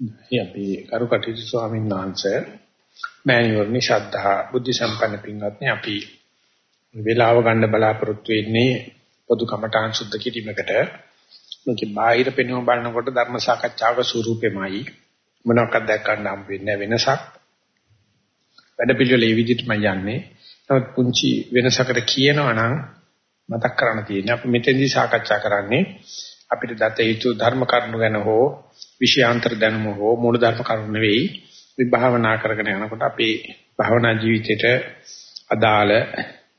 අපි කරුකටීතු ස්වාමීන් වහන්සේ මෑණිවරණි ශ්‍රද්ධා බුද්ධ සම්පන්න පින්වත්නි අපි වේලාව ගන්න බලාපොරොත්තු වෙන්නේ පොදු කමඨාන් සුද්ධ කිරීමකට. මේකේ බාහිර පෙනුම බලනකොට ධර්ම සාකච්ඡාවක ස්වරූපෙමයි. මොනවාක්වත් දැක් ගන්න හම් වෙන්නේ වෙනසක්. වැඩ පිළිවෙල ඒ විදිහටම යන්නේ. නමුත් පුංචි වෙනසකට කියනවා නම් මතක් කරන්න තියෙන්නේ අපි මෙතෙන්දී සාකච්ඡා කරන්නේ අපිට දත යුතු ධර්ම කරුණු ගැන හෝ විෂයාන්තර දැනුම හෝ මූල ධර්ම කරුණු නෙවෙයි විභාවනා කරගෙන යනකොට අපේ භාවනා ජීවිතේට අදාළ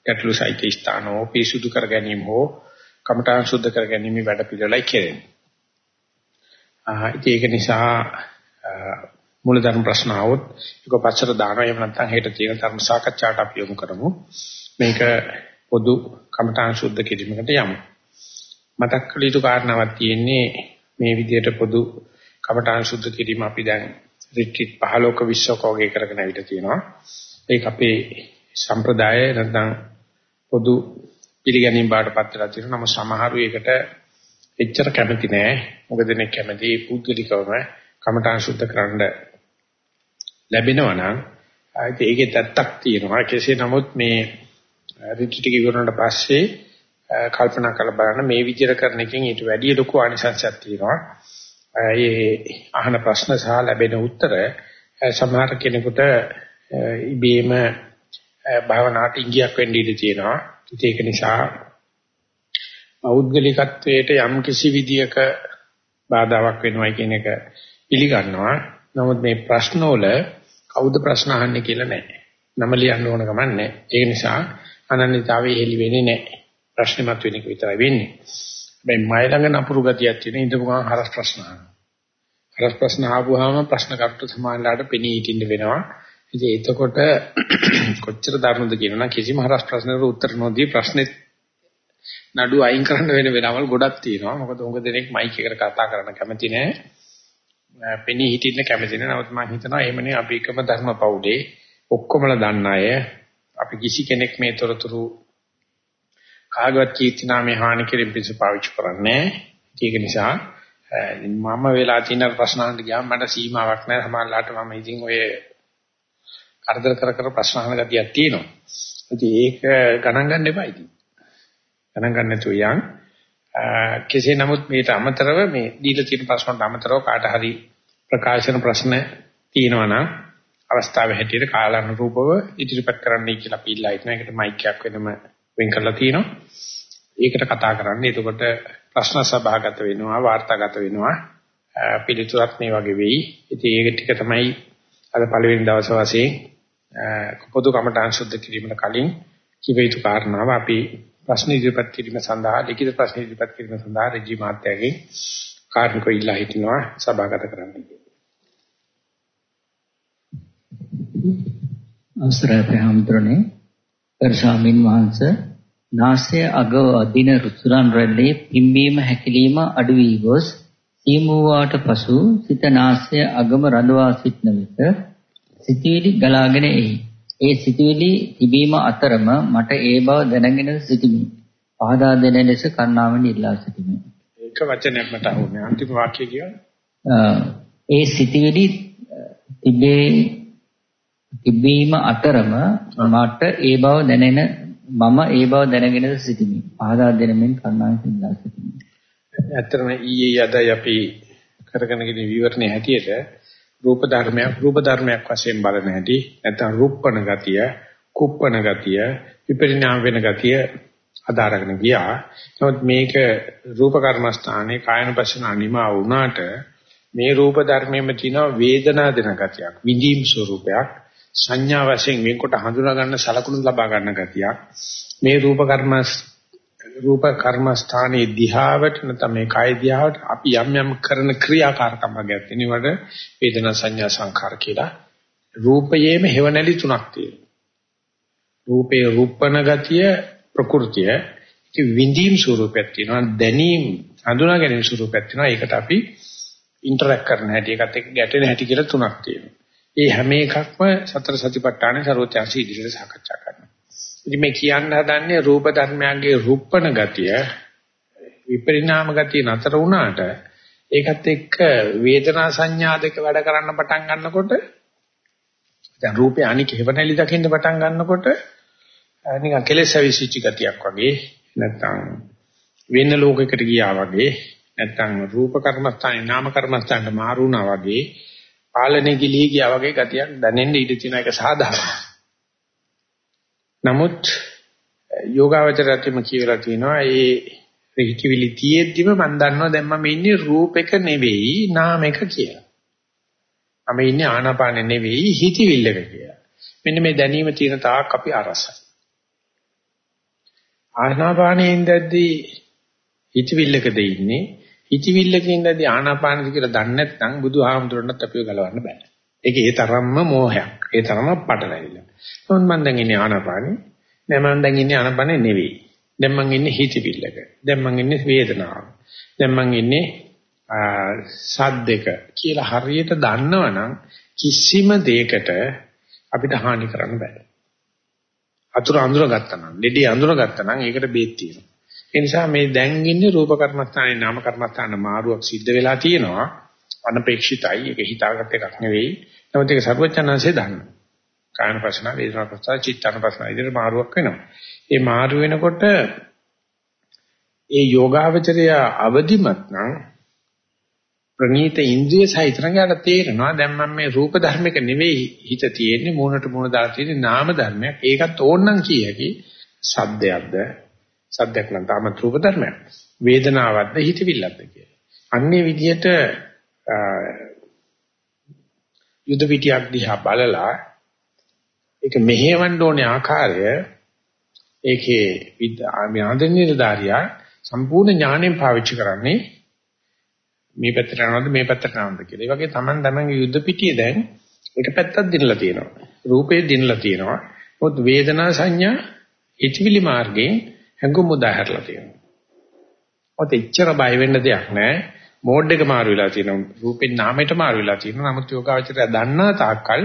ගැටලු සහිත ස්ථානෝ පිසුදු කර ගැනීම හෝ කමඨාන් සුද්ධ කර ගැනීම වැඩ පිළිවෙලයි කෙරෙන්නේ. ආ ඒක නිසා මූල ධර්ම ප්‍රශ්න આવොත් ඒක පස්සට දානවා එහෙම නැත්නම් හෙට තියෙන ධර්ම සාකච්ඡාවට අපි යොමු කරමු. මේක පොදු කමඨාන් සුද්ධ කිරීමකට යමු. මතක් කළ යුතු කාරණාවක් තියෙන්නේ මේ විදිහට පොදු කමඨාන් සුද්ධ කිරීම අපි දැන් රිට්‍රීට් 15ක 20ක වගේ කරගෙන අවිත තියෙනවා. ඒක අපේ සම්ප්‍රදාය නැත්නම් පොදු පිළිගැනීම් බාටපත් වෙලා තියෙනවා. නමුත් සමහරු ඒකට එච්චර කැමති නෑ. මොකද දෙනෙක් කැමති පුද්ගලිකවම කමඨාන් සුද්ධ කරන්න ලැබෙනවා නම් ඒකේ තත්තක් තියෙනවා. කෙසේ නමුත් මේ රිට්‍රීට් එක ඉවරනට පස්සේ කල්පනා කරලා බලන්න මේ විදිහට කරන එකෙන් ඊට වැඩිය ලොකු ආනිසංසයක් තියෙනවා. ඒ අහන ප්‍රශ්න සහ ලැබෙන උත්තර සමහර කෙනෙකුට ඉබේම භාවනාවට ඉඟියක් වෙන්න ඉඩ තියෙනවා. ඒක නිසා පෞද්ගලිකත්වයට යම් කිසි විදියක බාධාවක් වෙනවා කියන එක පිළිගන්නවා. නමුත් මේ ප්‍රශ්න වල කවුද ප්‍රශ්න අහන්නේ කියලා නැහැ. නම ලියන්න ඕන ගමන් නැහැ. ඒ නිසා අනන්‍යතාවය හෙලි වෙන්නේ නැහැ. ප්‍රශ්නේ මත වෙන එක විතරයි වෙන්නේ. හැබැයි මයි ළඟ නපුරු ගතියක් තියෙන ඉඳපු ගමන් හරස් ප්‍රශ්න අහනවා. හරස් ප්‍රශ්න ආවම ප්‍රශ්න කට්ට සමානලාට පෙනී හිටින්න වෙනවා. ඉතින් එතකොට කොච්චර දරුණුද කියනනම් කිසිම හරස් ප්‍රශ්නකට උත්තර නොදී ප්‍රශ්නේ නඩු අයින් කරන්න වෙන වෙනවල් ගොඩක් තියෙනවා. මොකද උඟ දෙනෙක් මයික් එකට කතා කරන්න කැමති නැහැ. පෙනී හිටින්න කැමති නැහැ. නමුත් මම හිතනවා එහෙමනේ අපි එකම ධර්ම පවුලේ ඔක්කොමලා දන්න අය අපි කිසි කෙනෙක් මේ තොරතුරු කාගවත් කීර්ති නාමයේ හානි කිරීම පිණිස පාවිච්චි කරන්නේ ඒක නිසා මම වෙලා තියෙන ප්‍රශ්න අහන්න ගියාම මට සීමාවක් නැහැ. සමහරවිට මම ඉතින් ඔය කරදර කර කර ප්‍රශ්න අහන ගතියක් තියෙනවා. ඉතින් ඒක ගණන් ගන්න එපා ඉතින්. ගණන් ගන්න නැතුව යන්. කෙසේ නමුත් මේට අමතරව මේ දීලා තියෙන ප්‍රශ්නට අමතරව කාට හරි ප්‍රකාශන ප්‍රශ්න තියෙනවා නම් අවස්ථාවේ හැටියට කාලානුරූපව ඉදිරිපත් කරන්නයි කියලා අපි ඉල්ලා ඉන්න එකට මයික් එකක් වෙනම වෙන් කරලා තියෙනවා. ඒකට කතා කරන්නේ. එතකොට ප්‍රශ්න සභාගත වෙනවා, වාර්තාගත වෙනවා. පිළිතුරක් මේ වගේ වෙයි. ඉතින් ඒක ටික තමයි අද පළවෙනි දවස් වශයෙන් පොදු කමටහන් සුද්ධ කිරීමට කලින් කිව යුතු කාරණාව අපි ප්‍රශ්න ඉදිරිපත් කිරීම සඳහා ලිඛිත ප්‍රශ්න ඉදිරිපත් කිරීම සඳහා රජී මාත්‍යාගේ කාර්මිකව ඉල්ලා හිටිනවා සභාගත කරන්න. අවසරයි ප්‍රහම්තුරනේ ගර්ශාමින් වහන්සේ නාසය අග අදින රුසුරන් රැල්ලේ පිම්බීම හැකිලිම අඩු වී ගොස් සීමුවාට පසු සිත නාසය අගම රඳවා සිටන විට සිතුවිලි ගලාගෙන එයි. ඒ සිතුවිලි තිබීම අතරම මට ඒ බව දැනගෙන සිටිමි. පහදා දෙන ලෙස කර්ණාවෙන් ඉල්ලා සිටිමි. එක වචනයක් මට අහුනේ අන්තිම වාක්‍යය කියන්නේ. ඒ සිතුවිලි තිබේ තිබීම අතරම මට ඒ බව දැනෙන මම ඒ බව දැනගෙන සිටිමි. ආදා දෙනමින් කර්ණාවෙන් සිතා සිටිමි. ඇත්තටම ඊයේ යදයි අපි කරගෙන ගිය විවරණයේ හැටියට රූප ධර්මයක් රූප ධර්මයක් වශයෙන් බලන හැටි නැත්නම් රූපණ ගතිය, කුප්පණ ගතිය, විපරිණාම වෙන ගතිය අදාරගෙන ගියා. නමුත් මේක රූප කර්මස්ථානයේ කායනපසන අනිමා වුණාට මේ රූප ධර්මයේම තියෙන වේදනා දෙන ගතියක්, විඳීම් ස්වરૂපයක් සංඥා වශයෙන් වෙන්කොට හඳුනා ගන්න සලකුණු ලබා ගන්න ගතියක්. මේ රූප කර්ම රූප කර්මස්ථානයේ දිහාවට නැත්නම් මේ කාය දිහාවට අපි යම් යම් කරන ක්‍රියාකාරකම් වර්ගයක් තියෙනවට වේදනා සංඥා සංඛාර කියලා රූපයේම හේවණලි තුනක් තියෙනවා. රූපේ රූපණ ගතිය ප්‍රകൃතිය ඉති විඳීම් ස්වරූපයක් තියෙනවා දැනීම් හඳුනා ගැනීම ස්වරූපයක් තියෙනවා. ඒකට අපි ඉන්ටරැක්ට් කරන හැටි ඒකත් එක්ක ගැටෙන හැටි කියලා තුනක් තියෙනවා. ඒ හැම එකක්ම සතර සතිපට්ඨාන ਸਰවත්‍යාසී ඉදිරියට සාකච්ඡා කරනවා. ඉතින් මේ කියන්න හදන්නේ රූප ධර්මයන්ගේ රූපණ ගතිය විපරිණාම ගතිය නතර වුණාට ඒකත් එක්ක වේදනා සංඥා දෙක වැඩ කරන්න පටන් ගන්නකොට දැන් රූපේ අනික හේවණලි දකින්න පටන් ගන්නකොට නිකන් කෙලෙස් ඇවිසිච්ච ගතියක් වගේ නැත්තම් වෙන ලෝකයකට ගියා වගේ නැත්තම් රූප කර්මස්ථානේ නාම කර්මස්ථානට මාරුණා වගේ පාලනේ ගිලී ගියා වගේ ගතියක් දැනෙන්න ඉඩ තියෙන එක සාධාරණයි. නමුත් යෝගාවචරයත්ම කියලා තියෙනවා ඒ හිතවිලි තියෙද්දිම මම දන්නවා දැන් මම ඉන්නේ රූපයක නෙවෙයි නාමයක කියලා. මම ඉන්නේ ආනාපානෙ නෙවෙයි හිතවිල්ලක කියලා. මෙන්න මේ දැනීම තියෙන තාක් අපි අරසයි. ආනාපානෙ ඉඳද්දී හිතවිල්ලකද ඉන්නේ හිතවිල්ලක ඉඳද්දී ආනාපානද කියලා දන්නේ නැත්නම් බුදුහාමුදුරන්වත් අපිව ගලවන්න බෑ. ඒක ඒ තරම්ම මෝහයක්. ඒ තරම්ම පටලැවිල්ල. නමුත් මම දැන් ඉන්නේ ආනාපානෙ. නෑ මම දැන් ඉන්නේ ආනාපානෙ නෙවෙයි. දැන් මම ඉන්නේ හිතවිල්ලක. දැන් මම ඉන්නේ වේදනාව. දැන් මම ඉන්නේ සද්දක කියලා හරියට දන්නවනම් කිසිම දෙයකට අපිට හානි කරන්න බෑ. අතුරු අඳුර ගත්තා නම්, දෙඩි අඳුර ගත්තා නම් ඒකට බේත් තියෙනවා. ඒ නිසා මේ දැන් ඉන්නේ රූප කර්මස්ථානේ නාම කර්මස්ථාන මාරුවක් සිද්ධ වෙලා තියෙනවා. අනපේක්ෂිතයි. ඒක හිතාගත් එකක් නෙවෙයි. නමුත් ඒක සර්වඥාන්සේ දන්නවා. කායන ප්‍රශ්න, වේදනා ප්‍රශ්න, චිත්තන ප්‍රශ්න ඉදිරියට මාරුවක් වෙනවා. ඒ මාරු වෙනකොට ඒ යෝගාවචරය අවදිමත් නම් ප්‍රණීත ඉන්ද්‍රිය සහිතනකට තේරෙනවා දැන් මම මේ රූප ධර්මික නෙවෙයි හිත තියෙන්නේ මූණට මූණ දාලා තියෙන්නේ නාම ධර්මයක් ඒකත් ඕනනම් කියකි සද්දයක්ද සද්දයක් නම් තාම රූප ධර්මයක් වේදනාවක්ද හිතවිල්ලක්ද කියලා අන්නේ විදිහට යුද පිටියක් දිහා බලලා ඒක මෙහෙවන්න ඕනේ ආකාරය ඒකේ විද්‍යාඥ නිර්ධාරියා සම්පූර්ණ ඥාණයෙන් පාවිච්චි කරන්නේ මේ පැත්තට යනවද මේ පැත්තට යනවද කියලා. ඒ වගේ Taman තමන්ගේ යුද්ධ පිටියේ දැන් එක පැත්තක් දිනලා තියෙනවා. රූපේ දිනලා තියෙනවා. මොකද වේදනා සංඥා ඉතිවිලි මාර්ගයෙන් හැඟුම් උදාහැරලා තියෙනවා. ඔත එච්චර බය වෙන්න දෙයක් නැහැ. මෝඩ් එක මාරු වෙලා තියෙනවා. රූපෙන් නාමයට මාරු වෙලා තියෙනවා. නමුත් යෝගාවචරය දන්නා තාක්කල්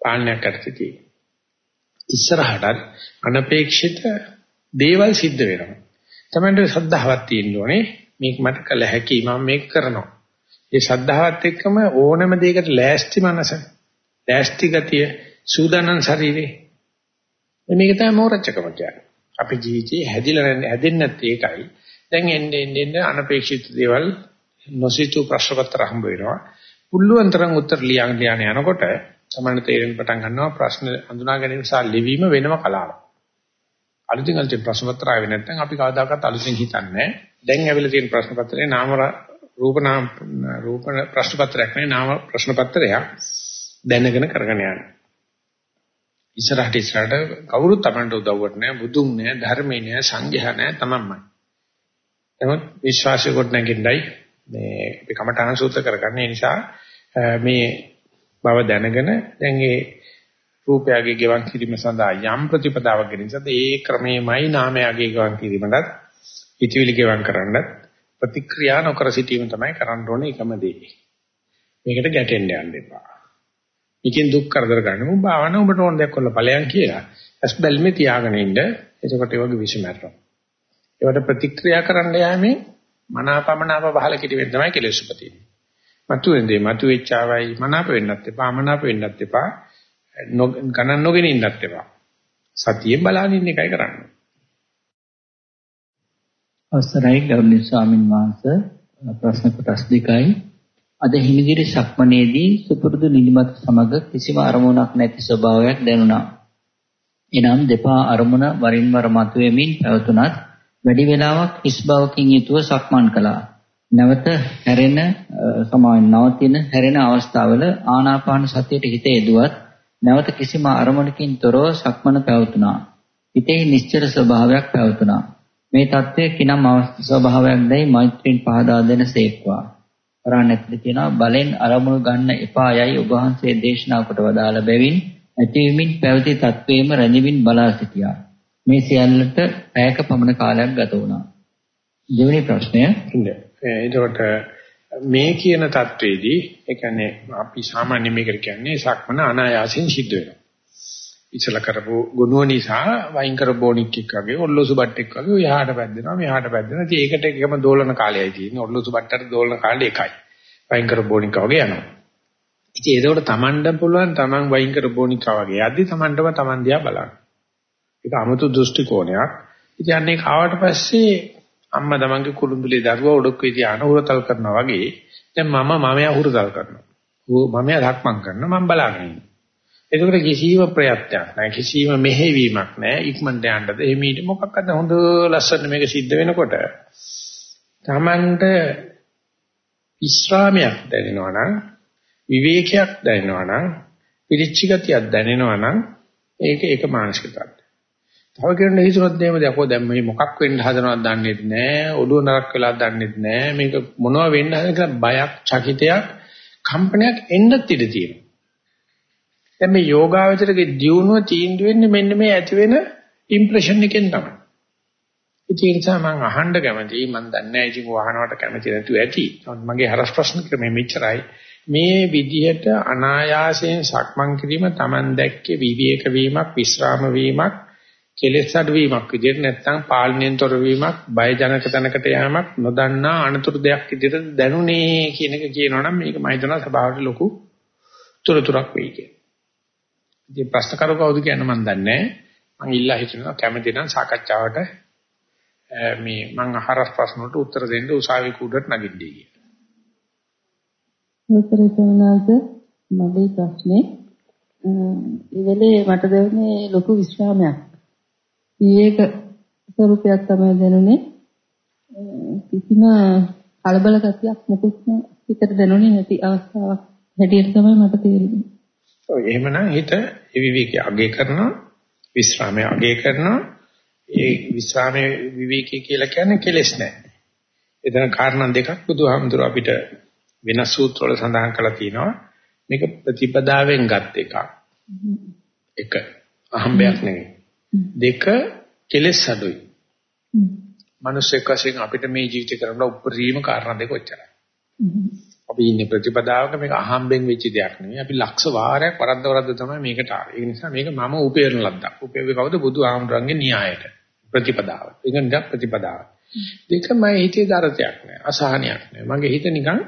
පාලනයක් කරති තියෙනවා. ඉස්සරහට අනපේක්ෂිත දේවල් සිද්ධ වෙනවා. තමයි ශ්‍රද්ධාවක් තියෙන්න ඕනේ. මේක මට කළ හැකි මම මේක කරනවා. ඒ ශ්‍රද්ධාවත් එක්කම ඕනම දෙයකට ලෑස්ති මනස, ලෑස්ති ගතිය, සූදානම් ශරීරේ. මේක තමයි මෝරච්චකම කියන්නේ. අපි ජීවිතේ හැදිලා හැදෙන්නේ නැත්තේ ඒකයි. දැන් එන්නේ එන්නේ අනපේක්ෂිත දේවල් නොසිතූ ප්‍රශ්න පත්‍ර හම්බ වෙනවා. පුළුවන් තරම් උත්තර ලියන් ලියන යනකොට තමයි තේරෙන්න පටන් ගන්නවා ප්‍රශ්න අඳුනා ගැනීම සහ ලිවීම වෙනම කලාවක්. අලුතින් අලුතින් ප්‍රශ්න පත්‍ර ආවේ නැත්නම් අපි කවදාකවත් අලුතින් හිතන්නේ දැන් ඇවිල්ලා තියෙන ප්‍රශ්න පත්‍රේ නාම රූප නාම රූප ප්‍රශ්න පත්‍රයක් නෙවෙයි නාම ප්‍රශ්න පත්‍රයක් දැනගෙන කරගෙන යන්න. ඉස්සරහට ඉස්සරහට කවුරුත් Tamanට උදව්වට නෑ බුදුන් නෑ ධර්මේ නෑ සංඝයා නෑ තමන්මයි. එතකොට විශ්වාසය කොට නැගින්නයි මේ අපි කමඨාන් සූත්‍ර කරගන්නේ නිසා මේ බව දැනගෙන දැන් ඒ රූපයගේ ගෙවන් කිරීම සඳහා යම් ප්‍රතිපදාවක් ගෙන නිසා ඒ ක්‍රමෙමයි නාමයගේ ගෙවන් කිරීමකට හිතවිලි ගෙවන් කරන්නත් ප්‍රතික්‍රියා නොකර සිටීම තමයි කරන්න ඕනේ එකම දේ. මේකට ගැටෙන්න යන්න එපා. මේකෙන් දුක් කරදර ගන්න උඹ භාවන උඹට ඕන දෙයක් කරලා ඵලයන් කියලා. ඇස් බැල්මේ තියාගෙන ඉන්න. එතකොට ඒ වගේ විසමරනවා. ඒවට ප්‍රතික්‍රියා කරන්න යෑමේ මනාපමනාප බහල කිරීමෙන් තමයි කෙලෙස් උපදින්නේ. මතුවෙන්දේ මතුවෙච්චාවයි මනාප වෙන්නත් එපා මනාප වෙන්නත් එපා ගණන් නොගෙන ඉන්නත් එපා. සතියෙන් බලන ඉන්න එකයි කරන්නේ. අවසරයි ගෞරවනීය ස්වාමින් වහන්සේ ප්‍රශ්න කොටස් දෙකයි. අද හිමිදිරි සක්මනේදී සුපුරුදු නිදිමත සමග කිසිම අරමුණක් නැති ස්වභාවයක් දැනුණා. එනම් දෙපා අරමුණ වරින් වර මතුවෙමින් පැවතුනත් වැඩි වේලාවක් හිස් බවකින් යුතුව සක්මන් කළා. නැවත හැරෙන සමාවෙන් නවතින හැරෙන අවස්ථාවල ආනාපාන සතියට හිත යෙදුවත් නැවත කිසිම අරමුණකින් තොරව සක්මන පැවතුණා. හිතේ නිශ්චල ස්වභාවයක් පැවතුණා. මේ தත්ත්වය කිනම් ස්වභාවයක් දැයි මෛත්‍රීන් පහදා දෙන සේක්වා. කරන්නේ නැතිද කියනවා බලෙන් අරමුණු ගන්න එපා යයි ඔබ වහන්සේ දේශනා කොට වදාළ බැවින් ඇතිවීමින් පැවති තත්වයේම රැඳෙමින් බලා සිටියා. මේ සියල්ලට පැයක පමණ කාලයක් ගත වුණා. දෙවෙනි ප්‍රශ්නය. එතකොට මේ කියන தത്വෙදී ඒ කියන්නේ අපි සාමාන්‍ය මේකට කියන්නේ සක්මන අනායාසින් සිද්ධ වෙනවා. ඉස්සලා කරපු ගුණුව නිසා වයින් කර බොනික් එක්ක වගේ ඔල්ලොසු බට් එක්ක වගේ යහට පැද්දෙනවා මෙහාට පැද්දෙනවා. ඉතින් ඒකට එකම දෝලන කාලයයි තියෙන්නේ. ඔල්ලොසු බට්ටට දෝලන කාලය එකයි. වයින් කර බොනිකා වගේ යනවා. ඉතින් ඒකෝට Tamanට පුළුවන් Taman වයින් කර බොනිකා වගේ යද්දි Tamanටම Taman දිහා බලන්න. ඒක 아무තු දෘෂ්ටි කෝණයක්. ඉතින් අන්නේ කාවට පස්සේ අම්මා තමන්ගේ කුළුඹුලේ දරුවා ඔඩොක්කේ තියාන උරතල් කරනවා වගේ දැන් මම මමයා උරතල් කරනවා. ඌ මමයා ධක්මං කරනවා මම බලාගෙන ඉන්නවා. ඒකට කිසිම ප්‍රයත්නයක් නැහැ. කිසිම මෙහෙවීමක් නැහැ. ඉක්මනට යන්නද? එමීට මොකක්ද හොඳ ලස්සන මේක සිද්ධ වෙනකොට තමන්ට විශ්‍රාමයක් දැනෙනවා නම් විවේකයක් දැනෙනවා නම් පිරිච්ච ගතියක් දැනෙනවා නම් ඒක ඒක මානසික තත්ත්වයක්. තව කෙනෙක් හිතුනොත් එහෙම දැකෝ දැන් මේ මොකක් වෙන්න හදනවද දන්නේ නැහැ. ඔළුව නරක් වෙලා දන්නේ නැහැ. මේක මොනව වෙන්න හදන කියලා බයක් චකිතයක් කම්පනයක් එන්නත් ඉඩ තියෙනවා. දැන් මේ යෝගාවචරගේ දියුණුව තීන්දුව වෙන්නේ මෙන්න මේ ඇති වෙන ඉම්ප්‍රෙෂන් එකෙන් තමයි. ඉතින් ඒ නිසා මම අහන්න කැමතියි. මම දන්නේ නැහැ. ඉතින් වහනවට කැමති නැතු ඇති. මගේ හරස් ප්‍රශ්න ක්‍රමෙ මෙච්චරයි. මේ විදිහට අනායාසයෙන් සක්මන් කිරීම Taman දැක්කේ විවේක වීමක් විස්රාම වීමක් කෙලෙස් අඩුවීමක් විදිහට නැත්නම් පාලනයෙන් තොර වීමක් බය ජනක තැනකට යෑමක් නොදන්නා අනතුරු දෙයක් විදිහට දැනුනේ කියන එක කියනවනම් මේක මම හිතනවා සභාවට ලොකු තුරතුරක් වෙයි කියලා. ඉතින් ප්‍රශ්න කරු කවුද කියන්න මම දන්නේ නැහැ. මම ඉල්ලා හිටිනවා කැමති නම් සාකච්ඡාවට මේ මම අහරස් ප්‍රශ්න වලට උත්තර දෙන්න උසාවි කුඩට නගින්නේ කියලා. උත්තර දෙන්නාද මගේ ප්‍රශ්නේ ඉවලේ මට දෙන්නේ ලොකු විශ්‍රාමයක්. විවේක ස්වરૂපයක් තමයි දැනුනේ. කිසිම කලබල ගතියක් මොකුත් හිතට දැනුනේ නැති අවස්ථාවක් හැටියට තමයි මට තේරෙන්නේ. එහෙමනම් හිත විවේකී අගය කරනවා විස්රාමයේ අගය කරනවා ඒ විස්රාමයේ විවේකී කියලා කියන්නේ කෙලෙස් නැහැ. එතන කාරණා දෙකක් බුදුහාමුදුර අපිට වෙනස් සූත්‍රවල සඳහන් කරලා තියෙනවා. මේක ප්‍රතිපදාවෙන් ගත් එකක්. එක අහම්බයක් නෙවෙයි. දෙක කෙලෙස් අඩුයි. මිනිස්සෙක් වශයෙන් අපිට මේ ජීවිතය කරන්න උපරිම කාරණා දෙක ඔච්චරයි. අපි ඉන්නේ ප්‍රතිපදාවක මේක අහම්බෙන් වෙච්ච දෙයක් නෙවෙයි. අපි ලක්ෂ වාරයක් වරද්ද වරද්ද තමයි මේකට ආවේ. ඒ නිසා මේක මම උපේරන ලද්දක්. උපේවේ කවුද? බුදු ආමරංගේ න්‍යායයට. ප්‍රතිපදාව. ඒක නිකන් ප්‍රතිපදාව. දෙකමයි හිතේ දරතයක් නෑ. අසහනයක් නෑ. මගේ හිත නිකන්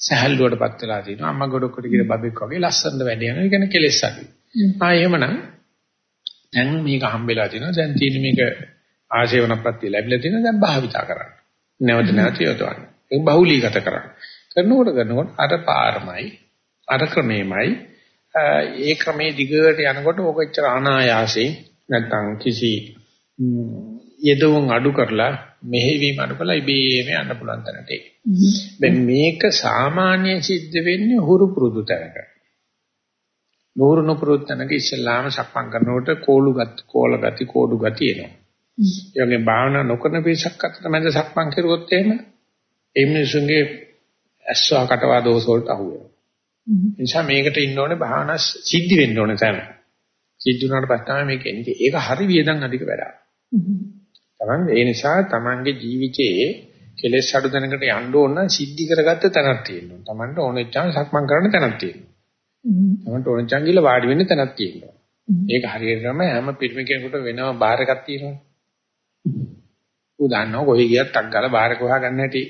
සහැල්ලුවටපත් වෙලා තියෙනවා. අම්මා ගොඩක් කොට කියන බබෙක් වගේ ලස්සනට වැඩ යනවා. ඒ කියන්නේ කෙලෙස් අඩුයි. ආ එහෙමනම් දැන් මේක හම්බෙලා තිනවා. දැන් තියෙන මේක ආශේවන ප්‍රත්‍ය ලැබිලා තිනවා. දැන් භාවිතා කරන්න. නැවත නැවත යොදවන්න. ඒක බහුලීගත කරන්න. කරනකොට කරනකොට අර පාරමයි අර ක්‍රමෙමයි ඒ ක්‍රමේ දිගට යනකොට ඕක එච්චර අනායාසයෙන් නැත්තම් කිසි යෙදුම් අඩු කරලා මෙහෙවීම අඩු කරලා ඉබේම යන්න පුළුවන් තැනට. දැන් මේක සාමාන්‍යයෙන් සිද්ධ වෙන්නේ හුරු පුරුදු තැනක. නూరు නුපුරුත් තැනක ඉස්සල්ලාම සක්මන් කරනකොට කෝළු ගති කෝල ගති කෝඩු ගති එනවා. ඒ වගේ භාවනා නොකරන පිරිසක් අතර මැද සක්මන් කරුවොත් එහෙම ඒ මිනිසුන්ගේ ඇස්වා කටවා දෝෂ වලට අහු වෙනවා. ඒ නිසා මේකට ඉන්න ඕනේ භාවනා සිද්ධි වෙන්න ඕනේ තැන. සිද්ධ වුණාට පස්සේ තමයි මේක එන්නේ. ඒක හරි වියදම් අධික වැඩක්. තමන් ඒ නිසා තමන්ගේ ජීවිතයේ කෙලෙස් අඩු දැනකට යන්න ඕන සිද්ධි කරගත්ත තැනක් තියෙනවා. තමන්ට ඕනෙච්චාම සක්මන් කරන්න තැනක් තියෙනවා. තමන්ට ඕනෙච්චාම ගිහලා වාඩි වෙන්න තැනක් තියෙනවා. ඒක හරියට තමයි හැම පිරිමි කෙනෙකුට වෙනම බාර් එකක් තියෙනවා. ඌ දන්නවා කොහේ ගියත් ටක් ගාලා බාර් එක හොයාගන්න හැටි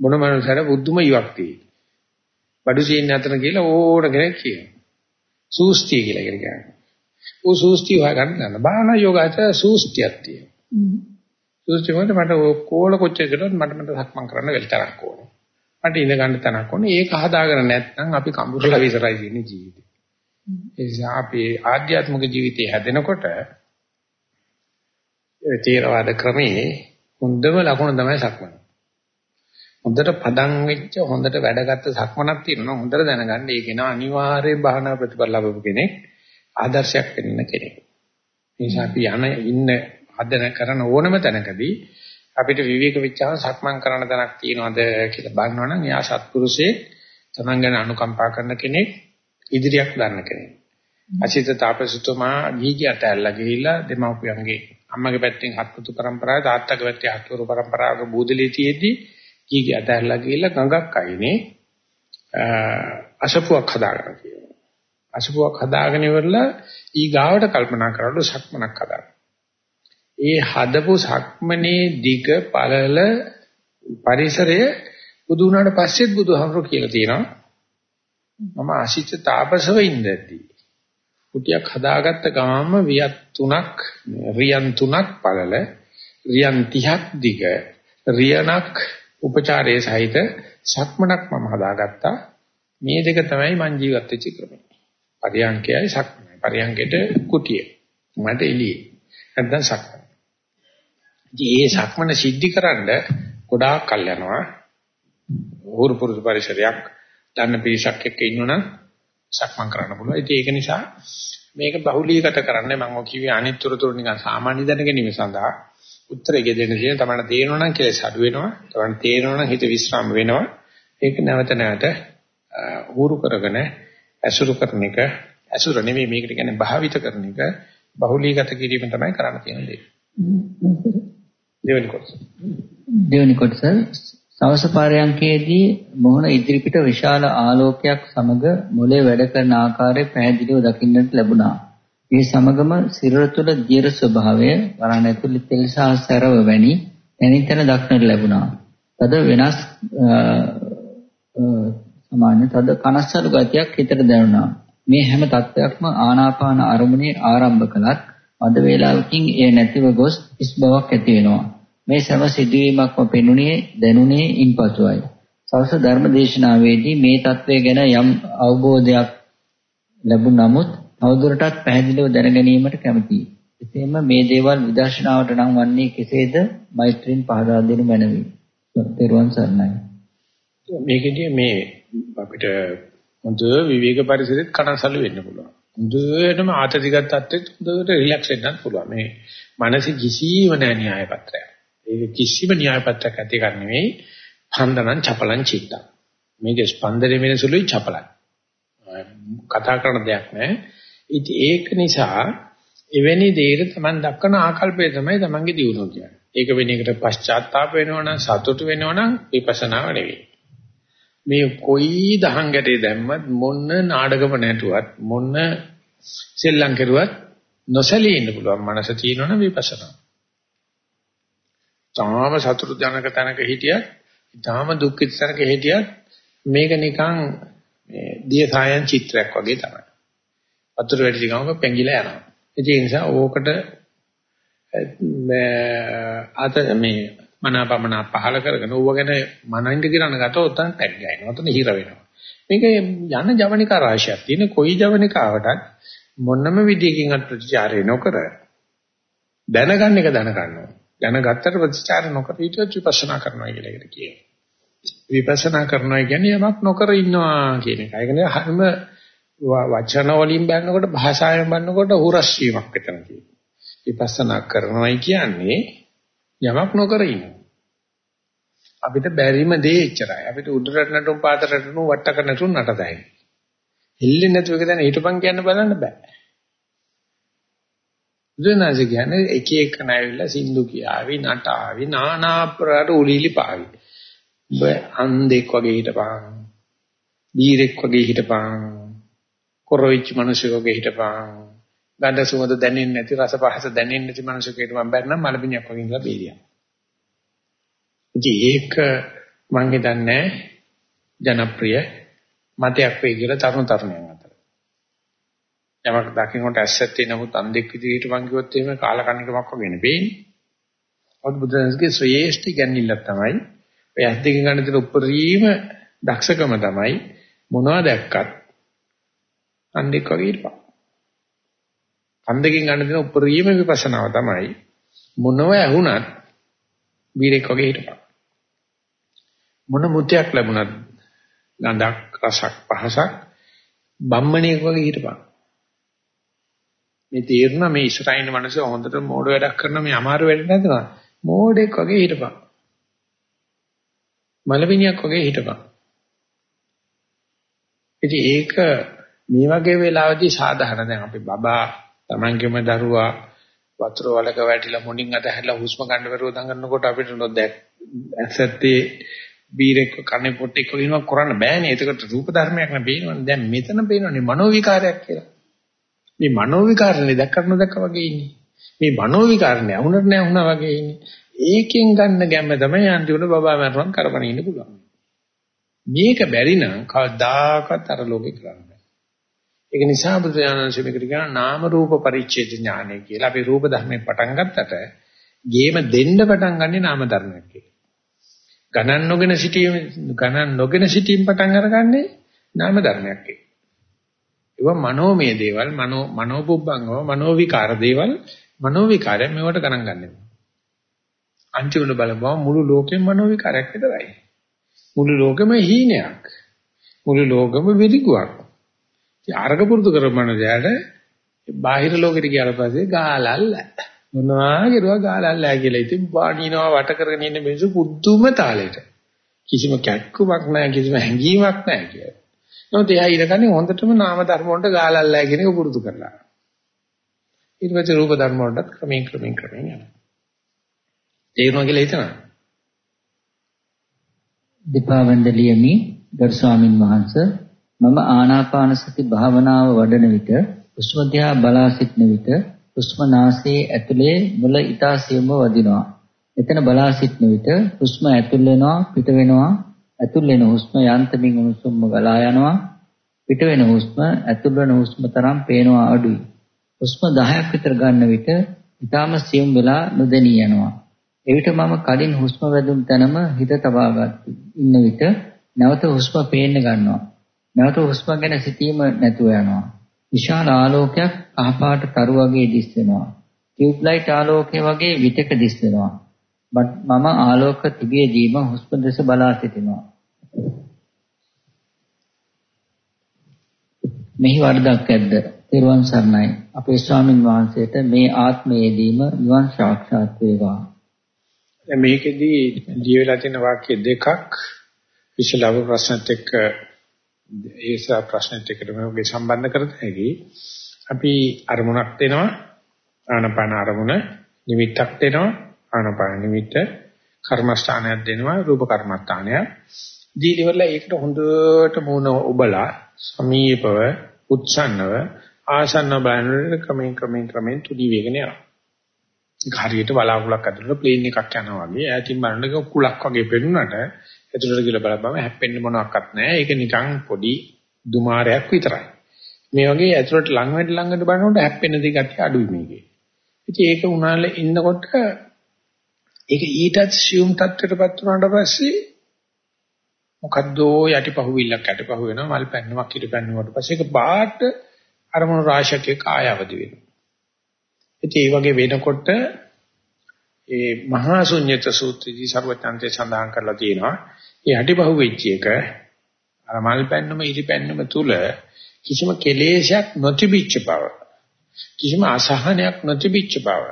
මොන මනුස්සයර බුද්ධම ඉවක් තියෙයි. බඩු සීන් අතර කියලා ඕන කෙනෙක් කියනවා. සූස්තිය කියලා කියනවා. ඌ සූස්තිය හොයාගන්න ගන්න. බාහන යෝගාචර සූස්තියක් තියෙනවා. සූස්තිය වලට මට කෝල කොච්චර කරොත් මට මට සක්මන් කරන්න වෙලතරක් ඕනේ. මට ඉඳ ගන්න තැනක් ඕනේ. ඒක හදාගෙන නැත්නම් අපි කඹුරලා විතරයි ඉන්නේ ජීවිතේ. ඒ නිසා අපි ආධ්‍යාත්මික ජීවිතය හැදෙනකොට තේරවාද ක්‍රමයේ හොඳම ලකුණ තමයි සක්මන. හොඳට පදම් වෙච්ච හොඳට වැඩගත් සක්මනක් තියෙනවා. හොඳට දැනගන්න. ඒක නා අනිවාර්යයෙන් භාවනා ප්‍රතිඵල ලැබපු කෙනෙක් ආදර්ශයක් වෙන්න කෙනෙක්. නිසා අපි යන ඉන්න හදන කරන ඕනම තැනකදී අපිට විවේක විචාර සක්මන් කරන තැනක් තියෙනවද කියලා බලනවනම් එයා සත්පුරුෂේ තමන් ගැන අනුකම්පා කරන කෙනෙක් ඉදිරියක් ගන්න කෙනෙක්. අචිත තාපසතුමා ගිහියට ඇල්ලා ගිහිල්ලා දෙමව්පියන්ගේ අම්මගේ පැත්තෙන් හත්පුතු පරම්පරාව තාත්තගේ පැත්තේ හත්වරු පරම්පරාවක බූදලිය තියේදී ගීගියට ඇල්ලා ගිහිල්ලා ගඟක් අයිනේ අසපුවක් හදාගන්න කියනවා. අසපුවක් හදාගෙන ඉවරලා ඊ ගාවට කල්පනා කරලා සක්මනක් හදාගන්න. ඒ හදපු සක්මනේ දිග පළල පරිසරය බුදු වුණාට පස්සෙත් බුදුහාමුදුරු කියලා තියෙනවා මම අසිත තාපසව ඉඳද්දී කුටියක් හදාගත්ත ගමම වියත් තුනක් රියන් තුනක් පළල රියන් 30ක් දිග රියනක් උපචාරයේ සහිත සක්මනක් මම හදාගත්තා. මේ දෙක තමයි මං ජීවත් වෙච්ච ක්‍රමය. පරියංකයයි සක්මනයි. පරියංකෙට කුටිය. මට එළියේ. නැත්නම් සක්මන. ඉතින් ඒ සක්මන සිද්ධිකරනද ගොඩාක් කල් යනවා. උහුරු පුරුදු පරිසරයක් දන්න පිරිසක් එක්ක ඉන්නවනම් සක්මන් කරන්න පුළුවන්. ඉතින් ඒක නිසා මේක බහුලීගත කරන්න මම ඔය කිව්වේ අනිත්තරතුරු නිකන් සාමාන්‍ය දැන ගැනීම සඳහා උත්තරය දෙන්න තියෙන තමයි තේරෙනවා නම් කෙලස් අඩු වෙනවා. තමයි තේරෙනවා නම් හිත විස්්‍රාම වෙනවා. ඒක නැවත නැවත උහුරු කරගෙන ඇසුරු කරන එක ඇසුර නෙමෙයි මේකට කියන්නේ භාවිත කරන එක බහුලීගත කිරීම තමයි කරන්න තියෙන දේ. දෙවෙනි කොටස. දෙවෙනි කොටස සවස පාරයන්කේදී මොහොන ඉදිරිපිට විශාල ආලෝකයක් සමග මොලේ වැඩ කරන ආකාරය පැහැදිලිව දකින්නට ලැබුණා. මේ සමගම සිරුර තුළ දියර ස්වභාවය වරණ ඇතුළේ තෙල් සහ සැරව වැනි තනිතන දක්නට ලැබුණා. තද වෙනස් සමාන්‍ය තද කනස්සලු ගතියක් හිතට දැනුණා. මේ හැම තත්වයක්ම ආනාපාන අරමුණේ ආරම්භ කළත් අද වේලාවකින් එය නැතිව ගොස් ඉස් බවක් ඇති වෙනවා. මේ සම සිදුවීමක්ම පෙනුනේ දැනුනේ ඉන්පසුයි. සවස ධර්ම දේශනාවේදී මේ தત્ත්වය ගැන යම් අවබෝධයක් ලැබුණ නමුත් තවදුරටත් පැහැදිලිව දැන ගැනීමට කැමැතියි. එසේම මේ දේවල් විදර්ශනාවට නම් වන්නේ කෙසේද? මෛත්‍රීන් පහදා දෙනු මැනවි. පෙරවන් සර්ණයි. මේකෙදී මේ අපිට හොඳ විවේක පරිසරෙත් කනසලු වෙන්න පුළුවන්. හොඳටම ආතතිගත තත්ත්වෙත් හොඳට රිලැක්ස් වෙන්නත් පුළුවන්. මේ මානසික කිසිම නෑ න්‍යාය පත්‍රයක්. ඒක කිසිම න්‍යාය පත්‍රයක් ඇති එකක් නෙවෙයි. පන්දනං චපලං චිත්තං. මේක ස්පන්දනය වෙන සුළුයි චපලයි. කතා කරන දෙයක් නෑ. ඉතින් ඒක නිසා එවැනි දෙයකට Taman දක්වන ආකල්පය තමයි Tamanගේ දියුණුව කියන්නේ. ඒක වෙන එකට පශ්චාත්තාප වෙනවනම් සතුට වෙනවනම් විපස්සනාව නෙවෙයි. මේ කොයි දහං ගැටේ දැම්මත් මොන නාඩගම නැටුවත් මොන සෙල්ලම් කරුවත් නොසැලී ඉන්න පුළුවන් මනස තියෙනවනම් විපස්සනා. තාම සතුරු ජනක තැනක හිටියත්, තාම දුක්ඛිත තැනක හිටියත් මේක නිකන් මේ දිය සායන් චිත්‍රයක් වගේ තමයි. වතුර වැටි ගමක පැංගිලා යනවා. ඒ නිසා ඕකට අත මේ මනාපමන පහල කරගෙන ඌව ගැන මනින්ද කිරන ගතොත් උතන් ටැග් ගන්නවා. උතන හිර වෙනවා. මේක යන ජවනිකා රාශියක් තියෙන කොයි ජවනිකාවටත් මොනම විදියකින්වත් ප්‍රතිචාරය නොකර දැනගන්න එක දැනගන්නවා. දැනගත්තට ප්‍රතිචාර නොකර ඊට විපස්සනා කරනවා කියලා එකට කියනවා. විපස්සනා කරනවා කියන්නේ යමක් නොකර ඉන්නවා කියන එක. ඒ කියන්නේ හැම වචන වලින් බannකොට භාෂාවෙන් බannකොට හුරස් වීමක් විතර කියනවා. විපස්සනා කරනවායි කියන්නේ යමක් නොකර ඉන්නවා. අපිට බැරිම දේ එච්චරයි. අපිට උඩරට නටුම් පාතට නටුම් වට්ටක නටුම් නටතයි. හෙල්ලෙන්නේ නැතුව එක දැන හිටපන් කියන්න බලන්න බෑ. බුදුනාජ කියන්නේ එක එක නැවිලා සින්දු කියාවි නටාවි නානා ප්‍රාර උලිලි පාවි. ඔබ අන්දෙක් වගේ හිටපන්. බීරෙක් වගේ හිටපන්. කොරවිච්ච මිනිසෙක් වගේ හිටපන්. ගඳ සුවඳ දැනෙන්නේ නැති රස පහස දැනෙන්නේ නැති මිනිසෙකුට මම බැන්නම් මලබිනියක් වගේ ඉඳලා බේරියා. ඉතින් ඒක මම හිතන්නේ ජනප්‍රිය මතයක් වෙයි කියලා තරුණ තරුණයන් අතර. යමක් දකින්නට ඇස්සෙත් නමුත් අන්දෙක් විදිහට මං කිව්වොත් එහෙම කාලකන්නිකමක් වගේ නෙවෙයි. අවුත් බුදුන්සේගේ ශ්‍රේෂ්ඨ ගැන්විල්ලක් තමයි. ඔය ඇස් දෙකෙන් ගන්න තියෙන උපරිම දක්ෂකම තමයි මොනවද දැක්කත් අන්දෙක් වගේ ඉරපන්. අන්දකින් ගන්න තියෙන උපරිම විපස්සනාව තමයි මොනව ඇහුණත් බීරෙක් වගේ හිටපන්. මොන මුත්‍යක් ලැබුණත් ගඳක් රසක් පහසක් බම්මණියෙක් වගේ හිටපන්. මේ තීරණ මේ ඉස්රායිල් මනස හොඳට මෝඩ වැඩක් කරන මේ අමාරු වැඩ නැතනවා. මෝඩෙක් වගේ හිටපන්. මලවිනියක් වගේ හිටපන්. ඉතින් ඒක මේ වගේ වෙලාවදී සාධාරණ දැන් අපි බබා Tamangeම දරුවා වතුර වලක වැටිලා මුණින් අතහැරලා හුස්ම ගන්න බැරුව දඟනකොට අපිට නොදැක් ඇසත්තේ බීරෙක් කන්නේ පොට්ටෙක් වගේ කරන්න බෑනේ. ඒකට රූප ධර්මයක් නේ පේනවනේ. දැන් මෙතන පේනවනේ මනෝ විකාරයක් කියලා. මේ මනෝ විකාරනේ දැක්කට නොදැක්ක වගේ ඉන්නේ. මේ මනෝ විකාරනේ අහුනට නෑ වුණා වගේ ඉන්නේ. ඒකෙන් ගන්න ගැම්ම තමයි අන්තිමට බබා මරණම් කරපණ ඉන්න පුළුවන්. මේක බැරි නම් කවදාකවත් අර ලෝකේ කරන්න බෑ. ඒක නිසා බුදුරජාණන් මේකට කියන නාම රූප පරිච්ඡේද ඥානය කියලා. අපි රූප ධර්මයෙන් පටන් ගත්තට ගේම දෙන්න පටන් ගන්නේ නාම ධර්මයක් කියලා. ගණන් නොගෙන සිටීම ගණන් නොගෙන සිටීම පටන් අරගන්නේ නාම ධර්මයක් කියලා. ඒවා මනෝමය දේවල් මනෝ මනෝපුබ්බංගව මනෝ විකාර දේවල් මනෝ විකාරය මේවට ගණන් ගන්නෙ. අන්තිමට බලපුවම මුළු ලෝකෙම මනෝ විකාරයක් විතරයි. මුළු ලෝකෙම හීනයක්. මුළු ලෝකෙම විරිගුවක්. ඉතින් අරග පුරුදු කරපමණ දැයට බාහිර ලෝකෙට ගියාට පස්සේ ගාලල්ල. මොනවා කරුවා ගාලල්ල කියලා. ඉතින් පාඩිනවා වට කරගෙන ඉන්න මිනිස්සු පුදුම තාලෙට. කිසිම කැක්කුමක් නැහැ කිසිම හැඟීමක් නැහැ කියලා. නමුත් එයා ඉරකන්නේ හොඳටම නාම ධර්ම වලට ගාලල්ලා කියන එක පුරුදු කරලා. ඊට පස්සේ රූප ධර්ම වලට ක්‍රමයෙන් ක්‍රමයෙන් ක්‍රමයෙන් යනවා. තේරුණා කියලා හිතනවා. දීපාවන්දලියමි ගරු ස්වාමින් වහන්සේ මම ආනාපාන සති භාවනාව වඩන විට හුස්ම දිහා බලා සිටන විට හුස්ම නාසයේ ඇතුලේ මුල ඊතා සියුම්ව වදිනවා. එතන බලා සිටන විට හුස්ම ඇතුල් වෙනවා පිට වෙනවා. ඇතුල් වෙන හුස්ම යන්තමින් උණුසුම්ම ගලා යනවා. පිට වෙන හුස්ම ඇතුල් වෙන හුස්ම තරම් පේනවා අඩුයි. හුස්ම 10ක් විතර ගන්න විට ඊටාම සියුම් වෙලා නොදෙනී යනවා. එවිට මම කලින් හුස්ම වැදුම් තැනම හිත තබා ඉන්න විට නැවත හුස්ම පේන්න ගන්නවා. නැවත හුස්ම ගැන සිතීම නැතුව යනවා විශාල ආලෝකයක් අහපාට තරු වගේ දිස් වෙනවා ටියුබ් ලයිට් ආලෝකය වගේ විතක දිස් වෙනවා මම ආලෝක තිබියදීම හුස්ම දෙස බලා සිටිනවා. මෙහි වරදක් ඇද්ද? තෙරුවන් සරණයි. අපේ ස්වාමින් වහන්සේට මේ ආත්මයේදීම නිවන් සාක්ෂාත් වේවා. මේකෙදී දීවලා තියෙන වාක්‍ය දෙකක් විශලව ප්‍රශ්නත් එක්ක ඒස ප්‍රශ්නත් එක්ක මේ සම්බන්ධ කරත හැකි. අපි අරමුණක් දෙනවා ආනපාන අරමුණ නිමිත්තක් දෙනවා ආනපාන නිමිත්ත කර්මස්ථානයක් දෙනවා රූප කර්මස්ථානය. දීලිවල ඒකට හොඳට මූණ ඔබලා සමීපව උත්සන්නව ආසන්න බලනකොට ක්‍රමයෙන් ක්‍රමයෙන් ක්‍රමයෙන් තුඩි වේගන යනවා. ඒක හරියට බලාකුලක් ඇතුළට ප්ලේන් එකක් යනවා වගේ ඈතින් බලනකොට කුලක් වගේ පෙනුනට ඇතුළට ගිහලා බලපුවම හැප්පෙන්න මොනවත් නැහැ. ඒක නිකන් පොඩි දුමාරයක් විතරයි. මේ වගේ ඇතුළට ළඟ වෙන්න ළඟට බලනකොට හැප්පෙන දේ ගැටි අඩුයි මේකේ. ඉතින් ඒක උනාලේ ඉන්නකොට ඒක ඊටත් සියුම් තත්ත්වයටපත් වුණාට පස්සේ මොකද්ද යටිපහුවිල්ලක් යටිපහුව වෙනවා මල් පැන්නමක් ඉර පැන්නවට පස්සේ ඒක බාට අරමුණු රාශියක කායවදි වෙනවා. ඉතින් ඒ වගේ වෙනකොට ඒ මහා ශුන්්‍යත සූත්‍රයේදී ਸਰවඥාන්තේ සඳහන් කරලා තියෙනවා. මේ යටිපහුවෙච්ච එක අර මල් පැන්නම ඉරි පැන්නම තුල කිසිම කෙලෙසයක් නොතිබිච්ච බව. කිසිම අසහනයක් නොතිබිච්ච බව.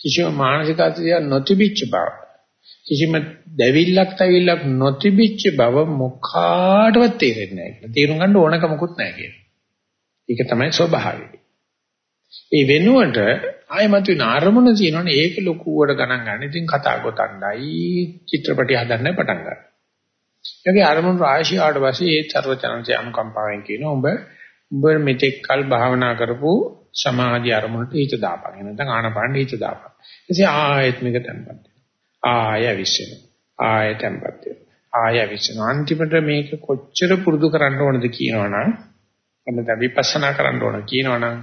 කිසිම මානසික අධිය නොතිබිච්ච බව කිසිම දැවිල්ලක් තැවිල්ලක් නොතිබිච්ච බව මොකාටවත් තේරෙන්නේ නැහැ කියලා. තේරුම් ගන්න ඕනක මොකුත් නැහැ කියලා. ඒක තමයි ස්වභාවය. ඒ වෙනුවට ආයමතු වෙන අරමුණ තියෙනවනේ ඒක ලොකුවට ගණන් ගන්න. ඉතින් කතා ගොතණ්ඩයි චිත්‍රපටි හදන්න පටන් ගන්නවා. ඒකේ අරමුණු රාශිය ආවට පස්සේ ඒ චර්වචනන්සේ අනුකම්පාවෙන් කියන උඹ උඹ මෙතෙක් කල් භාවනා කරපු සමාධි අරමුණට හිත දාපන්. නැත්නම් ආනපාන හිත දාපන්. ඊටසේ ආයෙත් මේක තැම්පත් ආය විශ්සන. ආය තැම්පත් ආය විශ්සන. අන්තිමට මේක කොච්චර පුරුදු කරන්න ඕනද කියනවනම් නැත්නම් විපස්සනා කරන්න ඕන කියනවනම්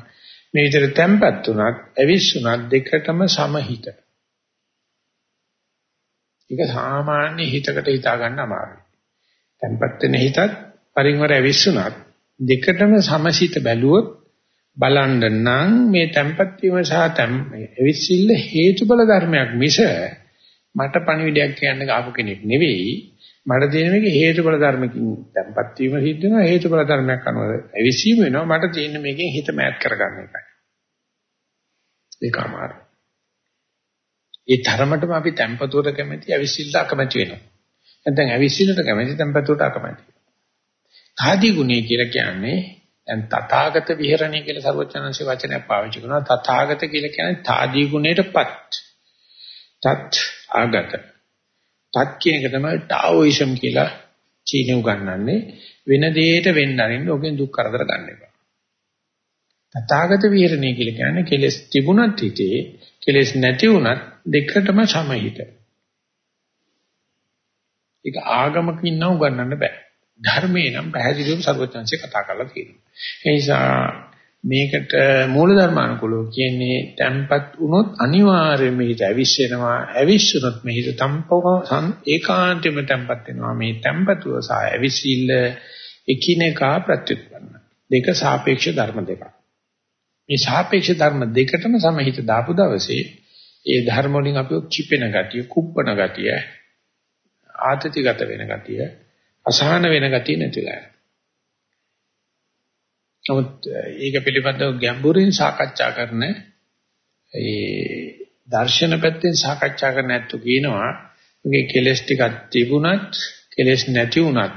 මේ විදිහට තැම්පත් උනත් අවිස්සුනත් දෙකටම සමහිත. ඒක සාමාන්‍ය හිතකට හිතා ගන්න අමාරුයි. තැම්පත් වෙන හිතත් පරිවර අවිස්සුනත් දෙකටම සමසිත බැලුවොත් බලන්න නම් මේ tempat වීම සහ එවිසිල්ල හේතුඵල ධර්මයක් මිස මට පණිවිඩයක් කියන්න ආපු කෙනෙක් නෙවෙයි මට තියෙන මේක හේතුඵල ධර්මකින් tempat වීම සිද්ධ වෙනවා හේතුඵල ධර්මයක් අනුව එවිසීම වෙනවා මට තියෙන මේකෙන් හිත මෑත් කරගන්න එකයි ඒක අමාරු ඒ තරමටම අපි tempatuට කැමති අවිසිල්ල අකමැති වෙනවා නැත්නම් අවිසිල්ලට කැමති tempatuට අකමැති ආදී ගුණය කියලා කියන්නේ දැන් තථාගත විහරණය කියලා සර්වචනංශේ වචනයක් පාවිච්චි කරනවා. තථාගත කියලා කියන්නේ තාදී ගුණයටපත්. තත් ආගත. තත් කියන එක තමයි ටාઓයිසම් කියලා චීනෙ උගන්වන්නේ. වෙන දෙයකට වෙන්න අරින්න ඕකෙන් දුක් කරදර ගන්න එපා. තථාගත විහරණය කියලා කියන්නේ කෙලස් තිබුණත් හිතේ කෙලස් නැති වුණත් දෙකටම සමහිත. ඒක ආගමකින් නම් උගන්වන්න බෑ. ධර්මේ නම් පැහැදිලිවම සර්වඥාන්සේ කතා කරලා තියෙනවා. ඒ නිසා මේකට මූලධර්මානුකූලව කියන්නේ tempat වුණොත් අනිවාර්යයෙන්ම හිත ඇවිස්සෙනවා. ඇවිස්සුනොත් මේ හිත තම්පව ඒකාන්තෙම tempat වෙනවා. මේ tempatuව සහ ඇවිසිල්ල එකිනෙකා ප්‍රත්‍යুৎපන්න දෙක සාපේක්ෂ ධර්ම දෙකක්. මේ සාපේක්ෂ ධර්ම දෙකටම සමහිත දාපු දවසේ ඒ ධර්ම වලින් අපිව කිපෙන ගතිය කුප්පන ගතිය ආතතිගත වෙන ගතිය අසහන වෙන ගතිය නැතිලා නමුත් ඒක පිළිබඳව ගැඹුරින් සාකච්ඡා කරන ඒ දර්ශන පැත්තෙන් සාකච්ඡා කරන්න ඇත්තු කියනවා මේකේ කෙලස් ටිකක් තිබුණත් කෙලස් නැති වුණත්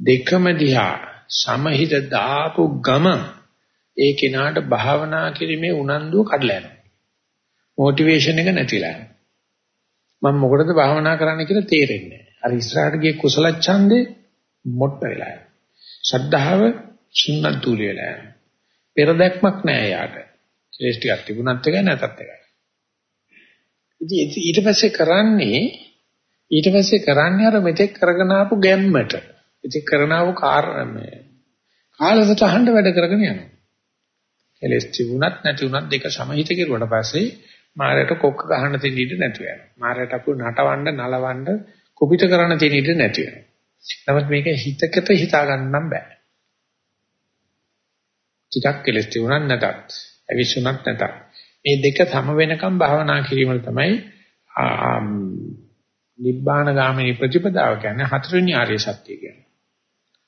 දෙකම දිහා සමහිත දාපු ගම ඒ කෙනාට භාවනා කිරීමේ උනන්දුව කඩලා යනවා. මොටිවේෂන් එක නැතිලා යනවා. මම මොකටද භාවනා කරන්න කියලා තේරෙන්නේ නැහැ. අර ඉස්සරහට ගිය කුසල ඡන්දේ මොට්ට වෙලා යනවා. ශ්‍රද්ධාව සුන්නතුලිය වෙලා යනවා. පෙර දැක්මක් නැහැ යාට. ක්ලේශ ටිකක් තිබුණත් එකයි නැතත් එකයි. ඉතින් ඊට පස්සේ කරන්නේ ඊට පස්සේ කරන්නේ අර මෙතෙක් කරගෙන ආපු ගැම්මට. ඉතින් කරන ආපු කාරණේ කාලසට අහන්න වැඩ කරගෙන යනවා. කෙලස් තිබුණත් නැති වුණත් දෙක සමහිත කෙරුවට පස්සේ මාරයට කොක්ක ගහන්න තියෙන ඉඩ නැතු වෙනවා. මාරයට අපු නටවන්න නලවන්න කුපිත කරන්න තියෙන ඉඩ නැති වෙනවා. නමුත් මේක හිතකට හිතා ගන්න බෑ. ටිකක් කෙලස් තිබුණත් නැතත්, අවිසුණත් නැතත්. මේ දෙක සම වෙනකම් භාවනා කිරීම තමයි නිබ්බාන ගාමිනී ප්‍රතිපදාව කියන්නේ හතරවෙනි ආර්ය සත්‍ය කියන්නේ.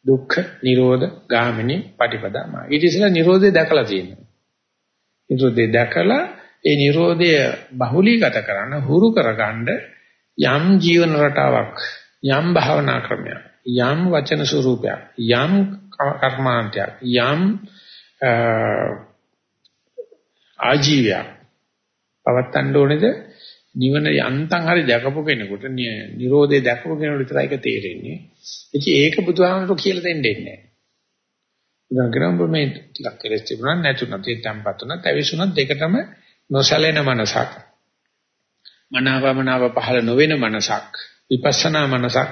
දුක්ඛ නිරෝධ ගාමිනී පටිපදාම. ඊට ඉස්සෙල්ලා නිරෝධය දැකලා තියෙනවා. නිරෝධය දැකලා ඒ නිරෝධය බහුලීගත කරන්න හුරු කරගන්න යම් ජීවන රටාවක් යම් භාවනා ක්‍රමයක් යම් වචන ස්වරූපයක් යම් කර්මාන්තයක් යම් ආජීවයක් පවත්තන්න ඕනේද නිවන යන්තම් හරි දැකපු කෙනෙකුට නිරෝධය දැකපු කෙනෙකුට විතරයි ඒක තේරෙන්නේ. ඉතින් ඒක බුදුහාමුදුරු කියලා දෙන්නේ නැහැ. උදාහරණයක් මේ ටිකක් කෙලස් තිබුණා නැතුණත් ඒ tempත් උනත් ඇවිසුණත් දෙකටම නොසැලෙන මනසක්. මනාවමනාව පහළ නොවන මනසක් විපස්සනා මනසක්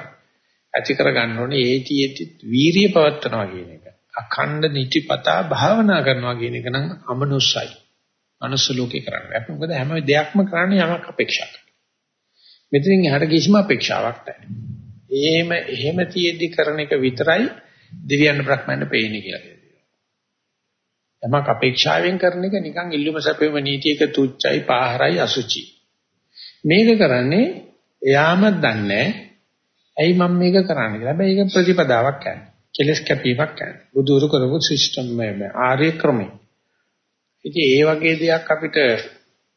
ඇති කර ගන්න ඕනේ ඒතියෙති වීරිය පවත්නවා කියන එක. අඛණ්ඩ නිතිපතා භාවනා කරනවා කියන එක නම් අමනුස්සයි. මනුස්ස ලෝකේ කරන්නේ. අපි මොකද හැම දෙයක්ම කරන්නේ යමක් අපේක්ෂා කරලා. මෙතනින් එහාට කිසිම අපේක්ෂාවක් නැහැ. එහෙම එහෙම තියෙද්දි කරන එක විතරයි දිව්‍යයන් බ්‍රහ්මයන් පේන්නේ කියලා කියනවා. යමක් අපේක්ෂාවෙන් කරන එක නිකන් ඉල්ලුම සැපෙම නීතියක තුච්චයි පාහරයි අසුචි. මේක කරන්නේ එයාම දන්නේ ඇයි මම මේක කරන්නේ කියලා. හැබැයි ඒක ප්‍රතිපදාවක් කියන්නේ. කෙලස් කැපීමක් කියන්නේ. බුදුරු කරපු සිස්ටම් මේ ආර්ය ක්‍රමය. ඉතින් ඒ වගේ දෙයක් අපිට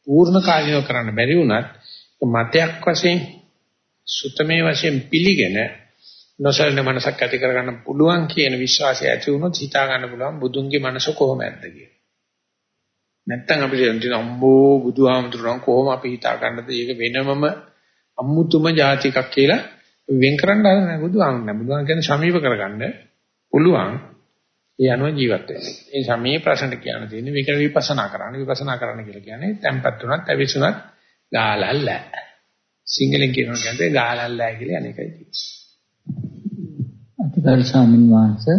පූර්ණ කාර්යව කරන්න බැරි වුණත් මතයක් වශයෙන් සුතමේ වශයෙන් පිළිගෙන නොසලන මනසක් ඇති කරගන්න පුළුවන් කියන විශ්වාසය ඇති වුණොත් හිතා ගන්න පුළුවන් බුදුන්ගේ මනස කොහොමද කියලා. නැත්තම් අපිට හිතෙන අම්බෝ බුදුහාමුදුරන් කොහොම අපි හිතා ගන්නද ඒක වෙනමම අමුතුම જાතිකක් කියලා වෙන් කරන්න හදන්නේ බුදුහාමුදුරන්. බුදුහාමුදුරන් කියන්නේ සමීප කරගන්න පුළුවන්. ඒ අනුව ජීවත් වෙන්න. ඒ සමේ ප්‍රශ්නට කියන්න තියෙන්නේ මේක විපස්සනා කරන්න. විපස්සනා කරන්න කියලා කියන්නේ tempat තුනත් ඇවිසුණත් ගාලල්ල. සිංහලෙන් කියනවා කියන්නේ ගාලල්ල කියලා අනේකයි තියෙන්නේ. අතිගරු ස්වාමීන් වහන්සේ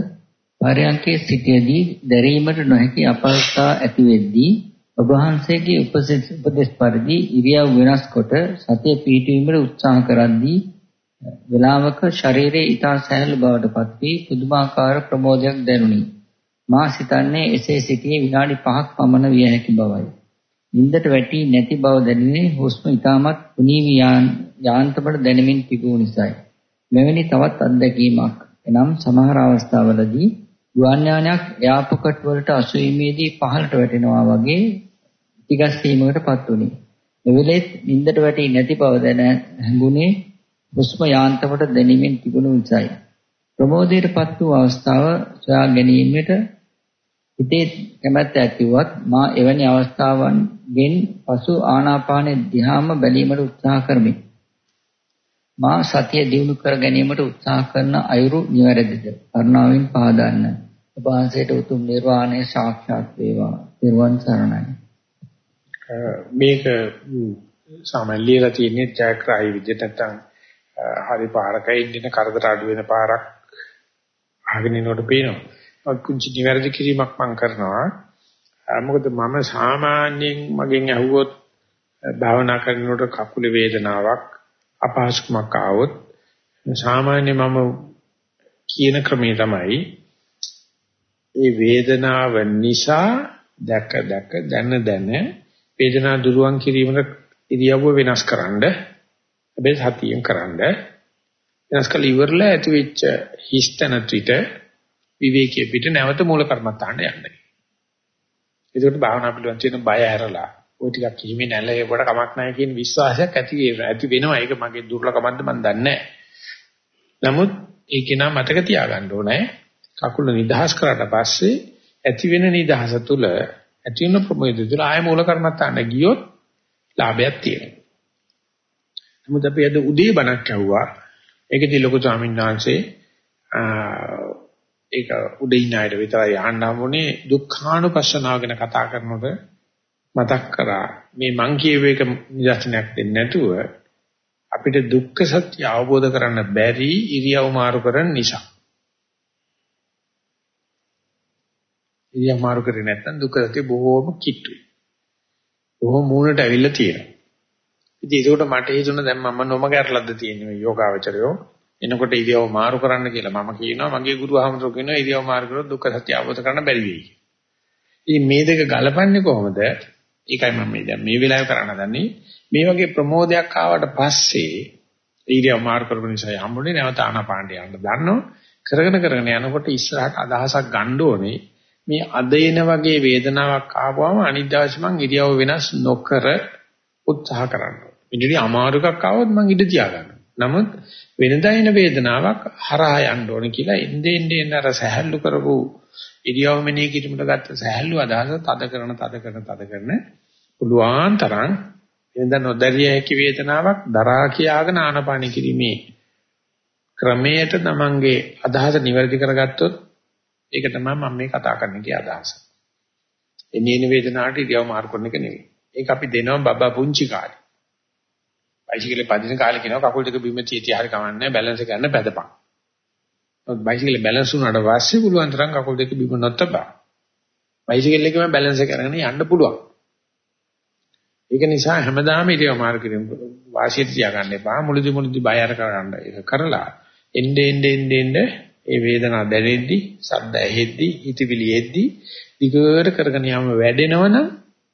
පරයන්කේ සිටියේදී දැරීමට නොහැකි අපහසුතා ඇති වෙද්දී ඔබ වහන්සේගේ උපදෙස් පරිදි ඉරියව් වෙනස් කොට සතිය පිහිටීමට උත්සාහ කරද්දී වේලාවක ශරීරයේ ඊතා සැහැල්ලු බවට පත් වී පුදුමාකාර ප්‍රමෝදයක් දැනුනි. මා සිතන්නේ එසේ සිටියේ විනාඩි 5ක් පමණ විය හැකි බවයි. නින්දට වැටි නැති බව දැනුනේ හුස්ම ඊටමත් පුනීවි යාන්තමට දැනෙමින් තිබුණු නිසායි. මෙවැනි තවත් අත්දැකීමක් එනම් සමහර අවස්ථාවලදී ගුවන් යානයක් එයාපොකට් වලට අසුීමේදී පහළට වැටෙනවා වගේ ටිගස්සීමකටපත් වුණේ. එවෙලෙත් නින්දට වැටි නැති බව දැන හැඟුණේ හුස්ම යාන්තමට දැනීමෙන් තිබුණු නිසායි. ප්‍රමෝදයටපත් වූ අවස්ථාව සොයා ගැනීමට හිතේ කැමැත්ත ඇතිවත් මා එවැනි අවස්ථාවන්ගෙන් පසු ආනාපානෙ දිහාම බැලීමට උත්සාහ කරමි. මා සතිය දියුණු කර ගැනීමට උත්සාහ කරන අයුරු නිවැරදිද? කරුණාවෙන් පහදන්න. ඔබ වහන්සේට උතුම් නිර්වාණය සාක්ෂාත් වේවා. නිර්වන් සරණයි. මේක සාමාන්‍ය ලියලා තියෙන්නේ ජයග්‍රහී විදිහට නැත්නම් හරි පාරක ඉන්න කරදර අඩු වෙන පාරක් අහගෙන ඉනකොට පේනවා. කුංචි නිවැරදි කිරීමක් මම කරනවා. මොකද මම සාමාන්‍යයෙන් මගෙන් ඇහුවොත් භාවනා කරනකොට කකුලේ වේදනාවක් අපහසුකමක් ආවොත් සාමාන්‍ය මම කියන ක්‍රමේ තමයි ඒ වේදනාව නිසා දැක දැක දැන දැන වේදනාව දුරුවන් කිරීමට ඉරියව්ව වෙනස්කරනද හැබැයි සතියෙන් කරන්ද වෙනස් කළ ඉවරලා ඇති වෙච්ච හිස්තන ත්‍රිට විවේකයේ පිට නැවත මූල කර්මත්තාන්න යන්නේ. ඒකට භාවනා පිළිවන් තියෙන බය ඇරලා ওই ටිකක් කිහිමේ නැල්ල ඒකට කමක් නැහැ කියන විශ්වාසයක් ඇති ඇති වෙනවා. ඒක මගේ දුර්ලභකමක්ද මන් දන්නේ නැහැ. නමුත් ඒක නා මතක තියාගන්න ඕනේ. කකුල නිදහස් කරාට පස්සේ ඇති වෙන නිදහස තුළ ඇති වෙන ප්‍රමෝදය තුළ ආය මූල කර්මත්තාන්න ගියොත් ලාභයක් තියෙනවා. නමුත් අපි අද උදේ බණක් ඇහුවා. ඒකදී ලොකු ස්වාමීන් වහන්සේ ඒක උඩින් ණයට විතරයි අහන්න හම්බුනේ දුක්ඛානුපස්සනාව ගැන කතා කරනකොට මතක් කරා මේ මං කියව එක නිදර්ශනයක් දෙන්නේ නැතුව අපිට දුක්ඛ සත්‍ය අවබෝධ කරන්න බැරි ඉරියව් මාරු කරන නිසා. ඉරියව් මාරු කරේ නැත්නම් දුක්ඛ සත්‍ය බොහෝම කිට්ටුයි. බොහෝ මූණට ඇවිල්ලා තියෙනවා. ඉතින් ඒකට මට හිතුණා දැන් මම නොම ගැරලද්ද තියෙන්නේ මේ යෝගාවචරයෝ. එනකොට ඉරියව් මාරු කරන්න කියලා මම කියනවා මගේ ගුරු ආමතුරු කියනවා ඉරියව් මාරු කරොත් දුක්ඛ සත්‍ය අවබෝධ කරන්න බැරි වෙයි. ඉතින් මේ දෙක ගලපන්නේ කොහොමද? ඒකයි මම මේ දැන් මේ වෙලාවේ කරන්න දන්නේ. මේ වගේ ප්‍රමෝදයක් ආවට පස්සේ ඉරියව් මාරු කරපු නිසා හම්බුනේ නැවත ආනාපානට යන්න දන්නෝ. කරගෙන කරගෙන යනකොට ඉස්සරහට අදහසක් ගන්න ඕනේ. මේ අද එන වගේ වේදනාවක් ආවම අනිත් දවසේ මං ඉරියව් වෙනස් නොකර උත්සාහ කරනවා. ඉතින් අමාරුකක් ආවොත් මං ඉඳ තියාගන්නවා. නමුත් වෙනදා එන වේදනාවක් හරහා යන්න ඕනේ කියලා එන්නේ එන්නේ අර සහැල්ලු කරපු ඉරියව් මෙනෙහි කිරීමට ගත්ත සහැල්ලු අදහස තද කරන තද කරන තද කරන පුළුවන් තරම් වෙනදා නොදැරිය හැකි වේදනාවක් දරා කියාගෙන ආනපාන කිරීමේ ක්‍රමයට තමන්ගේ අදහස නිවැරදි කරගත්තොත් ඒක තමයි මම මේ කතා කරන්න කිය අදහස. එන්නේ වේදනාවට ඉරියව් මාරු කරන එක නෙවෙයි. ඒක අපි දෙනවා බබා පුංචි කාලේ. බයිසිකලේ පදින කාලේ කියනවා කකුල් දෙක බිම තියටි හරි කමන්නේ බැලන්ස් එක ගන්න පැදපන්. ඔත් බයිසිකලේ බැලන්ස් වුණාට පස්සේ පුළුවන් තරම් කකුල් දෙක බිම නොතබා. බයිසිකල් එකම බැලන්ස් එක කරගෙන යන්න පුළුවන්. ඒක නිසා හැමදාම ඉතිව මාරු කිරීම වාසියට තියාගන්න එපා. මුලදි මුලදි බය අර කරන්න ඒක කරලා එnde ende ende ende ඒ වේදනාව දැනෙද්දි, සද්ද ඇහෙද්දි, හිතවිලි එද්දි දිගට කරගෙන යම වැඩෙනවනම්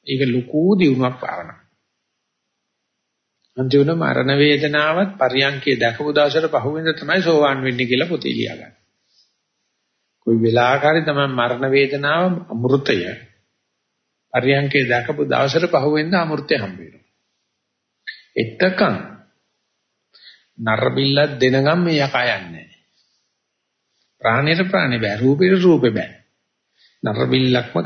ඒක ලකූ දියුණුවක් පාවනවා. අන්තිමට මරණ වේදනාවත් පරියන්කේ දැකපු දවසට පහුවෙන්ද තමයි සෝවාන් වෙන්නේ කියලා පොතේ ලියාගන්න. કોઈ වෙලාවකරි තමයි මරණ වේදනාව අමෘතය. පරියන්කේ දැකපු දවසට පහුවෙන්ද අමෘතය හම්බ වෙනවා. එතකන් නරබිල්ලක් දෙනගම් මේ යකා යන්නේ ප්‍රාණයට ප්‍රාණේ බෑ රූපෙට රූපේ බෑ. නරබිල්ලක්ම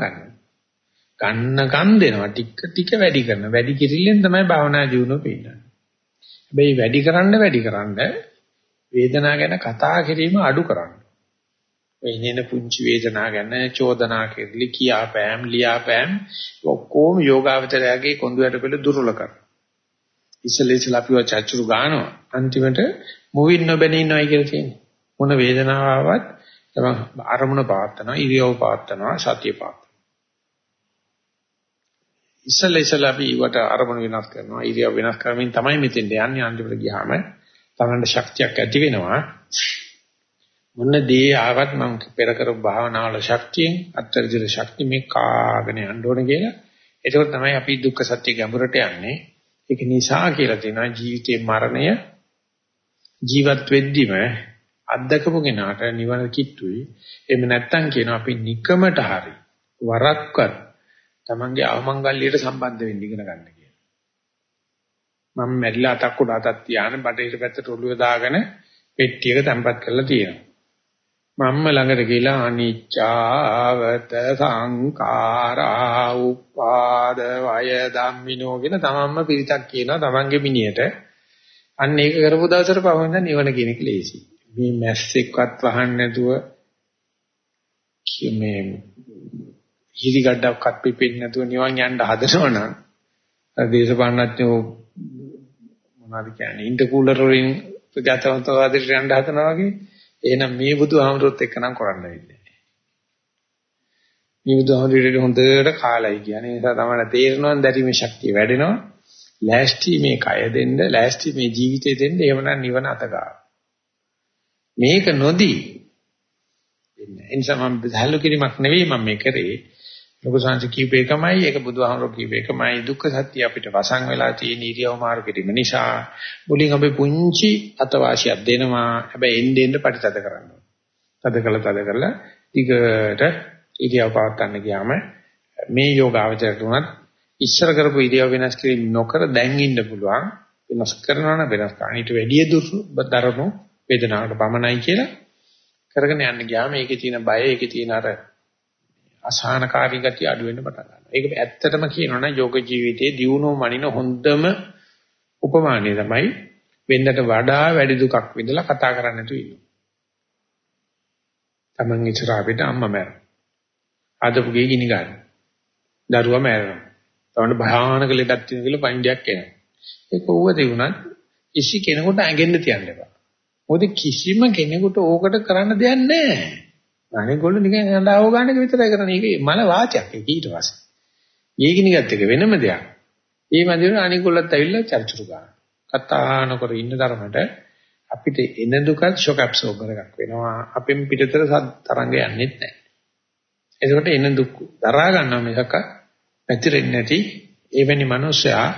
ගන්න. ගන්නකම් දෙනවා ටික ටික වැඩි කරන. වැඩි කිරිල්ලෙන් තමයි භාවනා ජීවණය පේන්නේ. හැබැයි වැඩි කරන්න වැඩි කරන්න වේදනාව ගැන කතා කිරීම අඩු කරන්න. මේ ඉන්න පුංචි වේදනාව ගැන චෝදනා කෙරලි කියාපෑම් ලියාපෑම් ඔක්කොම යෝගාවචරයගේ කොඳුයට පෙළ දුර්වල කරනවා. ඉස්සෙල්ලා ඉස්සෙල්ලා අපිව චච්චුරු ගන්නවා. අන්තිමට මුවින් නොබැනී ඉන්නවයි කියලා තියෙනවා. මොන වේදනාවක් තමයි අරමුණ පාත්තනවා, ඉරියව් පාත්තනවා, සතිය පාත්තනවා. ඉස්සෙල්ලා ඉස්සෙල්ලා අපි ඊවට අරමුණ වෙනස් කරනවා, ඉරියව් වෙනස් කරමින් තමයි මෙතෙන්ට යන්නේ අන්තිමට ගියාම තමන්ට ශක්තියක් ඇති වෙනවා. මොන දේ ආවත් මම පෙර කරපු භාවනාවල ශක්තියෙන් අත්‍යවශ්‍ය ශක්තිය මේ කාගෙන යන්න ඕන කියලා. ඒක තමයි අපි දුක්ඛ සත්‍ය ගැඹුරට යන්නේ. ඒක නිසා කියලා තියෙනවා ජීවිතේ මරණය ජීවත් වෙද්දිම අත්දකපු කෙනාට නිවන කිට්ටුයි. එහෙම නැත්තම් කියනවා අපි නිකමට හරි වරක්වත් තමන්ගේ අවමංගල්‍යයට සම්බන්ධ වෙන්න ඉගෙන ගන්න කියලා. මම මැරිලා අතක් උඩ අතක් තියාගෙන බඩේට පැත්තට ඔළුව දාගෙන පෙට්ටියක තැම්පත් කරලා තියෙනවා. මම්ම ළඟට ගිහලා අනිච්චාවත සංඛාරා උපාද වය ධම්මිනෝ කියන තමන්ම පිරිතක් කියනවා තමන්ගේ මිනියට. අන්න ඒක කරපු දවසට පවෙන්ද නිවන කියන එක ලේසි. මේ මැස්සෙක්වත් වහන්න නැතුව මේ හිරි ගඩක්වත් පිපෙන්නේ නැතුව නිවන් යන්න හදනවනම් දේශපාලනඥයෝ මොනවද කියන්නේ ඉන්ටර්කූලර් වලින් ප්‍රජාතන්ත්‍රවාදයට යන්න හදනවා වගේ එහෙනම් මේ බුදුහාමුදුරුවොත් එක්ක නම් කරන්න වෙන්නේ. මේ බුදුහාමුදුරුවෝ හොඳට කාලයි කියන්නේ. ඒ නිසා තමයි තේරෙනවා දැරීමේ ශක්තිය වැඩෙනවා. ලෑස්ති මේ කය දෙන්න, ලෑස්ති මේ ජීවිතය දෙන්න එහෙමනම් නිවන අතගා. මේක නොදී එන්නේ. ඒ නිසා මම බහලු කිරීමක් නෙවෙයි මම මේ කරේ. ලොකු සංසි කීප එකමයි ඒක බුදුහාමරෝ කීප එකමයි. දුක්ඛ සත්‍ය අපිට වසන් වෙලා තියෙන ඉරියව් මාරු කිරීම නිසා මුලින් අපි පුංචි අතවාසියක් දෙනවා. හැබැයි එන්න එන්න පරිතද කරනවා තද කළ තද කරලා ඊගට ඉරියව් පවත්වන්න ගියාම මේ යෝගාවචරයට උනත් ඉස්සර කරපු ඉරියව් වෙනස් කිරීම නොකර දැන් ඉන්න පුළුවන්. වෙනස් කරනවා නම් වෙනස් කරන්න ඊට වැඩිය දුරු දරනු වේදනාවට පමණයි කියලා කරගෙන යන්න ගියාම ඒකේ තියෙන බය ඒකේ තියෙන අර අසහනකාරී ගතිය අඩු වෙන්න පටන් ගන්නවා. ඒක ඇත්තටම කියනවනම් යෝග ජීවිතයේ දියුණුව මනින හොඳම උපමානය තමයි වෙන්නට වඩා වැඩි දුකක් විඳලා කතා කරන්න නැතුව ඉන්නවා. Taman ඉස්සරහ අපිට අම්මා මැරෙනවා. ආදපු ගේ ගිනි ගන්න. දරුවා මැරෙනවා. තවන්න භයානක ලෙඩක් තියෙන කියලා පණ්ඩියක් එනවා. ඒක ඕව දෙවුණත් කිසි කෙනෙකුට ඇඟෙන්න තියන්න එපා. මොකද කිසිම කෙනෙකුට ඕකට කරන්න දෙයක් නැහැ. අනේගොල්ලෝ නිකන් හඳාව ගන්න එක විතරයි කරන්නේ. ඒක මල වාචයක් ඒක ඊට පස්සේ. ඊගිනිගත් එක වෙනම දෙයක්. ඒ මැදින් අනේගොල්ලත් ඇවිල්ලා චර්චුරු ගන්න. කතා නොකර ඉන්න ධර්මයට අපිට එන දුකත් ෂොක් ඇබ්සෝබර් එකක් වෙනවා. අපෙන් පිටතර තරංග යන්නේ නැහැ. එතකොට එන දුක් දරා ගන්නවා මිසක පැතිරෙන්නේ නැති එවැනි මනුස්සයා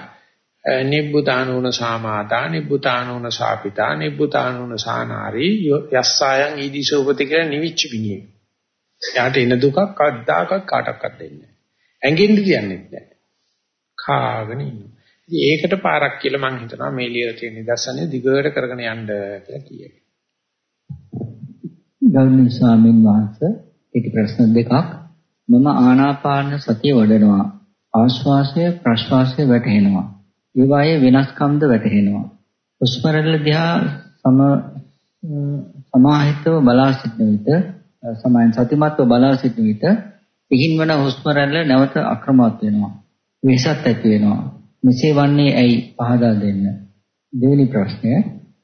නිබ්බුතානෝන සාමාදා නිබ්බුතානෝන සාපිතා නිබ්බුතානෝන සානාරි යස්සයන් ඊදිස උපත කියලා නිවිච්ච විනිය. යාට එන දුකක් කද්දාකක් කාටවත් දෙන්නේ නැහැ. ඇඟෙන් කියන්නේ නැහැ. කාගෙන ඉන්නවා. ඉතින් ඒකට පාරක් කියලා මම හිතනවා මේ ලියලා තියෙන නිදර්ශනේ දිගට කරගෙන යන්න කියලා කියයි. ගෞරවනීය ස්වාමීන් වහන්සේ ඊට ප්‍රශ්න දෙකක් මම ආනාපාන සතිය වඩනවා ආශ්වාසය ප්‍රශ්වාසය වැටහෙනවා ඒවායේ වෙනස්කම්ද වැටහෙනවා. හුස්ම රැල්ල දිහා සම සමාහිතව බලා සිටින විට සමායන් සතිමත්ව බලා සිටින විට පිහින්වන හුස්ම රැල්ල නැවත අක්‍රමවත් වෙනවා. වෙහසක් ඇති වෙනවා. මෙසේ වන්නේ ඇයි පහදා දෙන්න. දෙවෙනි ප්‍රශ්නය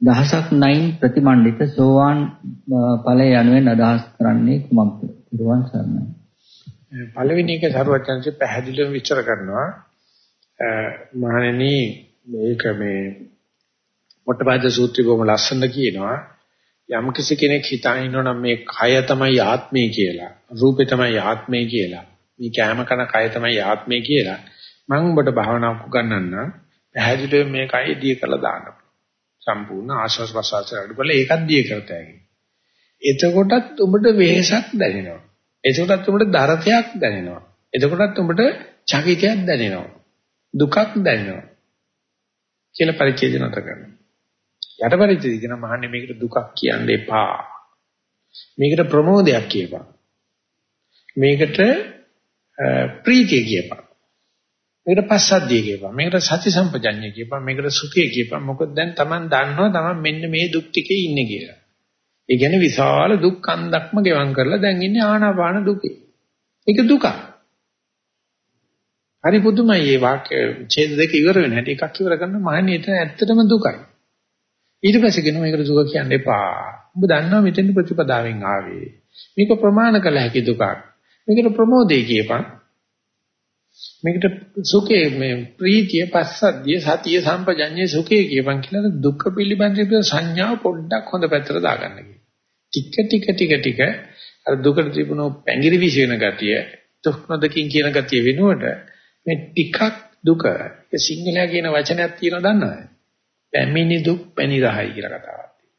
දහසක් නයින් ප්‍රතිමණ්ඩිත සෝවාන් ඵලය යනුවෙන් අදහස් කරන්නේ කුමක්ද? පිරුවන් සරණයි. පළවෙනි එක සරුවචන්සේ පැහැදිලිව විස්තර කරනවා මහණෙනි මේක මේ මොට්ටපාද සූත්‍රය බොහොම ලස්සන කියනවා. යම් කිසි කෙනෙක් හිතා ඉන්නවනම් මේ කය තමයි ආත්මය කියලා. රූපේ තමයි ආත්මය කියලා. මේ කෑම කන කය තමයි ආත්මය කියලා. මම ඔබට භාවනාවක් උගන්වන්නම්. පැහැදිලිව මේ කය දී කරලා දාන්න සම්පූර්ණ ආශ්වාස ප්‍රශ්වාස අඩු කරලා ඒකත් දී කරතයි එතකොටත් උඹට වෙහසක් දැනෙනවා. එතකොටත් උඹට දරතයක් දැනෙනවා. එතකොටත් උඹට චකිතයක් දැනෙනවා. දුකක් දැනෙනවා කියලා පරිච්ඡේද නතර කරනවා. යට පරිච්ඡේද කියන මහන්නේ මේකට දුකක් කියන්න එපා. මේකට ප්‍රමෝදයක් කියපන්. මේකට ප්‍රීතිය කියපන්. මේකට පස්සද්ධිය කියපන්. මේකට සති සම්පජඤ්ඤය කියපන්. මේකට සුඛය කියපන්. මොකද දැන් Taman දන්නවා Taman මෙන්න මේ දුක් ටිකේ ඉන්නේ කියලා. ඒ කියන්නේ විශාල දුක් කන්දක්ම ගෙවම් කරලා දැන් ඉන්නේ ආනාපාන දුකේ. ඒක දුකක්. හරි පුදුමයි මේ වාක්‍ය ඡේද දෙක ඉවර වෙන හැටි එකක් ඉවර කරන මහන්නේ එතන ඇත්තටම දුකයි. ඊට පස්සේ කියනවා මේකට දුක කියන්න එපා. ඔබ දන්නවා මෙතෙන් ප්‍රතිපදාවෙන් ආවේ. මේක ප්‍රමාණ කළ හැකි දුකක්. මේකට ප්‍රමෝදේ කියපන්. මේකට සුඛේ මේ ප්‍රීතිය පස්සද්ධිය සතිය සම්පජඤ්ඤේ සුඛේ කියපන් කියලා දුක් පිළිබඳව සංඥාව පොඩ්ඩක් හොඳ පැත්තට දාගන්න කියනවා. ටික ටික ටික ටික අර දුකට තිබුණු පැංගිරි විශ්වෙන ගතිය දුක් නොදකින් කියන ගතිය වෙනුවට මේ ටිකක් දුක ඒ සිංහලයා කියන වචනයක් තියෙනවද දන්නවද? පැමිණි දුක් පැනිරහයි කියලා කතාවක් තියෙනවා.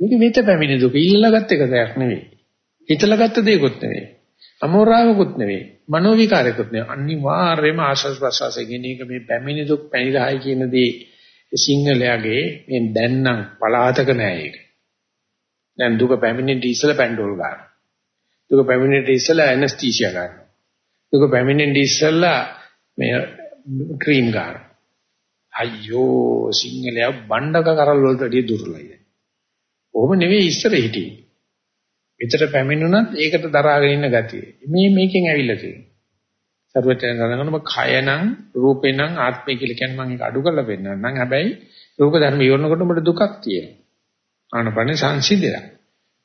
මේක මෙත පැමිණි දුක ඉල්ලගත් එක දෙයක් නෙවෙයි. හිතලා ගත්ත දෙයක්වත් නෙවෙයි. අමෝරාවකුත් නෙවෙයි. මනෝ විකාරයකුත් නෙවෙයි. අනිවාර්යයෙන්ම ආශස් ප්‍රසවාසය කියන එක මේ පැමිණි දුක් පැනිරහයි කියන දේ සිංහලයාගේ මේ දැන් නම් පලාතක නෑ ඒක. දැන් දුක පැමිණෙන්න ඉස්සලා පැන්ඩෝල් ගන්න. දුක පැමිණෙන්න ඉස්සලා ඇනස්තීසියා ගන්න. දුක පැමිණෙන්නේ ඉස්සෙල්ලා මේ ක්‍රීම් ගන්න. අයියෝ සිංහලයා බණ්ඩක කරල් වලට වැඩිය දුර්ලභයි. ඔහොම නෙවෙයි ඉස්සර හිටියේ. විතර පැමිණුණත් ඒකට දරාගෙන ඉන්න ගතිය. මේ මේකෙන් ඇවිල්ලා තියෙන්නේ. සර්වචයන් ගණනම කයනම් රූපේනම් ආත්මය කියලා කියන්නේ මම ඒක අඩු කරලා පෙන්නන්නම්. හැබැයි රූප ධර්ම ඉවරනකොට උඹට දුකක් තියෙනවා. ආනපන සංසිඳිලා.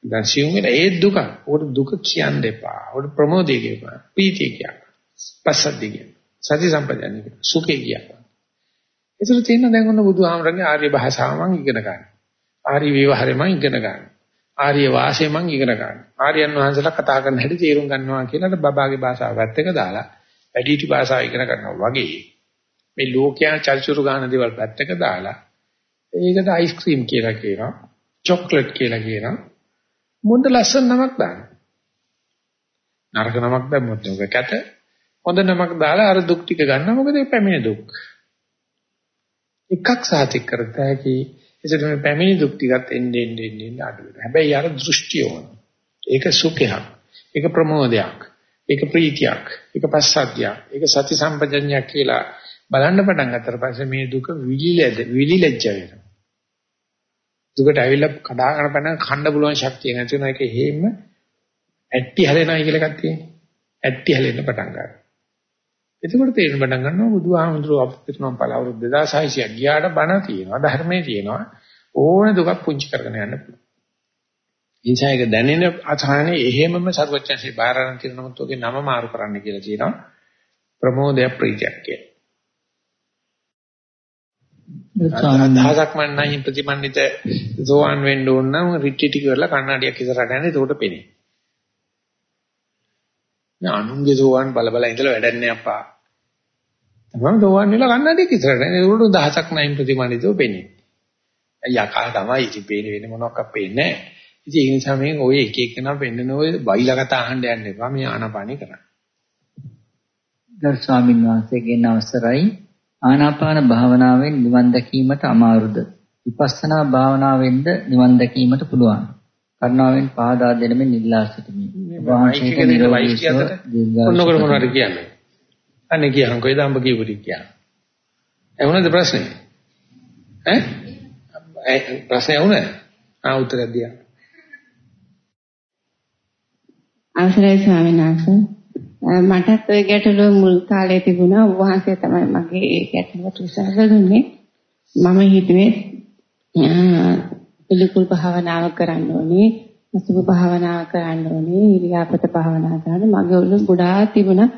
දැන් සිවුම් වෙන ඒ දුක. උඩ දුක කියන්න එපා. උඩ ප්‍රමෝදය කියපා. පීතිය කියපා. පස්සද්ධිය කියපා. සති සම්පජානිය කියපා. සුඛේ කියපා. ඒතර තියෙන දැන් ඔන්න බුදුහාමරගේ ආර්ය භාෂාව මම ඉගෙන ගන්න. ආර්ය විවහාරය මම ඉගෙන ගන්න. ආර්ය වාසය මම ඉගෙන ගන්න. ආර්යයන් වහන්සේලා කතා කරන හැටි තේරුම් ගන්නවා කියලා බබාගේ භාෂාව පැත්තක දාලා වැඩිහිටි භාෂාව ඉගෙන ගන්නවා වගේ මේ ලෝකයා චල්චුරු ගන්න දේවල් පැත්තක දාලා ඒකට අයිස්ක්‍රීම් කියලා කියනවා චොක්ලට් කියලා කියනවා මොඳ ලස්සන නමක් දාන්න. නරක නමක් දැම්මොත් උග කැත හොඳ නමක් දාලා අර දුක් ටික ගන්න මොකද මේ පැමිණි දුක්? එකක් සාතික කරත හැකි. එසේට මේ පැමිණි දුක් ටිකත් එන්නේ එන්නේ එන්නේ අඩු වෙනවා. හැබැයි අර දෘෂ්ටිය ඕන. ඒක සුඛයක්. ඒක ප්‍රමෝදයක්. ඒක ප්‍රීතියක්. ඒක පස්සද්ධියක්. ඒක සති සම්පජඤ්ඤයක් කියලා බලන්න පටන් ගත්තට පස්සේ මේ දුක විලිලද විලිලැජ්ජ වෙනවා. දුකට ඇවිල්ලා කඩා ගන්න පණ කන්න පුළුවන් ශක්තිය නැති වෙන එක හේම ඇට්ටි හැලෙනයි කියලා එකක් තියෙනවා. ඇට්ටි හැලෙන්න පටන් ගන්නවා. එතකොට තේරෙන පටන් ගන්නවා බුදුහාමුදුරුව අපිට නම් පළ අවුරුදු 2600 ගියාට බණ තියෙනවා ධර්මයේ තියෙනවා ඕන දුකක් පුංචි කරගෙන යන්න පුළුවන්. ඉන්සයික දැනෙන අසහනේ එහෙමම සර්වඥන්සේ බාරණ තියෙන නමුත් ඔගේ නම මාරු කරන්න කියලා කියනවා ප්‍රමෝදය ප්‍රීතියක් කියලා. දහසක් මන්නයින් ප්‍රතිමන්විත සෝවන් වෙන්න ඕන නම් රිට්‍රීට් කරලා කන්නඩියක් ඉස්සරහට යන්න එතකොට පෙනේ. නා අනුන්ගේ සෝවන් බල බල ඉඳලා වැඩක් නෑ අප්පා. තමන් සෝවන් වෙලා කන්නඩියක් ඉස්සරහට යන්න එතකොට දහසක් නයින් ප්‍රතිමන්විතව පෙනේ. යකා තමයි ඉතින් පේන්නේ වෙන මොනවක් අපේන්නේ නෑ. ඉතින් ඒ නිසා මේ ඔය එක එක නම් වෙන්න ඔය බයිලා කතා අහන්න යන්න එපා මේ ආනාපානෙ කරන්න. ගරු ස්වාමීන් වහන්සේගෙන් අවසරයි ආනාපාන භාවනාවෙන් නිවන් දැකීමට අමාරුද? විපස්සනා භාවනාවෙන්ද නිවන් දැකීමට පුළුවන්? කරුණාවෙන් පාදා දෙනමින් ඉල්ලා සිටිමි. වහන්සේට නිරෝගී සුව ඔන්නකර මොනවද කියන්නේ? අනේ කියහන් කොයිද අම්බ කියපුටි කියන්නේ? එවුනද ප්‍රශ්නේ? ඈ ප්‍රශ්නේ වුණා? ආ උත්තරයක් දියා. අවසරයි ස්වාමීන් වහන්සේ මටත් ওই ගැටලුව මුල් කාලේ තිබුණා. ඔබ වහන්සේ තමයි මගේ ඒ ගැටලුවට උත්සාහ දුන්නේ. මම හිතුවේ පිළිකුල් භාවනාව කරන්න ඕනේ, අසුභ භාවනාව කරන්න ඕනේ, ඉරියාපත භාවනාව කරන්න. මගේ ඔළුව ගොඩාක් තිබුණා.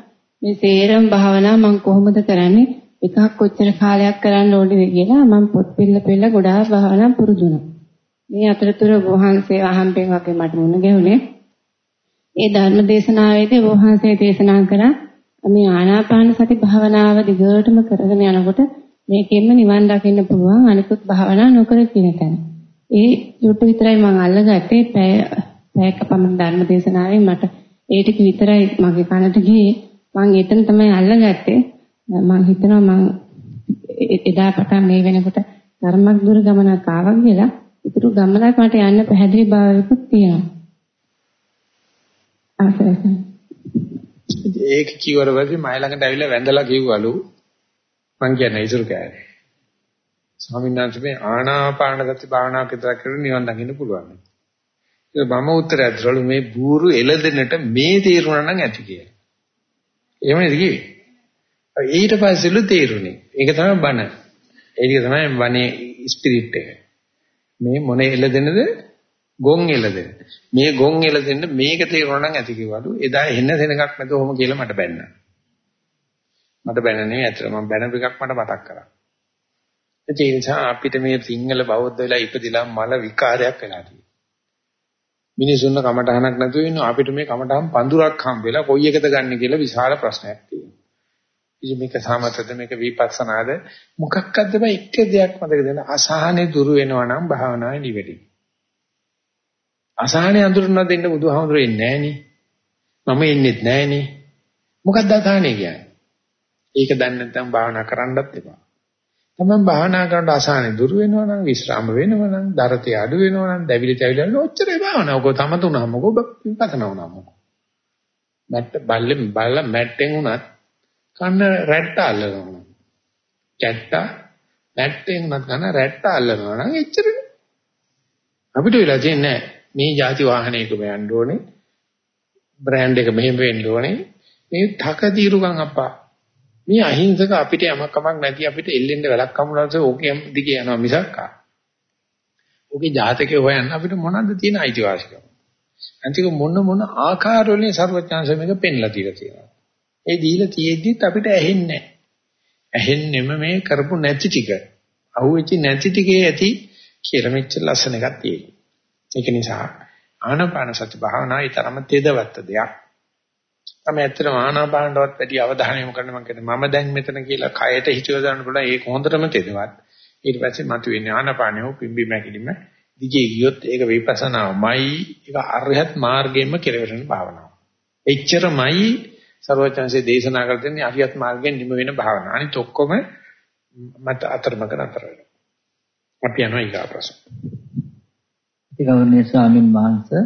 මේ සේරම භාවනා මම කොහොමද කරන්නේ? එකක් කොච්චර කාලයක් කරන්න ඕනේද කියලා මම පොත් පිළ පිළ ගොඩාක් භාවනා පුරුදු වුණා. මේ අතරතුර වහන්සේ අහම්බෙන් වගේ මට මුණ ගැහුනේ. ඒ ධර්ම දේශනාවේදී වහන්සේ දේශනා කළා මේ ආනාපාන සති භාවනාව දිගටම කරගෙන යනකොට මේකෙන්ම නිවන් දකින්න පුළුවන් අනිකුත් භාවනා නොකර කියන තැන. ඒ යුට විතරයි මම අල්ලගත්තේ පැය පැයක පමණ ධර්ම දේශනාවෙන් මට ඒ ටික විතරයි මගේ කනට ගියේ. මම එතන තමයි අල්ලගත්තේ. මම හිතනවා මම එදා පටන් මේ වෙනකොට ධර්මයක් දුර ගමනක් ආවා කියලා. ඒතර ගමනක් මට යන්න පැහැදිලි භාවයකුත් තියෙනවා. අවසරයි. ඒක කිව්වර පස්සේ මයි ළඟට ඇවිල්ලා වැඳලා කිව්වලු මං කියන්නේ ඉසුරු කෑනේ. ස්වාමීන් වහන්සේ මේ ආනාපාන සති භාවනාව විතර කරලා නිවන් දකින්න පුළුවන්. ඒක මම උත්තරයක් දුන්නලු මේ බూరు එළදෙනට මේ තේරුණා නම් ඇති කියලා. එහෙම නේද කිව්වේ? ඊට පස්සෙලු තේරුණේ. ඒක තමයි බණ. ඒක තමයි වනේ ස්පිරිට් එක. මේ මොන එළදෙනද ගොන් එළදෙන. මේ ගොන් එළදෙන්න මේක තේරුණා නම් ඇති කිව්වලු. එදා එන්න දෙනකක් නැත ඔහොම කියලා මට බැන්නා. මට බැන නෙවෙයි ඇත්තට මම බැන එකක් මට මතක් කරා. ඒ නිසා අපිට මේ සිංහල බෞද්ධ වෙලා ඉපදිලා මල විකාරයක් වෙලා තියෙනවා. මිනිසුන්ව කමටහනක් නැතුව ඉන්නවා අපිට මේ කමටහන් පඳුරක් හම් වෙලා කොයි එකද ගන්න කියලා විශාල ප්‍රශ්නයක් තියෙනවා. ඉතින් මේක සමතද මේක විපස්සනාද මොකක්ද බෑ එක දෙයක් මතක දෙන්න අසහනේ දුරු වෙනවා නම් භාවනාවේ නිවැරදි. අසහනේ අඳුරන දෙන්න බුදුහාමුදුරේ ඉන්නේ නෑනේ. මම ඉන්නෙත් නෑනේ. මොකක්ද අසහනේ කියන්නේ? ඒක දන්නේ නැත්නම් භාවනා කරන්නත් එපා. තමන් භාවනා කරනකොට අසහනේ දුර වෙනවා නම් විශ්‍රාම වෙනවා නම් දරතේ අඩු වෙනවා නම් දැවිලි තැවිලි වෙනවා ඔච්චරයි භාවනාව. ඔක තම තුනම ඔක විපස්සනා වුණාම. මැට් බල්ලෙන් බල්ල මැට්ටෙන් උනත් කන්න රැට්ට අල්ලනවා. කැට්ටා මැට්ටෙන් උනත් කන්න රැට්ට අල්ලනවා නම් එච්චරනේ. අපිට වෙලා තියෙන්නේ මේ ಜಾති වාහනයකම යන්න ඕනේ බ්‍රෑන්ඩ් එක මෙහෙම වෙන්න ඕනේ මේ තකදීරුකම් අප්පා මේ අහිංසක අපිට යමක් කමක් නැති අපිට එල්ලෙන්න වැලක් හමුනවස ඕකෙම දිගේ යනවා මිසක් ආ ඔගේ ජාතකේ හොයන්න අපිට මොනවද තියෙන අයිතිවාසිකම්? අන්තික මොන මොන ආකාර වලින් ਸਰවඥාන්සය මේක පෙන්ලා දීලා තියෙනවා. ඒ දීලා තියෙද්දිත් අපිට ඇහෙන්නේ නැහැ. ඇහෙන්නෙම මේ කරපු නැති ටික. අහුවෙච්ච නැති ටිකේ ඇති කියලා මෙච්චර ලස්සන එකක් තියෙනවා. ඒක නිසා ආනාපාන සති භාවනා ඊතරම් තෙදවත් දෙයක්. තමයි ඇත්තටම ආනාපානටවත් වැඩි අවධානය යොමු කරන්න මම කියන්නේ මම දැන් මෙතන කියලා කයට හිතියව දාන්න පුළුවන් ඒක හොඳටම තෙදවත්. ඊට පස්සේ මතුවෙන්නේ ආනාපානය හෝ පිම්බි මැකිලිම දිගේ ගියොත් ඒක විපස්සනාමයි ඒක අරහත් මාර්ගයෙන්ම කෙරවෙන භාවනාව. එච්චරමයි සර්වචන්සේ දේශනා කර දෙන්නේ අරියත් මාර්ගයෙන් නිම වෙන භාවනාව. අනිත ඔක්කොම මත අතරමඟ නතර වෙනවා. අපි යනවා ඊගා ප්‍රශ්න. ගෞරවනීය ස්වාමින් වහන්සේ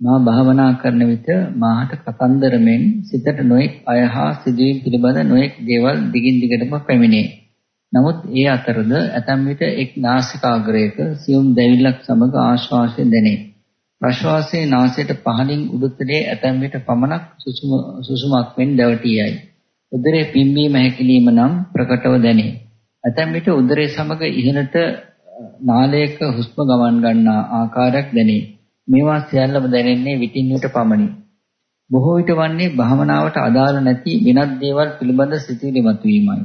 මා භාවනා කරන විට මාහට කතන්දර මෙන් සිතට නොඑක් අය හා සිදුවීම් පිළිබඳ නොඑක් දේවල් දිගින් දිගටම පැමිණේ. නමුත් ඒ අතරද ඇතැම් විට එක් නාසිකාග්‍රයක සියුම් දැවිල්ලක් සමග ආශ්වාසය දැනේ. ප්‍රශ්වාසයේ නාසයට පහළින් උඩුතලයේ ඇතැම් විට පමණක් සුසුම සුසුමක් මෙන් දැවටී යයි. උදරයේ පිම්බීම හැකිලිම නම් ප්‍රකටව දැනේ. ඇතැම් විට උදරයේ සමග ඉහළට නාලයක හුස්ම ගමන් ගන්නා ආකාරයක් දැනේ. මේවා සියල්ලම දැනෙන්නේ විටින් විට පමණි. බොහෝ විට වන්නේ භාවනාවට අදාළ නැති වෙනත් දේවල් පිළිබඳ සිතිවිලි මතුවීමයි.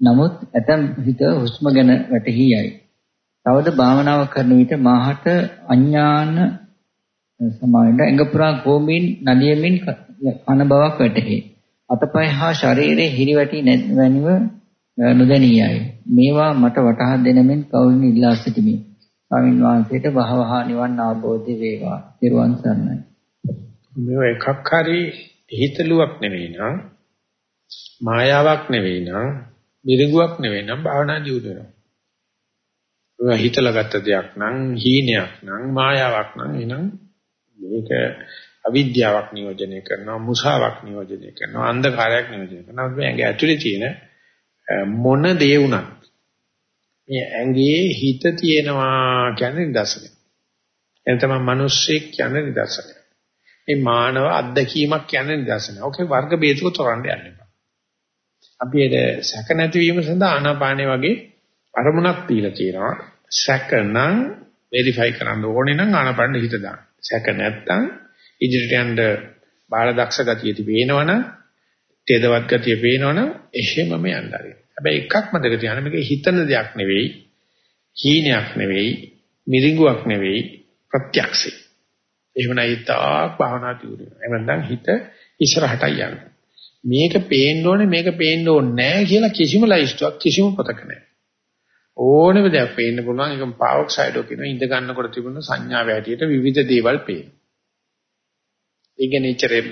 නමුත් ඇතැම් හිත හුස්ම ගැන වැටහි යයි. තවද භාවනාව කරන විට මාහට අඥාන සමාවෙන්න ඇඟපුරා ගෝමීන් නලියමින් කන බවක් වැටහි. අතපය හා ශරීරයේ හිරිවැටි නැතිවනිව නොදැනියයි. මේවා මට වටහා දෙනමින් කවුරුන් ඉල්ලා සිටිමි. ස්වාමීන් වහන්සේට වහවහ නිවන් අවබෝධ වේවා. ත්‍රිවන් සරණයි. මේ එකක් හරි හිතලුවක් නෙවෙයි නං මායාවක් නෙවෙයි නං මිරිඟුවක් නෙවෙයි නං භාවනා දියුණු වෙනවා. හිතලා ගත්ත දෙයක් නම් හීනයක් නම් මායාවක් නම් එනම් මේක අවිද්‍යාවක් නියෝජනය කරනවා මුසාවක් නියෝජනය කරනවා අන්ධකාරයක් නියෝජනය කරනවා මේ ඇඟ ඇතුලේ තියෙන මොන දේ වුණත් මේ ඇඟේ හිත තියෙනවා කියන්නේ නිදර්ශනය. එතන තමයි මිනිස්සෙක් කියන්නේ නිදර්ශනය. මේ මානව අත්දැකීමක් කියන්නේ නිදර්ශනය. ඔකේ වර්ග බේදක තොරන්න යන්න එපා. අපි ඒ සැක නැතිවීම සඳහා ආනාපානේ වගේ අරමුණක් දීලා තියෙනවා. සැක නම් වෙරිෆයි කරන්න ඕනේ නම් ආනාපානෙ හිත දාන්න. සැක නැත්තම් ඉදිරියට යන්න බාල දක්ෂ ගතිය තිබේනවනම් තේදවත් ගතිය පේනවනම් එහෙමම යන්න ආරිය. හැබැයි එකක් මතක තියාගන්න මේක හිතන දෙයක් නෙවෙයි, හීනයක් නෙවෙයි, මිරිඟුවක් නෙවෙයි, ප්‍රත්‍යක්ෂයි. එහෙම නැහිතාක් භාවනා දියුනේ. එහෙනම් හිත ඉස්සරහටයි යන්නේ. මේක පේන්න ඕනේ මේක පේන්න ඕනේ නැහැ කියලා කිසිම ලයිස්ට්ුවක් කිසිම පොතක නැහැ. ඕනෙම දෙයක් පේන්න පුළුවන් ඒකම පාවොක්සයිඩෝ කියන ඉඳ ගන්නකොට තිබුණ සංඥාව හැටියට විවිධ දේවල් පේනවා. ඉගෙනීචරේ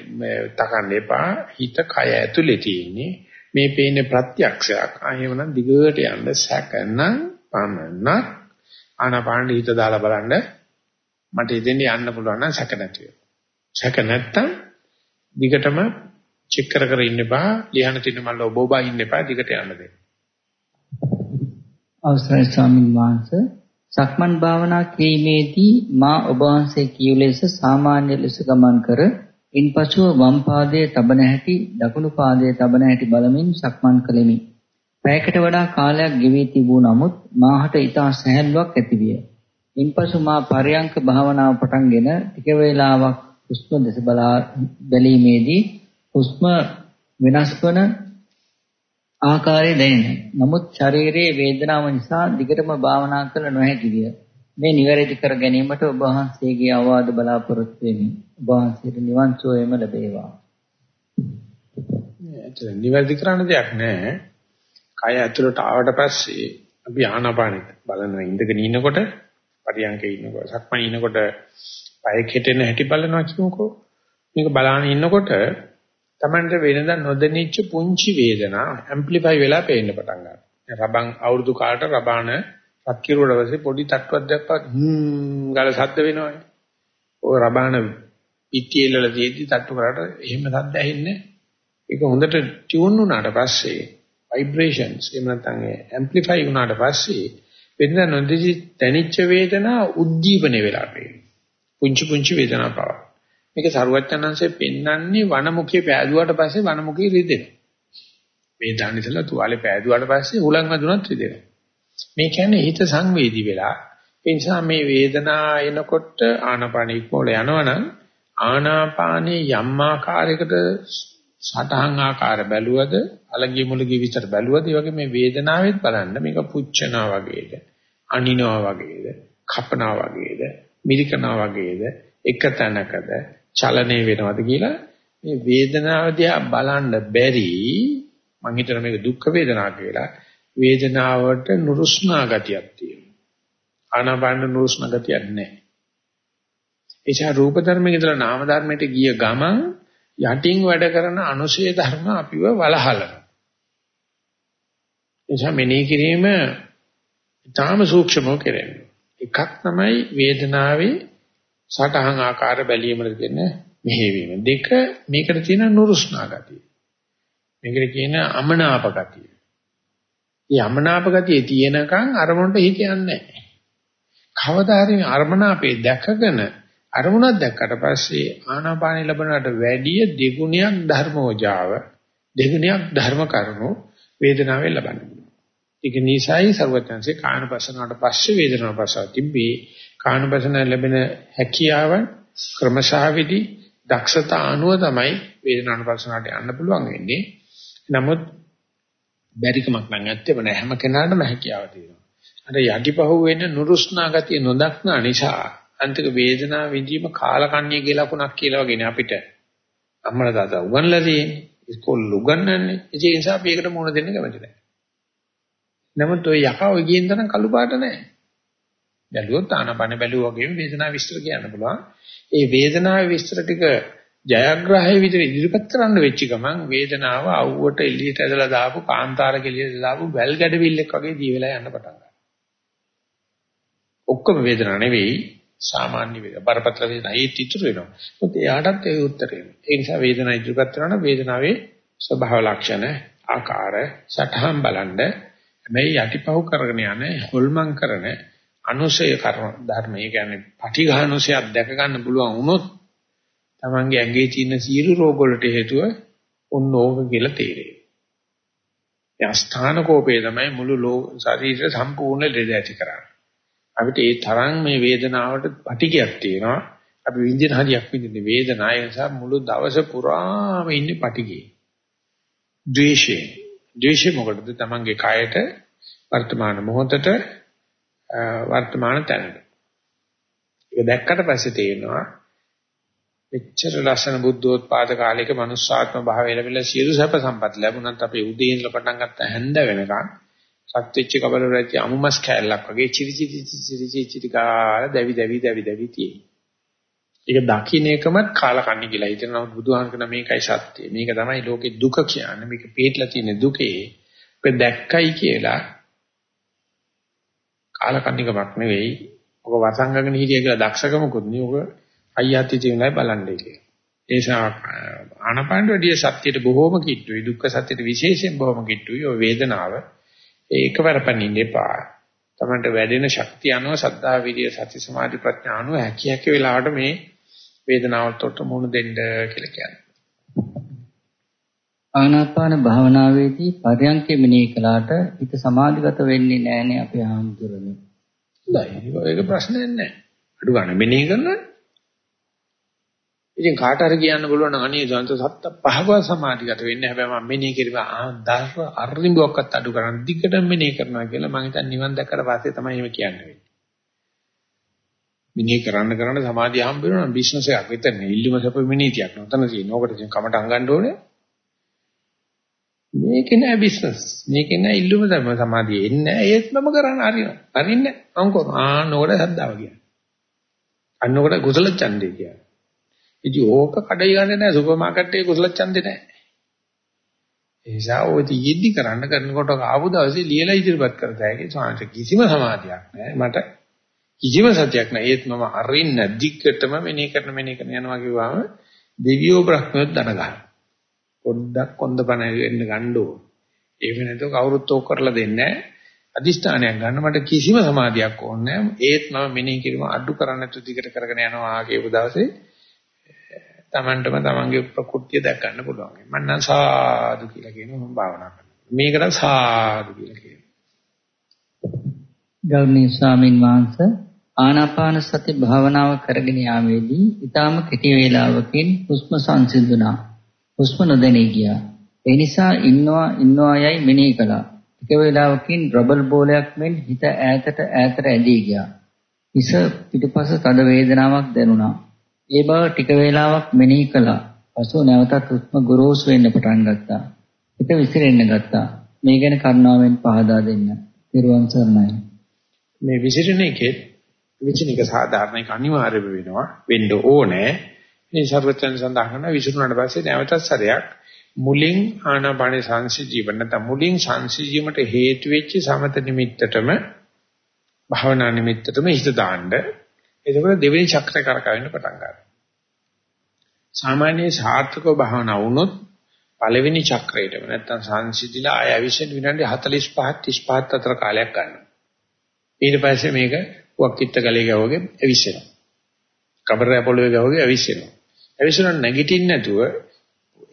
තකන්න එපා. හිත කය ඇතුලේ තියෙන්නේ මේ පේන්නේ ප්‍රත්‍යක්ෂයක්. ආයෙමනම් දිගට යන්න සැකන පමන ආනාපාන හිත දාලා බලන්න මට ඉතින් යන්න පුළුවන් නම් සැක නැතිව සැක නැත්තම් දිගටම චෙක් කර කර ඉන්න එපා. ලියන තින්න මල්ල ඔබ ඔබ ඉන්න එපා. දිගට යන්න දෙන්න. අවසරයි ස්වාමීන් වහන්සේ. සක්මන් භාවනා කිරීමේදී මා ඔබ වහන්සේ කියු ලෙස සාමාන්‍ය ලෙස ගමන් කර ඉන්පසුව වම් පාදයේ තබන හැටි දකුණු පාදයේ තබන හැටි බලමින් සක්මන් කළෙමි. පැයකට වඩා කාලයක් ගෙවී තිබූ නමුත් මාහට ඊටා සැහැල්ලුවක් ඇතිවිය. ඉන්පසු මා පරයන්ක භාවනාව පටන්ගෙන ටික වේලාවක් හුස්ම දෙස බලා බැලීමේදී හුස්ම වෙනස් වන ආකාරය දැනෙනවා. නමුත් ශරීරයේ වේදනාව නිසා දිගටම භාවනා කළ නොහැකි විය. මේ නිවැරදි කර ගැනීමට ඔබ වහන්සේගේ අවවාද බලාපොරොත්තු වෙමි. ඔබ වහන්සේට නිවන් සුවයම ලැබේවා. ඒ නිවැරදි කරන්න දෙයක් නැහැ. කය ඇතුළට ආවට පස්සේ අපි ආනාපානෙ බලනවා ඉඳගෙන ඉන්නකොට පරියන්කේ ඉන්නකොට සක්මන් ඉන්නකොට පය කෙටෙන හැටි බලනවා කියමුකෝ. මේක බලාගෙන ඉන්නකොට Tamanට වෙනදා නොදැනිච්ච පුංචි වේදනා ඇම්ප්ලිෆයි වෙලා පේන්න පටන් ගන්නවා. රබන් අවුරුදු කාලට රබාන රත් කිරුවට පස්සේ පොඩි තට්ටුවක් දැක්කත් හ්ම් ගාල ශබ්ද වෙනවනේ. ඔය රබාන පිටියලල තියෙද්දි තට්ටු කරාට එහෙම ශබ්ද ඇහෙන්නේ. ඒක හොඳට ටියුන් වුණාට පස්සේ ভাইබ්‍රේෂන්ස් එහෙම නැත්නම් ඇම්ප්ලිෆයි වුණාට පස්සේ වෙනදා නොදැනි දැනිච්ච වේදනා උද්දීපන වෙලා පේනවා. පුංචි පුංචි වේදනා පාවා. මේක සරුවච්චනංශයෙන් පෙන්වන්නේ වනමුඛයේ පෑදුවාට පස්සේ වනමුඛේ රිදෙනවා. මේ දානිසල තුවාලේ පෑදුවාට පස්සේ උලන් වැදුනත් රිදෙනවා. මේ කියන්නේ හිත සංවේදී වෙලා ඒ නිසා මේ වේදනා එනකොට ආනාපාන ඉක්මවල යනවනම් ආනාපානයේ යම් ආකාරයකට සටහන් ආකාර බැලුවද අලගිය මුලගිය විතර බැලුවද ඒ වගේ මේ වේදනාවෙත් බලන්න මේක පුච්චනවා වගේද අනිනවා වගේද කපනවා වගේද මිරිකනවා වගේද එක තැනකද චලනය වෙනවද කියලා මේ වේදනාව දිහා බලන්න බැරි මං හිතන මේක දුක් වේදනාවක් කියලා වේදනාවට නුරුස්නා ගතියක් තියෙනවා ආනාපාන නුරුස්නා ගතියක් නැහැ එචා රූප ධර්මයේ ඉඳලා නාම ධර්මයට ගිය ගමන් යටින් වැඩ කරන අනුශේ ධර්ම අපිව වලහලනවා. එචා මෙනෙහි කිරීම ඊටාම සූක්ෂමව කෙරෙන්නේ. එකක් තමයි වේදනාවේ සටහන් ආකාර බැලීමද කියන මෙහෙවීම. දෙක මේකට තියෙන නුරුස්නා ගතිය. මේකට කියන අමනාප ගතිය. මේ අමනාප ගතිය තියෙනකන් අරමුණට හිත යන්නේ නැහැ. කවදා හරි අරමනාපේ දැකගෙන අරමුණක් දැක්කට පස්සේ ආනාපානෙ ලැබුණාට වැඩිය දෙගුණයක් ධර්මෝජාව දෙගුණයක් ධර්ම කරුණු වේදනාවෙන් ලබන්නේ. ඒක නිසයි සර්වඥාන්සේ කායනපසනාවට පස්සේ වේදනාව පස්සාව තිබ්බේ කායනපසන ලැබෙන හැකියාවන් ක්‍රමශාවිදි දක්ෂතා අනුව තමයි වේදනානුපසනාවට යන්න පුළුවන් වෙන්නේ. නමුත් බැරිකමක් නම් නැත්තේම නෑ හැම කෙනාටම හැකියාව තියෙනවා. අර යටිපහුව වෙන නුරුස්නා ගතිය නොදක්නා නිසා අන්තික වේදනාව විඳීම කාලකන්ණිය කියලා ලකුණක් කියලා වගේනේ අපිට. අම්මලා තාත්තා උගන්ලා තියෙන්නේ. ඉස්කෝලේ උගන්වන්නේ. ඒ නිසා අපි ඒකට මුණ දෙන්න කැමති නැහැ. නමුත් ඔය යකා ඔය ගියෙන් තරම් කළු පාට නැහැ. බැලුවොත් ආනපන බැලුවා වගේම වේදනාව විස්තර කියන්න පුළුවන් ඒ වේදනාවේ විස්තර ටික ජයග්‍රහය විතර ඉදිරිපත් කරන්න වෙච්ච ගමන් වේදනාව අවුවට එළියට ඇදලා දාපු කාන්තාර කෙලියට දාපු වැල් ගැඩවිල්ලක් වගේ දී වෙලා යන්න පටන් ගන්නවා ඔක්කොම වේදනාව නෙවෙයි සාමාන්‍ය වේද බරපතල වේදනා ඒත් ඉතුරු වෙනවා. මොකද එයාටත් ඒ උත්තරේ. ඒ නිසා වේදනාව ඉදිරිපත් කරනවා වේදනාවේ ස්වභාව ලක්ෂණ ආකාර සටහන් බලන්න මේ යටිපහුව කරගෙන යන හොල්මන් කරන අනුසය කර්ම ධර්ම. ඒ කියන්නේ පටිඝානුසයක් දැක ගන්න පුළුවන් වුණොත් තමන්ගේ ඇඟේ තියෙන සියලු රෝග වලට හේතුව ඔන්න ඕක කියලා තේරෙයි. ඒ අස්ථාන කෝපේ තමයි මුළු ශරීරය සම්පූර්ණ ලෙඩ ඇති කරන්නේ. අපිට ඒ තරම් මේ වේදනාවට පටිගයක් තියෙනවා. අපි විඳින හරියක් විඳින වේදනාව නිසා මුළු දවස පුරාම ඉන්නේ පටිගේ. ද්වේෂය. ද්වේෂය මොකටද? තමන්ගේ කයට වර්තමාන මොහොතට වර්තමාන තැනට. ඒක දැක්කට පස්සේ තේරෙනවා මෙච්චර ලස්සන බුද්ධෝත්පාද කාලයක මනුස්සාත්ම භාවය ලැබිලා සියලු සැප සම්පත් ලැබුණත් අපේ උදේ ඉඳලා පටන් ගත්ත හැන්ද වෙනකන් සත්‍විච්ච කබල රැච්ච අමුමස් කැලලක් වගේ චිරි චිරි චිරි චිරි චිරි කාලා දැවි දැවි දැවි දැවි තියෙයි. ඒක දකින්න එකමත් කාලකන්ණි කියලා හිතනවා බුදුහාම කියන මේකයි සත්‍ය. මේක තමයි ලෝකේ දුක කියන්නේ. මේක පිටලා තියෙන දුකේ ඔබ දැක්කයි කියලා කාලකන්නිකමක් නෙවෙයි. ඔබ වසංගගෙන හිටිය කියලා දක්ෂකමකුත් නෙවෙයි. ඔබ අයියත් තියෙනයි බලන්නේ කියලා. ඒ නිසා ආනපන වැඩි සත්‍යයට බොහෝම කිට්ටුයි. දුක්ඛ සත්‍යයට විශේෂයෙන් බොහෝම කිට්ටුයි. ඔය වේදනාව ඒකවර පනින්න එපා. තමන්ට වැඩෙන ශක්තිය අනුව සද්ධා විරිය සති සමාධි ප්‍රඥා අනුව හැකිය හැකි වෙලාවට මේ වේදනාවට තොට මුහුණ දෙන්න කියලා කියන්නේ. ආනාපාන භාවනාවේදී පරයන්ක මෙනෙහි කළාට හිත සමාධිගත වෙන්නේ නැහනේ අපේ ආම්තුරනේ. නෑ ඒක ප්‍රශ්නයක් නෑ. අඩු ගන්න මෙනෙහි කරනවා ඉතින් කාට හරි කියන්න බලන අනේ ජන්ත සත්ත පහව සමාධිගත වෙන්නේ හැබැයි මම මෙනෙහි කරුවා ආ දර්ව අරිඹුවක්වත් අඩු කරන් දිගටම මෙනෙහි කරනවා කියලා මම හිතන්නේ නිවන් දැක්කට පස්සේ තමයි එහෙම කියන්නේ වෙන්නේ. මෙනෙහි කරන්න කරන්න සමාධිය හම්බ වෙනවා බිස්නස් එකක් විතරනේ ඉල්ලුම සැප මෙනෙහිතියක් නතන තියෙන. ඕකට ඉතින් කමට අංගන්න ඕනේ. මේක නෑ බිස්නස්. මේක නෑ ඉල්ලුම ධර්ම සමාධිය එන්නේ නෑ ඒත් මම කරන්න හරිනවා. හරින්නේ නැහැ. මම කොහොම ආනෝකට සද්දාව කියන්නේ. අන්නෝකට කුසල ඡන්දේ කියන්නේ. ඉතින් ඕක කඩේ ගන්නේ නැහැ සුපර් මාකට් එකේ කුසල ඡන්දේ නැහැ. ඒ නිසා ඔය තීද්දි කරන්න කරනකොට ආපු දවසේ ලියලා ඉදිරිපත් කරතයි ස්වාමීන් කිසිම සමාධියක් නැහැ. මට කිසිම සත්‍යයක් නැහැ. ඒත් මම අරින්න දිග්ගටම මෙනේ කරන මෙනේ කරන යනවා කිව්වම දෙවියෝ බ්‍රහ්මයෝ දන ගන්න. පොඩ්ඩක් කොන්දපණ වෙන්න ගන්න ඕන. ඒ වෙනතෝ කවුරුත් ඕක කරලා දෙන්නේ නැහැ. අදිෂ්ඨානයක් ගන්න මට කිසිම සමාධියක් ඕනේ නැහැ. ඒත් මම මෙනේ කිරීම අඩු කරන්න තු දිගට කරගෙන යනවා කියපු දවසේ Tamanටම Tamanගේ ප්‍රകൃතිය දැක් ගන්න පුළුවන්. මම නම් සාදු කියලා කියනවා මම භාවනා කරනවා. මේකට සාදු කියලා කියනවා. ගෞරවනීය ස්වාමින් වහන්සේ ආනාපාන සති භාවනාව කරගෙන යාමේදී ඊටාම කෙටි වේලාවකින් හුස්ම සංසිඳුණා. හුස්ම නොදැනී ගියා. ඒ නිසා ඉන්නවා ඉන්නවා යයි මෙනෙහි කළා. ටික වේලාවකින් රබල් බෝලයක් මෙන් හිත ඈතට ඈතට ඇදී ගියා. හිස පිටුපස තද වේදනාවක් දැනුණා. ඒ බව ටික වේලාවක් මෙනෙහි කළා. පසුව නැවතත් හුස්ම ගොරෝසු වෙන්න පටන් ගත්තා. හිත විසිරෙන්න ගත්තා. මේ ගැන කරුණාවෙන් පහදා දෙන්න. ත්‍රිවන් සරණයි. මේ විසිරෙන එකේ විචින එක සාධාරණ එක අනිවාර්යම වෙනවා. වෙන්න ඕනේ. මේ සර්වචන් සඳහන් කරන විසිරුණාට පස්සේ නැවතත් සැරයක් මුලින් ආනාපාන සංසිජීවන නැත්නම් මුලින් සංසිජීවීමට හේතු වෙච්ච සමත නිමිත්තටම භාවනා නිමිත්තටම හිත දාන්න. එතකොට දෙවෙනි චක්‍රය කරකවෙන්න පටන් ගන්නවා. සාමාන්‍ය සාර්ථකව භාවනා වුණොත් පළවෙනි චක්‍රයටම නැත්තම් සංසිඳිලා ආය අවිෂෙන් විනාඩි 45 35 අතර කාලයක් ගන්නවා. ඊට පස්සේ මේක වක්කිට ගලේ ගවගේ ඇවිස්සෙනවා. කබරය පොළවේ ගවගේ ඇවිස්සෙනවා. ඇවිස්සන නැගිටින්න නැතුව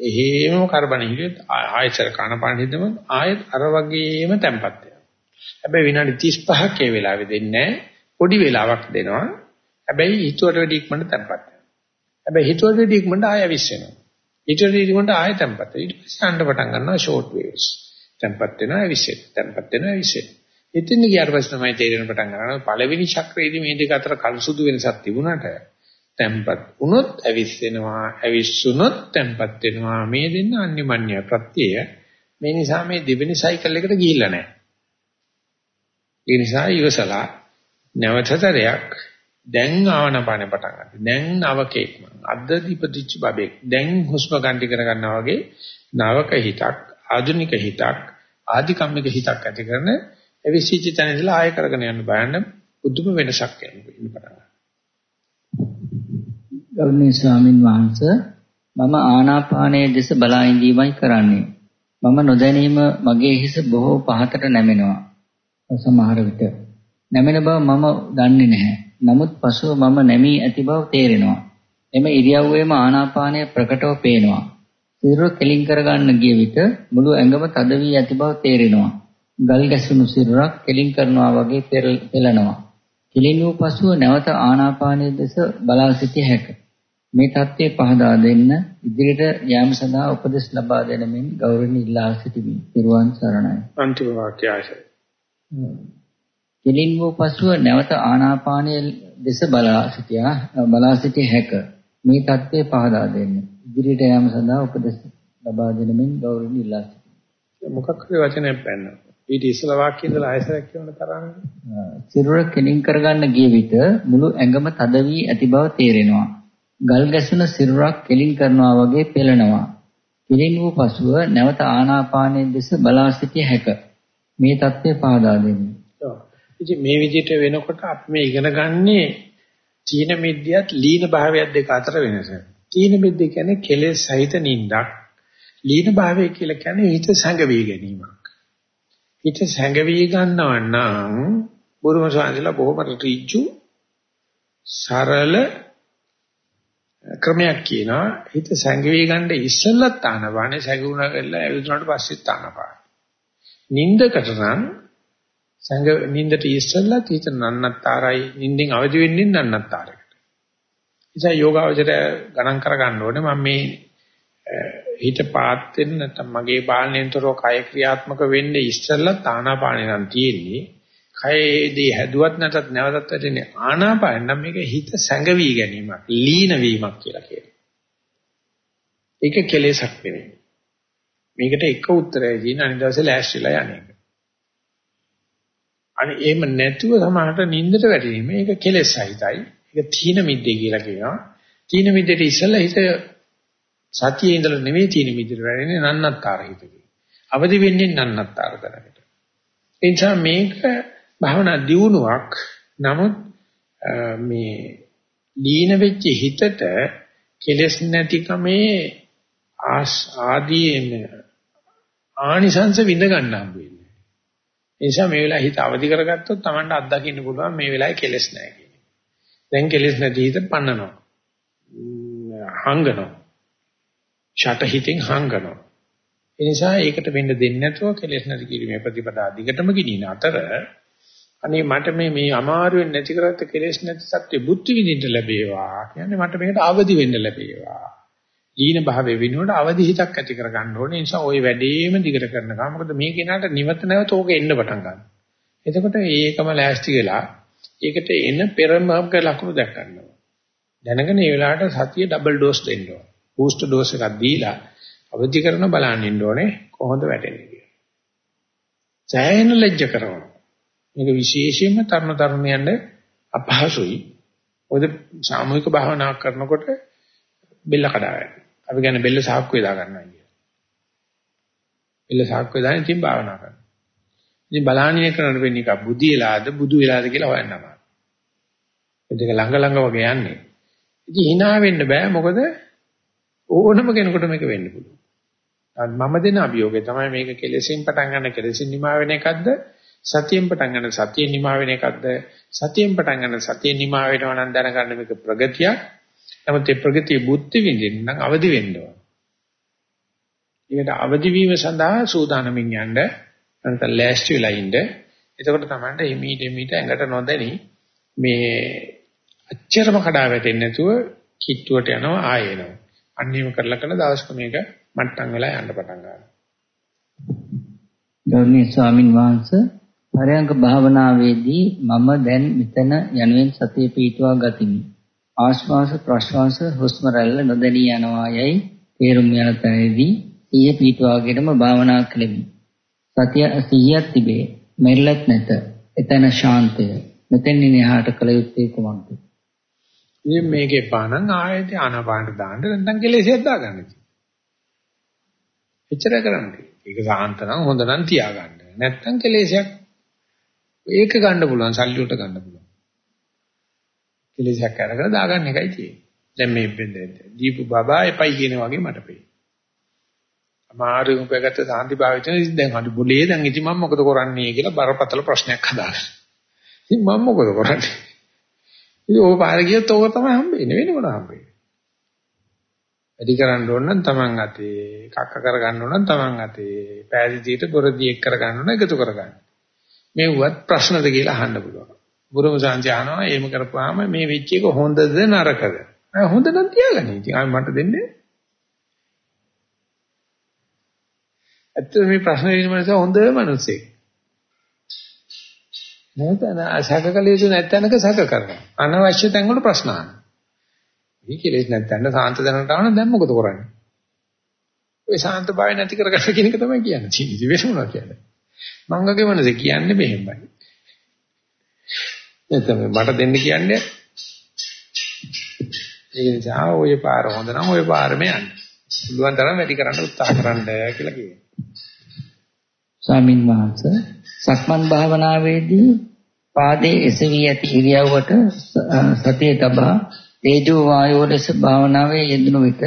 එහෙම කරබන හිටියොත් ආයතර කනපාන හිටම ආයෙත් අර වගේම තැම්පත් වෙනවා. හැබැයි විනාඩි 35ක් ඒ වෙලාවෙ දෙන්නේ පොඩි වෙලාවක් දෙනවා. හැබැයි හිතුවට වැඩි ඉක්මනට තැම්පත් වෙනවා. හැබැයි හිතුවට වැඩි ඉක්මනට ආයෙ විශ්වෙනවා. හිතුවට වැඩි ඉක්මනට ආයෙ තැම්පත් වෙනවා. ඊට පස්සේ අඬ පටන් ගන්නවා ෂෝට් වේව්ස්. තැම්පත් වෙනවා විශ්වෙනවා. තැම්පත් වෙනවා විශ්වෙනවා. ඉතින් ගියාට පස්සේ තමයි තේරෙන පටන් ගන්නවා පළවෙනි චක්‍රයේදී මේ දෙක අතර කල්සුදු වෙනසක් තිබුණාට තැම්පත් වුණොත් ඇවිස්සෙනවා ඇවිස්සුනොත් තැම්පත් වෙනවා මේ දෙන්න අන්‍යමඤ්ඤ ප්‍රත්‍යය මේ නිසා මේ දෙවෙනි සයිකල් එකට ගිහිල්ලා නැහැ ඒ නිසා ඉවසලා නැවතතරයක් දැන් ආවනපාන පටන් ගන්න. දැන් නවකෙක් අද්ද දීපදිච්ච බබෙක්. දැන් හුස්ම ගන්ටි කර ගන්නවා වගේ නවක හිතක්, ආධුනික හිතක්, ආධිකම්මික හිතක් ඇති කරන එවිසිච්ච තැන ඉඳලා ආය කරගෙන යන්න බලන්න පුදුම වෙනසක් එන්න පටන් ගන්නවා. ගෞරවනීය ස්වාමින් වහන්සේ මම ආනාපානයේ දෙස බලා ඉඳීමයි කරන්නේ. මම නොදැනීම මගේ හිස බොහෝ පහතට නැමෙනවා. සමහර විට නැමෙන බව මම දන්නේ නැහැ. නමුත් පසුව මම නැමී ඇති බව තේරෙනවා. එම ඉරියව්වේම ආනාපානය ප්‍රකටව පේනවා. සිරුර කෙලින් කරගන්න ගිය විට මුළු ඇඟම තද වී ඇති බව තේරෙනවා. ගල් ගැසුණු සිරුරක් කෙලින් කරනවා වගේ පෙළෙනවා. කෙලින් වූ පසුව නැවත ආනාපානයේ දෙස බලා සිටිය හැකිය. මේ தත්ත්වය පහදා දෙන්න ඉදිරියට යාම සඳහා උපදෙස් ලබා දෙන මෙන් ගෞරවණීය ඉල්ලා සිටිමි. පිරුවන් සරණයි. අන්තිම වාක්‍ය ආශය. කෙලින් වූ පසුව නැවත ආනාපානයේ දෙස බලා සිටියා බලා සිටිය හැක. මේ தත්ත්වය පහදා දෙන්න. ඉදිරියට යාම සඳහා උපදෙස් ලබා දෙන මෙන් ගෞරවණීය ඉල්ලා සිටිමි. මොකක් හරි වචනයක් පැන්න. ඊට ඉස්සලා වාක්‍ය ඉඳලා ආයසරයක් කියවන්න තරන්නේ. සිරුර කෙලින් කරගන්න ගිය විට මුළු ඇඟම තද වී ඇති බව තේරෙනවා. ගල් ගැසුන සිරුරක් කෙලින් කරනවා වගේ පෙළෙනවා. කෙලින් වූ පසුව නැවත ආනාපානයේ දෙස බලා සිටිය හැක. මේ தත්ත්වය පහදා දෙන්න. ඉතින් මේ විදිහට වෙනකොට අපි මේ ඉගෙන ගන්නේ තීන මිද්‍යත් ලීන භාවයත් දෙක අතර වෙනස. තීන මිද්‍ය කියන්නේ කෙලෙස් සහිත නිින්දක්. ලීන භාවය කියලා කියන්නේ හිත සංගවී ගැනීමක්. හිත සංගවී ගන්නවා නම් බුරුම සාන්දලා බොහොම ඍජු සරල ක්‍රමයක් කියනවා හිත සංගවී ගන්න ඉස්සෙල්ලත් ආනපානේ සංගුණ වෙලා එවිදුනට පස්සෙත් ආනපාන. නින්දකට නම් සංග නින්දට ඉස්සෙල්ලත් හිත නන්නත්තරයි නින්දෙන් අවදි වෙන්නේ නන්නත්තරයකට. නිසා යෝගාවචරය ගණන් කර ගන්න ඕනේ මම මේ හිත පාත් වෙන්න නැත්නම් මගේ පාලනයෙන්තරෝ කය ක්‍රියාත්මක වෙන්නේ ඉස්සෙල්ලත් ආනාපානේ නම් තියෙන්නේ. කයේදී හැදුවත් නැතත් නැවතත් වැටෙන්නේ ආනාපාන නම් මේක හිත සැඟවි ගැනීමක්, ලීන වීමක් කියලා කියනවා. ඒක කෙලෙසක් නෙවෙයි. මේකට එක උත්තරය කියන අනිත් දවසේ ලෑස්තිලා යන්නේ. අනේ එහෙම නැතුව සමහරට නිින්දට වැටීම මේක කෙලෙස් සහිතයි. ඒක තීන මිද්දේ කියලා කියනවා. තීන මිද්දේට ඉස්සෙල්ලා හිත සතියේ ඉඳලා නෙවෙයි තීන මිද්දේට වැටෙන්නේ නන්නත්තර හිතේ. අවදි වෙන්නේ නන්නත්තර කරකට. ඒ නිසා මේක භවනා දියුණුවක්. නමුත් මේ දීන වෙච්ච හිතට කෙලෙස් නැතිකමේ ආදී ආනිසංස විඳ ගන්න හම්බ වෙන්නේ. ඒ නිසා මේ වෙලාව හිත අවදි කරගත්තොත් Tamanට අත්දකින්න පුළුවන් මේ වෙලාවේ කෙලෙස් නැහැ කියන එක. දැන් කෙලෙස් නැති හිත පන්නනවා. හංගනවා. ෂට හිතෙන් හංගනවා. ඒ නිසා ඒකට වෙන්න දෙන්නේ නැතුව කෙලෙස් නැති කිරීමේ ප්‍රතිපදා දිගටම ගිනින අතර අනේ මට මේ මේ අමාරුවෙන් නැති කරත් කෙලෙස් නැති සත්‍ය බුද්ධ විඳින්න ලැබේවා. කියන්නේ මට මේකට අවදි වෙන්න ලැබේවා. දීන භාවයේ වෙනුවට අවදි හිතක් ඇති කර ගන්න ඕනේ. ඒ නිසා ওই වැඩේම දිගට කරනවා. මොකද මේ කෙනාට නිවත නැවත ඕක එන්න පටන් ගන්නවා. එතකොට ඒකම ලෑස්ති වෙලා ඒකට එන පෙරමහක ලකුණු දැක් ගන්නවා. දැනගෙන ඒ වෙලාවට සතිය ඩබල් ඩෝස් දෙන්න ඕනේ. බූස්ටර් ඩෝස් එකක් දීලා අවදි කරන බලන්න ඉන්න ඕනේ කොහොමද වැටෙන්නේ කියලා. සෑහෙන ලැජ්ජ කරනවා. මේක විශේෂයෙන්ම තරුණ තරුණියන්ට අපහසුයි. මොකද සාමූහික භාවනා කරනකොට බෙල්ල කඩාගෙන. අපි කියන්නේ බෙල්ල සාක්කුවේ දා ගන්නවා කියන්නේ. බෙල්ල සාක්කුවේ දාගෙන ඉතින් භාවනා කරනවා. ඉතින් බලානිය කරන වෙන්නේ එක බුදි වෙලාද බුදු වෙලාද කියලා හොයන්නම. ඒ දෙක ළඟ ළඟ වගේ යන්නේ. ඉතින් hina වෙන්න බෑ මොකද ඕනම කෙනෙකුට මේක වෙන්න පුළුවන්. මම දෙන අභියෝගය තමයි මේක කෙලෙසින් පටන් ගන්න කෙලෙසින් නිමා වෙන එකක්ද සතියෙන් පටන් ගන්න සතියෙන් නිමා වෙන එකක්ද සතියෙන් පටන් ගන්න සතියෙන් නිමා වෙනවා නම් දැනගන්න මේක ප්‍රගතියක් නමුත් ඒ ප්‍රගතිය බුද්ධ විඳින්න නම් අවදි වෙන්න ඕන. ඒකට අවදි වීම සඳහා සූදානමින් යන්න නැත්නම් ලෑස්ති වෙලා ඉන්න. එතකොට තමයි එමීට එමීට ඇඟට නොදැනි මේ අච්චරම කඩා වැටෙන්නේ නැතුව කිට්ටුවට යනවා ආයෙනවා. අන්නේම කරලා කරලා දවසක මේක මට්ටම් වෙලා යන්න පටන් ගන්නවා. ගෞරවනීය ස්වාමින් වහන්සේ පරයන්ක භාවනාවේදී මම දැන් මෙතන යනුවෙන් සතිය පිටුවා ගතිමි. ආශ්වාස ප්‍රශ්වාස හුස්ම රැල්ල නොදැනී යනවා යයි තේරුම් යන තැනදී සිහිය පිටුවාගෙනම භාවනා කළෙමි. සතිය සිහියක් තිබේ. මෙල්ලත් නැත. එතන ශාන්තය. මෙතෙන් එහාට කළ යුත්තේ කුමක්ද? ඉතින් මේකේ පානං ආයෙත් ආනාපානට දාන්න නැත්නම් කෙලෙසියක් දාගන්න. එච්චර කරන්නේ. ඒක සාන්ත නම් හොඳ නම් තියාගන්න. නැත්නම් කෙලෙසියක් ඒක ගන්න පුළුවන් සල්ලි වලට ගන්න පුළුවන්. කෙලෙසක් අරගෙන දාගන්න එකයි තියෙන්නේ. දැන් මේ දීපු බබා එපයි කියන වගේ මට පේනවා. අමාරු උපයගත්ත සාන්ති භාවිතන ඉතින් දැන් අඩු බුලේ දැන් ඉතින් මම මොකද කරන්නේ කියලා බරපතල ප්‍රශ්නයක් හදාගන්න. ඉතින් මම මොකද කරන්නේ? ඉතින් ඕක පාර ගියොත් ඕක තමයි හම්බෙන්නේ වෙන මොනවා හම්බෙන්නේ. වැඩි කරන්න ඕන නම් Taman අතේ, කක්ක කරගන්න ඕන නම් Taman අතේ, පෑදීට බොරදී එක් කරගන්න ඕන එකතු කරගන්න. මේවත් ප්‍රශ්නද කියලා අහන්න පුළුවන්. ගුරුම සංජානනවා එහෙම කරපුවාම මේ වෙච්ච එක හොඳද නරකද? හොඳ නම් තියාගන්න. ඉතින් ආයි මට දෙන්නේ. ඇත්තට මේ ප්‍රශ්න විසඳන හොඳ මිනිස්සෙක්. නැත්නම් සැකකල යුතු නැත්නම්ක සැක කරනවා. අනවශ්‍ය තැන් වල ප්‍රශ්න අහනවා. මේ කෙලෙස් නැත්නම් සාන්ත දැනට ආවම දැන් මොකද කරන්නේ? ඔය සාන්ත භාවය නැති කරගන්න කියන එක තමයි කියන්නේ. ඉතින් වෙසුණා කියන්නේ. මංගගේ මනසේ කියන්නේ මෙහෙමයි. එතන මට දෙන්න කියන්නේ ඒ නිසා ඔය පාර හොඳ නම් ඔය පාරම යන්න. පුළුවන් තරම් වැඩි කරන්න උත්සාහ කරන්න කියලා කියනවා. ස්වාමින් වහන්සේ සක්මන් භාවනාවේදී පාදයේ එසවි ඇති ඉරියව්වට සතිය තබා තේජෝ වායෝ ලෙස භාවනාවේ යෙදුණු විට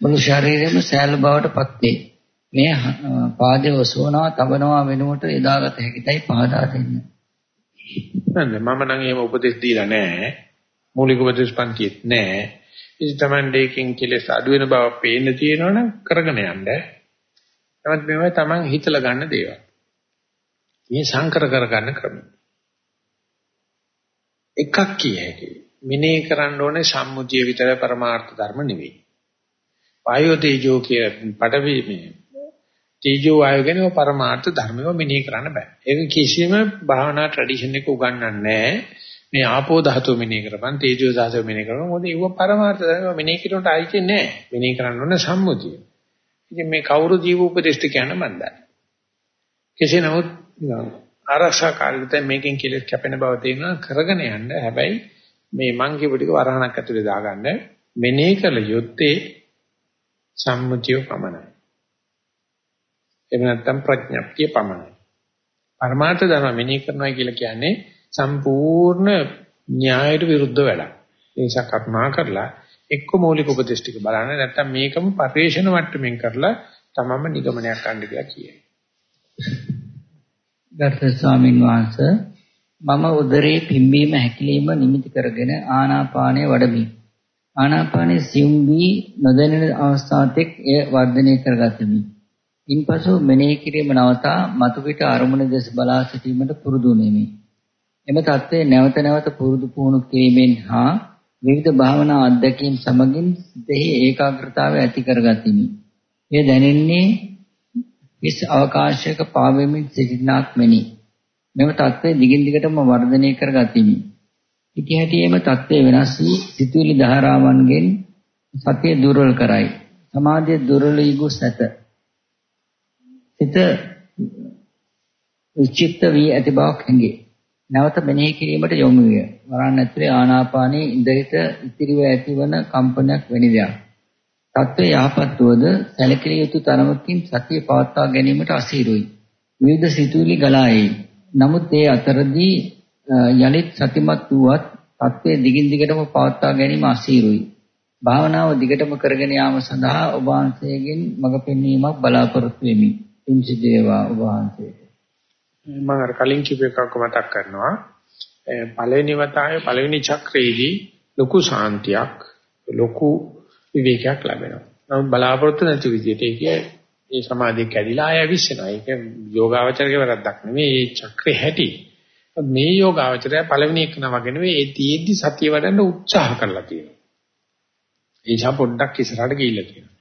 මුළු ශරීරෙම සෑහළු බවට පත් වේ. මේ පාදයේ ඔසවනවා තබනවා වෙනුවට යොදාගත හැකිදයි පහදා දෙන්න. නෑ මම නම් එහෙම උපදෙස් දීලා නෑ. මූලික උපදෙස් පන්තියෙත් නෑ. ඉතින් Taman දෙකෙන් කෙලස් අඩු වෙන බව පේන්න තියෙනවනම් කරගෙන යන්න. නමුත් මේවා Taman හිතලා ගන්න දේවල්. මේ සංකර කරගන්න ක්‍රම. එකක් කිය හැකියි. මිනේ කරන්න ඕනේ සම්මුතිය විතර පරමාර්ථ ධර්ම නෙවෙයි. වායෝ තේජෝ කිය පඩවි මේ තීජෝ වායෝ ගැන පරමාර්ථ ධර්මව මෙනෙහි කරන්න බෑ. ඒක කිසිම භාවනා ට්‍රැඩිෂන් එක උගන්වන්නේ නැහැ. මේ ආපෝ ධාතුව මෙනෙහි කරපන් තීජෝ ධාතුව මෙනෙහි කරපන් මොකද ඒව පරමාර්ථ ධර්මව මෙනෙහි කරනට ආයිති නැහැ. මෙනෙහි කරන්න ඕන සම්මුතිය. ඉතින් මේ කවුරු ජීව උපදේශ කියන මන්ද. කෙසේ නමුත් ආරක්ෂා කාර්යයට මේකෙන් කෙලෙස් කැපෙන බව තේනවා කරගෙන යන්න. හැබැයි මේ මං කියපු ටික වරහණක් ඇතුලේ දාගන්න මෙනෙහි කළ යුත්තේ සම්මුතිය පමණයි. එහෙම නැත්නම් ප්‍රඥප්තිය පමණයි. පරමාර්ථ ධර්ම මෙනෙහි කරනවා කියලා කියන්නේ සම්පූර්ණ න්‍යායට විරුද්ධ වැඩක්. ඒ නිසා කරුණා කරලා එක්ක මৌলিক උපදේශ ටික බලන්න නැත්නම් මේකම පරිශන මට්ටමින් කරලා තමම නිගමනයක් ගන්න කියලා කියයි. ගර්ථ ස්වාමින් වහන්සේ මම උදරේ පිම්බීම හැකිලිම නිමිති කරගෙන ආනාපානය වඩමි. ආනාපානයේ සියුම් වී නොදැනෙන අවස්ථාවක් එය වර්ධනය කරගතමි. ඉන්පසු මෙනෙහි කිරීම නවතා මතුපිට අරමුණ දෙස බලා සිටීමට පුරුදු වෙමි. එම தત્ත්වය නැවත නැවත පුරුදු පුහුණු කිරීමෙන් හා විවිධ භාවනා අධ්‍යක්ීම් සමගින් දෙහි ඒකාග්‍රතාවය ඇති කරගතිමි. මේ දැනෙන්නේ විශ් අවකාශයක පාවෙමින් සිටිනාක් මෙනි. මෙම தત્ත්වය දිගින් දිගටම වර්ධනය කරගතිමි. ඉතිහැටියේම தત્ත්වය වෙනස් වී සිතුවිලි ධාරාවන්ගෙන් සතිය දුර්වල කරයි. සමාධිය දුර්වල වී ගොස් ඇත. සිත විචිත්ත වී ඇති බවක් හැඟේ. නැවත මෙනෙහි කිරීමට යොමු විය. වරන් ඇතුලේ ආනාපානයේ ඉඳහිට ඉතිරිව ඇතිවන කම්පනයක් වැනි දෙයක්. තත්ත්වය යහපත් වූද සැලකිලිය යුතු තරමකින් සතිය පවත්වා ගැනීමට අසීරුයි. විවිධ සිතුවිලි ගලා එයි. නමුත් ඒ අතරදී යලිත් සතිමත් වූවත් තත්ත්වය දිගින් දිගටම පවත්වා ගැනීම අසීරුයි. භාවනාව දිගටම කරගෙන යාම සඳහා ඔබ වහන්සේගෙන් මඟ පෙන්වීමක් බලාපොරොත්තු වෙමි. පිංසි දේවා ඔබ වහන්සේට. මම අර කලින් කිව්ව එකක් මතක් කරනවා. පළවෙනි වතාවේ පළවෙනි චක්‍රයේදී ලොකු සාන්තියක් ලොකු විවේකයක් ලැබෙනවා. නමුත් බලාපොරොත්තු නැති විදිහට ඒකේ ඒ සමාධිය කැඩිලා ආය විශ්සනවා. ඒක යෝගාවචරයේ වැරද්දක් නෙමෙයි. ඒ චක්‍රේ හැටි. මේ යෝගාවචරය පළවෙනි එක නම වගේ නෙවෙයි. ඒ තීද්දි සතිය වඩන්න උත්සාහ කරලා තියෙනවා. ඒ නිසා පොඩ්ඩක් ඉස්සරහට ගිහිල්ලා තියෙනවා.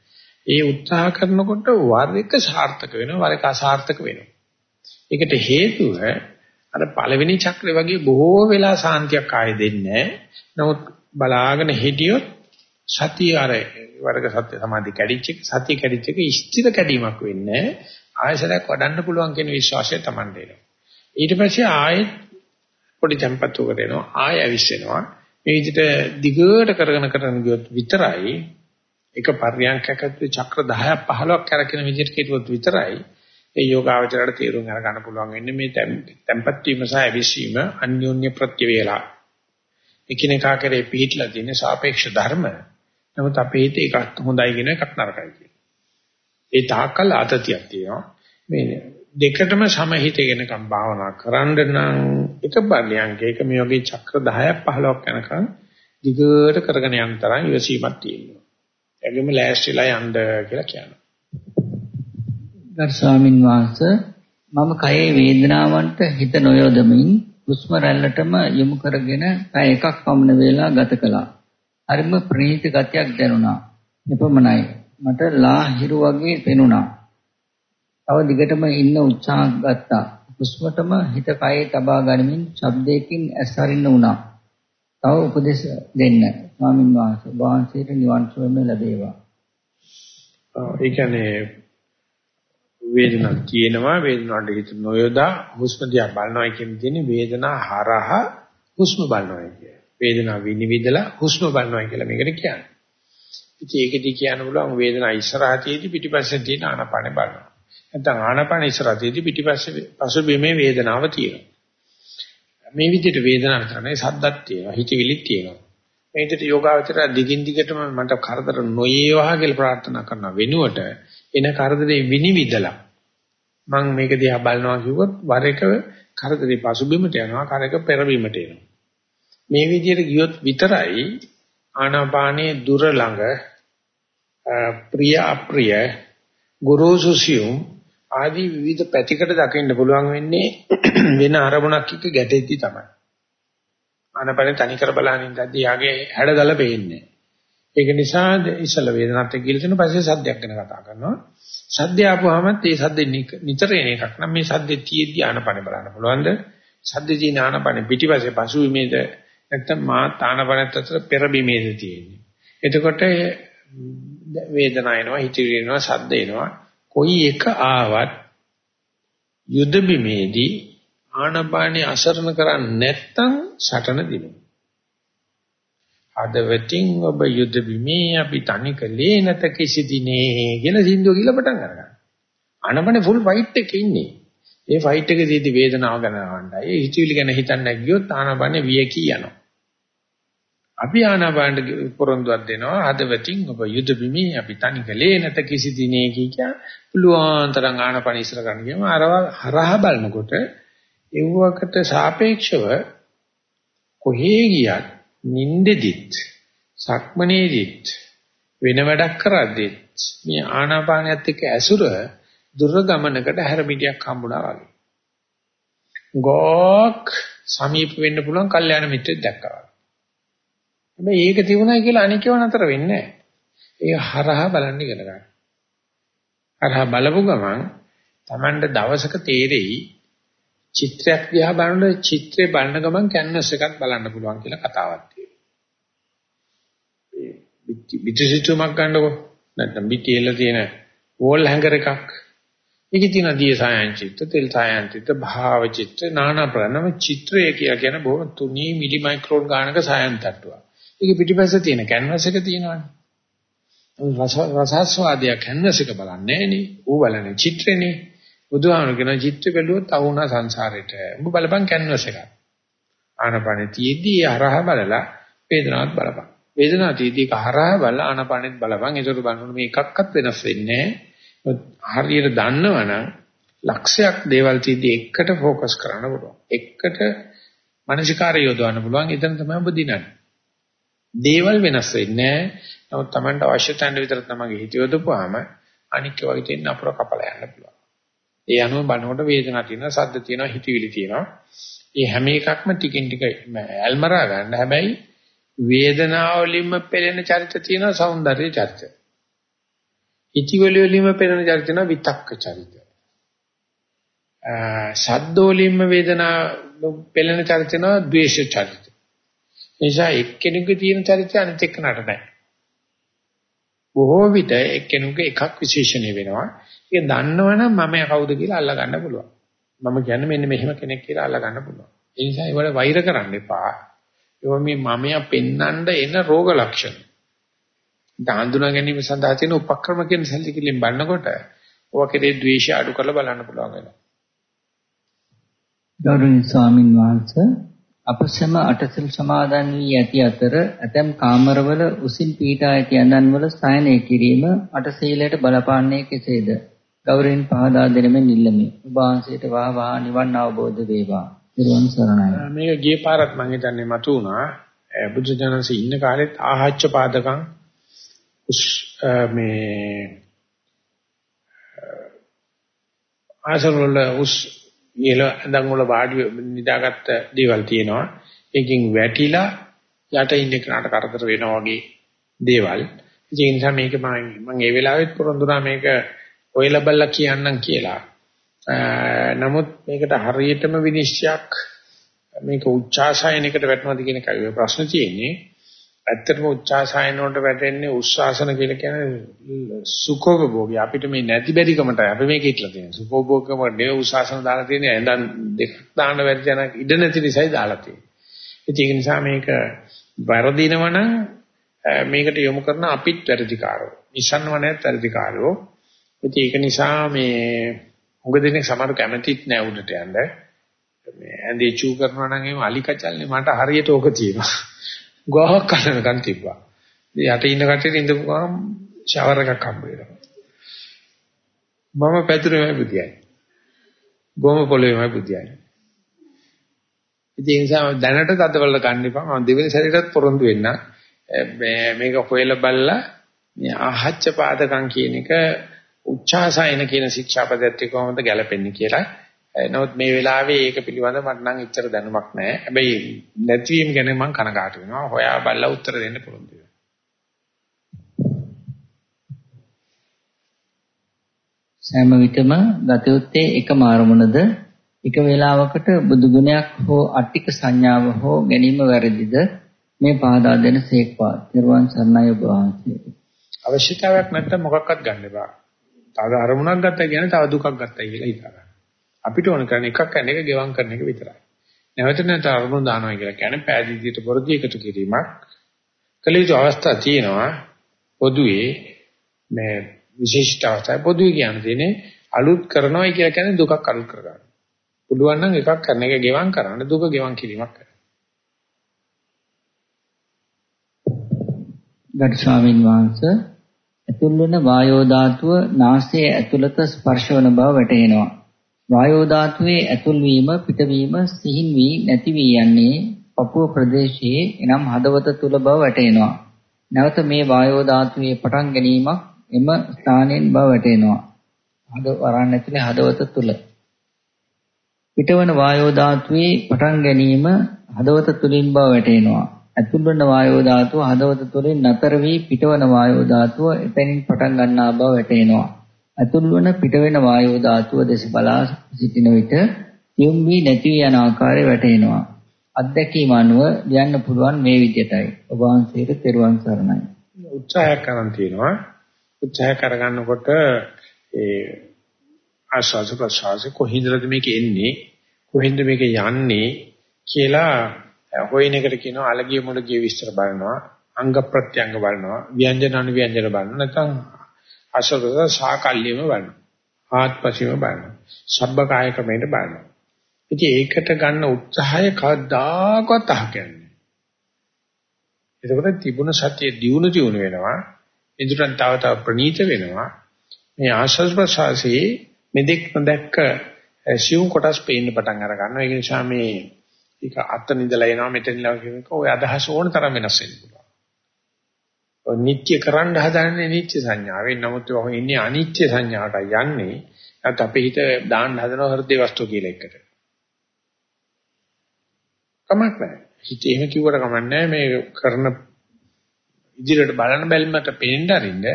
ඒ උත්සාහ කරනකොට වර එක සාර්ථක වෙනවා, වර එක අසාර්ථක වෙනවා. ඒකට හේතුව අර පළවෙනි චක්‍රය වගේ බොහෝ වෙලා සාන්තියක් ආයෙ දෙන්නේ නමුත් බලාගෙන හිටියොත් සතිය අර වර්ග සත්‍ය සමාධි කැඩිච්ච එක සතිය කැඩිච්ච එක ස්ථිර කැඩීමක් වෙන්නේ ආයසරයක් වඩන්න පුළුවන් කියන විශ්වාසය Tamande එනවා. ඊට පස්සේ ආයෙත් පොඩි tempatuකට එනවා. ආයෙ අවිස්සෙනවා මේ විදිහට දිගට කරගෙන කරගෙන ගියොත් විතරයි එක පර්යංකයකට චක්‍ර 10ක් 15ක් කරකින විදිහට කෙරුවොත් විතරයි ඒ යෝගාවචරයට තේරුම් අරගන්න පුළුවන් වෙන්නේ මේ tempat වීම සහ අවිස්සීම අන්‍යෝන්‍ය ප්‍රත්‍ය වේලා එකිනෙකා කරේ පිළිట్లా තියෙන සාපේක්ෂ ධර්ම නමුත් අපේ හිතේ එකක් හොඳයි කියන එකක් නරකයි කියන. ඒ තාක්කල් ආතතියක් තියෙනවා. මේ දෙකටම සමහිතගෙනකම් භාවනා කරන්න නම් එක පරියන්කයක මේ වගේ චක්‍ර 10ක් 15ක් යනකම් දිගට කරගෙන යන තරම් ඉවසීමක් තියෙනවා. එගෙම ලෑස්තිලා යන්න කියලා කියනවා. ගරු ස්වාමින් වහන්සේ මම කයේ වේදනාවන්ට හිත නොයොදමින් හුස්ම රැල්ලටම යොමු කරගෙන පැය එකක් පමණ වේලා ගත කළා. හරිම ප්‍රණීත ගතියක් දැනුණා. එපමණයි. මට ලා හිරු වගේ පෙනුණා. තව දිගටම ඉන්න උත්සාහ ගත්තා. හුස්මටම හිත කයේ තබා ගනිමින් ශබ්දයකින් ඇස් අරින්න වුණා. තව උපදෙස් දෙන්න. ස්වාමින් වහන්සේ වහන්සේට නිවන් සුවම ලැබේවා. ඒ කියන්නේ වේදනාවක් තියෙනවා වේදනාවට හිත නොයොදා හුස්ම දිහා බලනවා කියන තියෙන්නේ වේදනා හරහා හුස්ම බලනවා කියන්නේ. වේදනාව විනිවිදලා හුස්ම බලනවා කියලා මේකට කියන්නේ. ඉතින් ඒකෙදි කියන්න පුළුවන් වේදනාව ඉස්සරහා තියෙදි පිටිපස්සේ තියෙන ආනපන බලනවා. නැත්නම් ආනපන ඉස්සරහා තියෙදි පිටිපස්සේ පසුබිමේ වේදනාව තියෙනවා. මේ විදිහට වේදනාව කරන්නේ සද්දක් තියෙනවා, හිතවිලිත් තියෙනවා. මේ විදිහට යෝගාවචර දිගින් දිගටම මට කරදර නොයේවා කියලා ප්‍රාර්ථනා කරන වෙනුවට එන කරදරේ විනිවිදලා මම මේක දිහා බලනවා කිව්වොත් වර එක කරදරේ පසුබිමට යනවා, කරක පෙරබිමට එනවා. මේ විදිහට ගියොත් විතරයි ආනාපානයේ දුර ළඟ ප්‍රිය අප්‍රිය ගුරුසු සියුම් ආදී විවිධ පැතිකඩ දකින්න පුළුවන් වෙන්නේ වෙන අරමුණක් එක්ක ගැටෙද්දි තමයි. ආනාපානේ තනි කර බලන ඉඳද්දී යාගේ හැඩදල පේන්නේ. ඒක නිසා ඉස්සල වේදනත් එක්ක කියලා තියෙන පස්සේ සද්දයක් ගැන කතා කරනවා. සද්ද ආපුවාමත් ඒ සද්ද නිතර එන එකක් නම් මේ සද්දේ තියෙද්දි ආනාපානේ බලන්න පුළුවන්ද? සද්දේ තියෙන ආනාපානේ පිටිපස්සේ පසුවිමේද නැත්නම් මා තානපනත් අතර පෙරබිමේද තියෙන්නේ. එතකොට වේදනාව එනවා, හිතිවිලි එනවා, ශබ්ද එනවා. කොයි එක ආවත් යුද බිමේදී ආනපානිය අසරණ කරන්නේ නැත්නම් සටන දිනුවා. හදවතින් ඔබ යුද බිමේ අපි තනිකලේ නැත කිසි දිනේ කියන සින්දුව කියලා පටන් ගන්නවා. ආනපනේ ෆුල් ෆයිට් එකේ ඉන්නේ. ඒ ෆයිට් එකේදී වේදනාව ගැන අහන්නයි. ඒ හිතවිලි ගැන හිතන්න ගියොත් ආනාපානෙ වියකී යනවා. අපි ආනාපානට පොරොන්දුවක් දෙනවා හදවතින් ඔබ යුද බිමි අපි තනිකලේ නැත කිසි දිනේ කිය පුළුවන් තරම් ආනාපාන ඉස්සර ගන්න ගියම අරව හරහා බලනකොට එව්වකට සාපේක්ෂව කොහේ ගියත් නින්දෙදිත් සක්මනේදිත් වෙන වැඩක් කරද්දිත් මේ ආනාපානයත් එක්ක ඇසුර දුර ගමනකට හැරමිටියක් හම්බුණා වගේ. ගෝක් සමීප වෙන්න පුළුවන් කල්යාණ මිත්‍රෙක් දැක්කා. හැබැයි ඒක තිබුණා කියලා අනිකව නතර වෙන්නේ නැහැ. ඒක හරහා බලන්න ඉගෙන ගන්න. හරහා බලපු ගමන් Tamanda දවසක තේරෙයි චිත්‍රයක් දිහා බලනකොට චිත්‍රේ බලන ගමන් කැන්වස් එකක් බලන්න පුළුවන් කියලා කතාවක් තියෙනවා. පිටිසිතුමක් ගන්නකො නැත්නම් පිටියෙල තියෙන වෝල් හැංගර් එකක්. ඒකේ තියෙන දිය සායන් චිත්‍ර, තෙල් සායන් චිත්‍ර, භාව චිත්‍ර, නානා ප්‍රණම චිත්‍රය කියලා කියන බොහොම තුනී මිලි මයික්‍රෝන් ගානක සායන් තට්ටුවක්. ඒක පිටිපස්සේ තියෙන කැන්වස් එක තියෙනවනේ. රස රසස්වාදයක් කැන්වස් එක බලන්නේ නෑනේ. ඌ බලන්නේ චිත්‍රේනේ. බුදුහාමුදුරු කියන චිත්‍ර බැලුවොත් අවුනා සංසාරෙට. උඹ බලපන් කැන්වස් එක. ආනපනේ තියේදී හරහා බලලා වේදනාවත් බලපන්. වේදනාව තියේදී හරහා බලලා ආනපනෙත් බලපන්. ඒකට බලනකොට මේ එකක්වත් වෙනස් වෙන්නේ හරියට දන්නවනම් ලක්ෂයක් දේවල් තියදී එකට ફોકસ කරන්න පුළුවන්. එකට මානසිකාරය යොදවන්න පුළුවන්. එතන තමයි ඔබ දිනන්නේ. දේවල් වෙනස් වෙන්නේ නැහැ. නමුත් Tamanට අවශ්‍ය තැන විතර තමන්ගේ හිත යොදපුවාම අනික් වගේ තියෙන අපර කපලා යන්න පුළුවන්. ඒ අනුව බනකොට වේදනාවක් තියෙනවා, සද්ද තියෙනවා, හිතවිලි තියෙනවා. මේ හැම එකක්ම ටිකින් ටික ඇල්මරා ගන්න. හැබැයි වේදනාව වලින්ම පෙළෙන චරිත තියෙනවා, సౌందර්ය චරිත. හිතවිලි වලින්ම පෙළෙන චරිත තියෙනවා, විතක්ක චරිත. ශබ්ද වලින්ම වේදනාව පෙළෙන චරිත තියෙනවා, ද්වේෂ චරිත. නිසා එක්කෙනෙකුගේ තියෙන චරිතය අනිත් එක්කනට නැහැ. බොහෝ විට එක්කෙනෙකුගේ එකක් විශේෂණය වෙනවා. ඒක දන්නවනම් මම කවුද කියලා අල්ලා ගන්න පුළුවන්. මම කියන්නේ මෙන්න මෙහෙම කෙනෙක් කියලා අල්ලා ගන්න පුළුවන්. ඒ නිසා ඒවල වෛර කරන්න එපා. ඒවා මේ මමයා පෙන්නඳ එන රෝග ලක්ෂණ. දාඳුනා ගැනීම සඳහා තියෙන උපක්‍රම කියන සැලකිලින් බලනකොට ඔවා කෙරේ ද්වේෂය අඩු කරලා බලන්න පුළුවන් වෙනවා. ගෞරවනීය ස්වාමින් වහන්සේ අප සැම අටසිල් සමාදන් වී ඇති අතර ඇතැම් කාමරවල උසින් පීඨා ඇති ඇඳන්වල සයනය කිරීම අටසීලයට බලපාන්නේ කෙසේද? ගෞරවයෙන් පහදා දෙනෙමින් ඉල්ලමි. ඔබ වහන්සේට වහ වහ නිවන් අවබෝධ වේවා. නිර්වන් සරණයි. මේක ගිය පාරත් මම හිතන්නේ මතු වුණා. බුදු දනසේ ඉන්න කාලෙත් ආහච්ච පාදකම් මේ ආසරවල උස් ඉහළ ඇඳන් වල වාඩි නිදාගත්ත දේවල් තියෙනවා. ඒකෙන් වැටිලා යට ඉන්න කෙනාට කරදර වෙනවා වගේ දේවල්. ඒ නිසා මේක මම මම ඒ වෙලාවෙත් පොරොන්දුනා මේක ඔයලා බලලා කියන්නම් කියලා. නමුත් මේකට හරියටම විනිශ්චයක් මේක උච්චාසයනයකට වැටෙනවද කියන එකයි ප්‍රශ්න තියෙන්නේ. ඇත්තටම උච්චාසයන වලට වැටෙන්නේ උස්සාසන කියලා කියන්නේ සුඛෝපභෝගී. අපිට මේ නැති බැරිකමට අපි මේක ඉట్లా තියෙනවා. සුඛෝපභෝගකම නේ උස්සාසන දාලා තියෙන්නේ ඇඳන් දෙක දාන්න බැරි යන ඉඩ නැති නිසායි දාලා තියෙන්නේ. ඒක නිසා මේක වරදිනවනම් මේකට යොමු කරන අපිත් වැරදිකාරෝ. නිසන්වනයත් වැරදිකාරෝ. ඒක නිසා මේ උඟ දෙනෙක් සමහර කැමැතිත් නෑ උඩට යන්න. මේ ඇඳේ චූ කරනවා නම් එහෙම අලි කචල්නේ මට හරියට ඕක තියෙනවා. ගොහක් කනකන් තිබ්බා. යට ඉන්න කට්ටියට ඉඳපු ගමන් ෂවර් එකක් හම්බ වෙනවා. මම පැතුරේමයි බුදියයි. ගොම පොළොවේමයි බුදියයි. ඉතින් ඒ නිසා දැනට තදවල ගන්න එපා. මම දෙවෙනි සැරේටත් පොරොන්දු වෙන්න. මේක හොයලා බලලා මේ ආහච්ච පාදකම් කියන එක උච්චාසයන කියන ශික්ෂාපදයට කොහොමද ගැලපෙන්නේ කියලා නමුත් මේ වෙලාවේ ඒක පිළිබඳව මට නම් එච්චර දැනුමක් නැහැ. හැබැයි නැතිවීම ගැන මම කනගාටු වෙනවා. හොයා බලලා උත්තර දෙන්න පුළුවන් දෙයක්. සෑම විටම ගතයුත්තේ එකම අරමුණද එක වේලාවකට බුදු ගුණයක් හෝ අට්ටික සංඥාව හෝ ගැනීම වැරදිද මේ පහදා දෙන සේක්වා. නිර්වාණ සරණයි ඔබ වහන්සේ. අවශ්‍යතාවයක් නැත්නම් මොකක්වත් ගන්න එපා. තව අරමුණක් ගත්තා කියන්නේ තව දුකක් ගත්තා කියලා හිතනවා. අපිට ඕන කරන්නේ එකක් කරන එක ගෙවම් කරන එක විතරයි. නැවත නැවත අරමුණු දානවා කියලා කියන්නේ පෑදීදියට පොරදී එකතු කිරීමක්. කලීජ අවස්ථා තියෙනවා පොදුවේ මේ විශේෂිත අවස්ථාව පොදුවේ කියන්නේ අලුත් කරනවා කියලා කියන්නේ දුකක් අලුත් කරගන්න. පුළුවන් නම් එකක් කරන එක ගෙවම් කරන්න දුක ගෙවම් කිරීමක් කරන්න. ගරු ස්වාමින් වහන්සේ ඇතුල් වෙන වායෝ ධාතුව නාසයේ ඇතුළත ස්පර්ශ වන බව වැටහෙනවා. වායෝ ධාතුවේ ඇතුල් වීම පිටවීම සිහින් වී නැති වී යන්නේ පපුව ප්‍රදේශයේ එනම් හදවත තුල බව වැටෙනවා. නැවත මේ වායෝ ධාතුවේ පටන් ගැනීමක් එම ස්ථානයෙන් බව වැටෙනවා. හද වරන් ඇතුලේ හදවත තුල. පිටවන වායෝ ධාතුවේ පටන් ගැනීම හදවත තුලින් බව වැටහෙනවා. ඇතුල් වන වායෝ ධාතුව හදවත තුලින් නතර වී පිටවන වායෝ ධාතුව එතනින් පටන් ගන්නා බව වැටහෙනවා. ඇතුල් වන පිටවෙන වායෝ ධාතුව දෙස බලා සිටින විට යොම් වී නැති යන ආකාරය වැටහෙනවා. අත්දැකීම අනුව ලියන්න පුළුවන් මේ විදිහටයි. ඔබ වහන්සේට තෙරුවන් සරණයි. උත්සාහයක් කරන් තියෙනවා. උත්සාහ කරගන්නකොට ඒ ආශාස ප්‍රසාස කොහින්දද මේක එන්නේ කොහින්ද මේක යන්නේ කියලා හොයන එකට කියනවා අලගිය මුලගිය විස්තර බලනවා අංග ප්‍රත්‍යංග බලනවා ව්‍යංජන අනුව්‍යංජන බලනවා නැත්නම් ආශාස සාකල්යෙම බලනවා. ආත්පසීම බලනවා. සබ්බ කාය ක්‍රමයට බලනවා. ඉතින් ඒකට ගන්න උත්සාහය කවදාකවත් අහකන්නේ එතකොට තිබුණ සතිය දියුණු දියුණු වෙනවා. ඉදurang තව තව ප්‍රනීත වෙනවා. මේ ආශස් ප්‍රසාසී මෙදෙක් නොදැක්ක සිවුම් කොටස් පේන්න පටන් අර ගන්නවා. ඒ නිසා මේ ඒක අතන ඉඳලා එනවා මෙතන ඉඳලා කියනක ඔය අදහස ඕන තරම් වෙනස් වෙන්න පුළුවන්. ඔය නිත්‍ය කරන්න හදන්නේ නිත්‍ය සංඥාවෙන් නමුත් ඔහොම ඉන්නේ අනිත්‍ය සංඥාවට යන්නේ නැත්නම් අපේ හිත දාන්න හදනවා හෘද වස්තු කියලා එකට. කමක් නැහැ. හිත එහෙම කිව්වට කමක් නැහැ මේ කරන ඉදිරියට බලන බැල්මට පේන්න අරින්න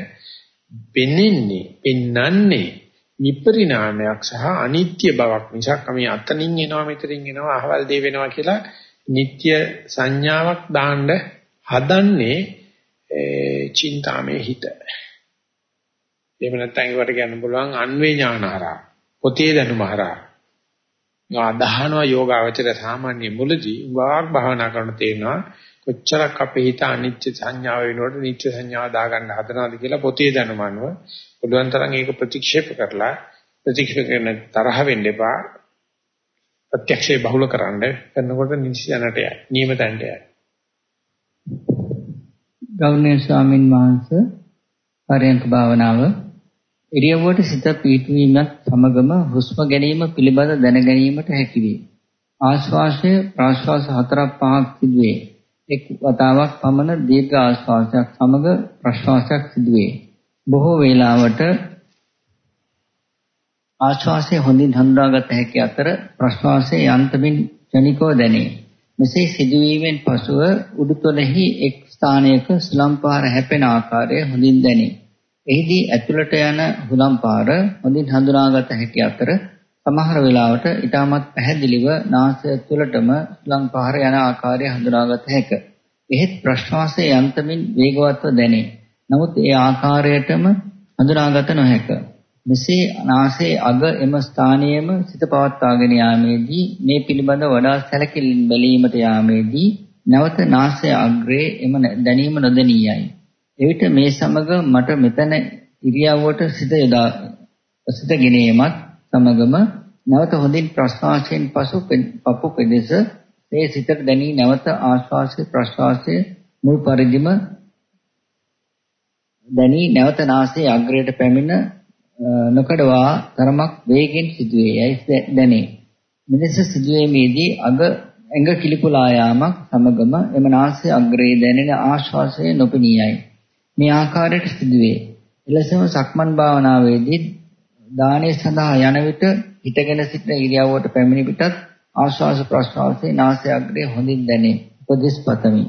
පෙනෙන්නේ පෙන්නන්නේ විපරිණාමයක් සහ අනිත්‍ය බවක් මිසක් මේ අතනින් එනවා මෙතනින් එනවා අහවල් දේ වෙනවා කියලා නিত্য සංඥාවක් දාන්න හදන්නේ චින්තාමේ හිත. එහෙම නැත්නම් ඒකට කියන්න පුළුවන් අන්වේ ඥානහරා. පොතේ දැනුමහරා. අදහනවා යෝගාවචර සාමාන්‍ය මුලදී උගාවක් භාවනා කරන තේනවා කොච්චරක් අපේ හිත අනිත්‍ය සංඥාව වෙනකොට නිත්‍ය සංඥාව දාගන්න හදනවද කියලා පොතේ දැනුම අනුව පුළුවන් තරම් ඒක ප්‍රතික්ෂේප කරලා ප්‍රතික්ෂේප කරන තරහ වෙන්න එපා ප්‍රත්‍යක්ෂේ බහුල කරන්න කරනකොට නිසියනට යයි නියමතන්ට යයි ගෞරවනීය ස්වාමින් වහන්සේ පරයන්ක භාවනාව ඉරියව්වට සිත පීඨවීමත් සමගම හුස්ම ගැනීම පිළිබඳ දැන ගැනීමට හැකි වේ. ආශ්වාසය ප්‍රාශ්වාස හතරක් පහක් සිදුවේ. එක් වතාවක් පමණ දීර්ඝ ආශ්වාසයක් සමග ප්‍රශ්වාසයක් සිදුවේ. බොහෝ වේලාවට ආශ්වාසය හොඳින් හඳුනාගත හැකි අතර ප්‍රශ්වාසයේ යන්තමින් ජනිකව දැනේ. මෙසේ සිදුවීමෙන් පසුව උඩුතොලෙහි එක් ස්ථානයක සුලම්පාර හැපෙන ආකාරය හොඳින් දැනේ. එහිදී ඇතුළට යන හුලම්පාර හොඳින් හඳුනාගත හැකි අතර සමහර වෙලාවට ඊටමත් පැහැදිලිව නාසය තුළටම සුලම්පාර යන ආකාරය හඳුනාගත හැක. එහෙත් ප්‍රශ්වාසයේ යන්තමින් වේගවත්ව දැනේ. නමුත් ඒ ආකාරයටම හඳුනාගත නොහැක. මෙසේ නාසයේ අග එම ස්ථානයේම සිත පවත්වාගෙන යාමේදී මේ පිළිබඳ වඩා සැලකිලිමත් බැලීමට යාමේදී නැවත නාසයේ අග්‍රයේ එම දැනීම නොදැනියයි. එවිට මේ සමග මට මෙතන ඉරියව්වට සිත යොදා සිත ගෙනීමත් සමගම නැවත හොඳින් ප්‍රශ්වාසයෙන් පසු පපු පෙදෙස මේ සිතට දැනී නැවත ආශ්වාසය ප්‍රශ්වාසය මුල් පරිදිම දැනී නැවත නාසයේ අග්‍රයට පැමිණ නොකඩවා තරමක් වේගෙන් සිදුවේ යයි දැනේ. මෙලෙස සිදුවීමේදී අග ඇඟ කිලිපුලා යාමක් සමගම එම නාසයේ අග්‍රයේ දැනෙන ආශ්වාසය නොපෙනියයි. මේ ආකාරයට සිදුවේ. එලෙසම සක්මන් භාවනාවේදී දානයේ සඳහා යන විට හිටගෙන සිටින ඉරියව්වට පැමිණි පිටත් ආශ්වාස ප්‍රශ්වාසයේ නාසය අග්‍රයේ හොඳින් දැනේ. උපදෙස් පතමි.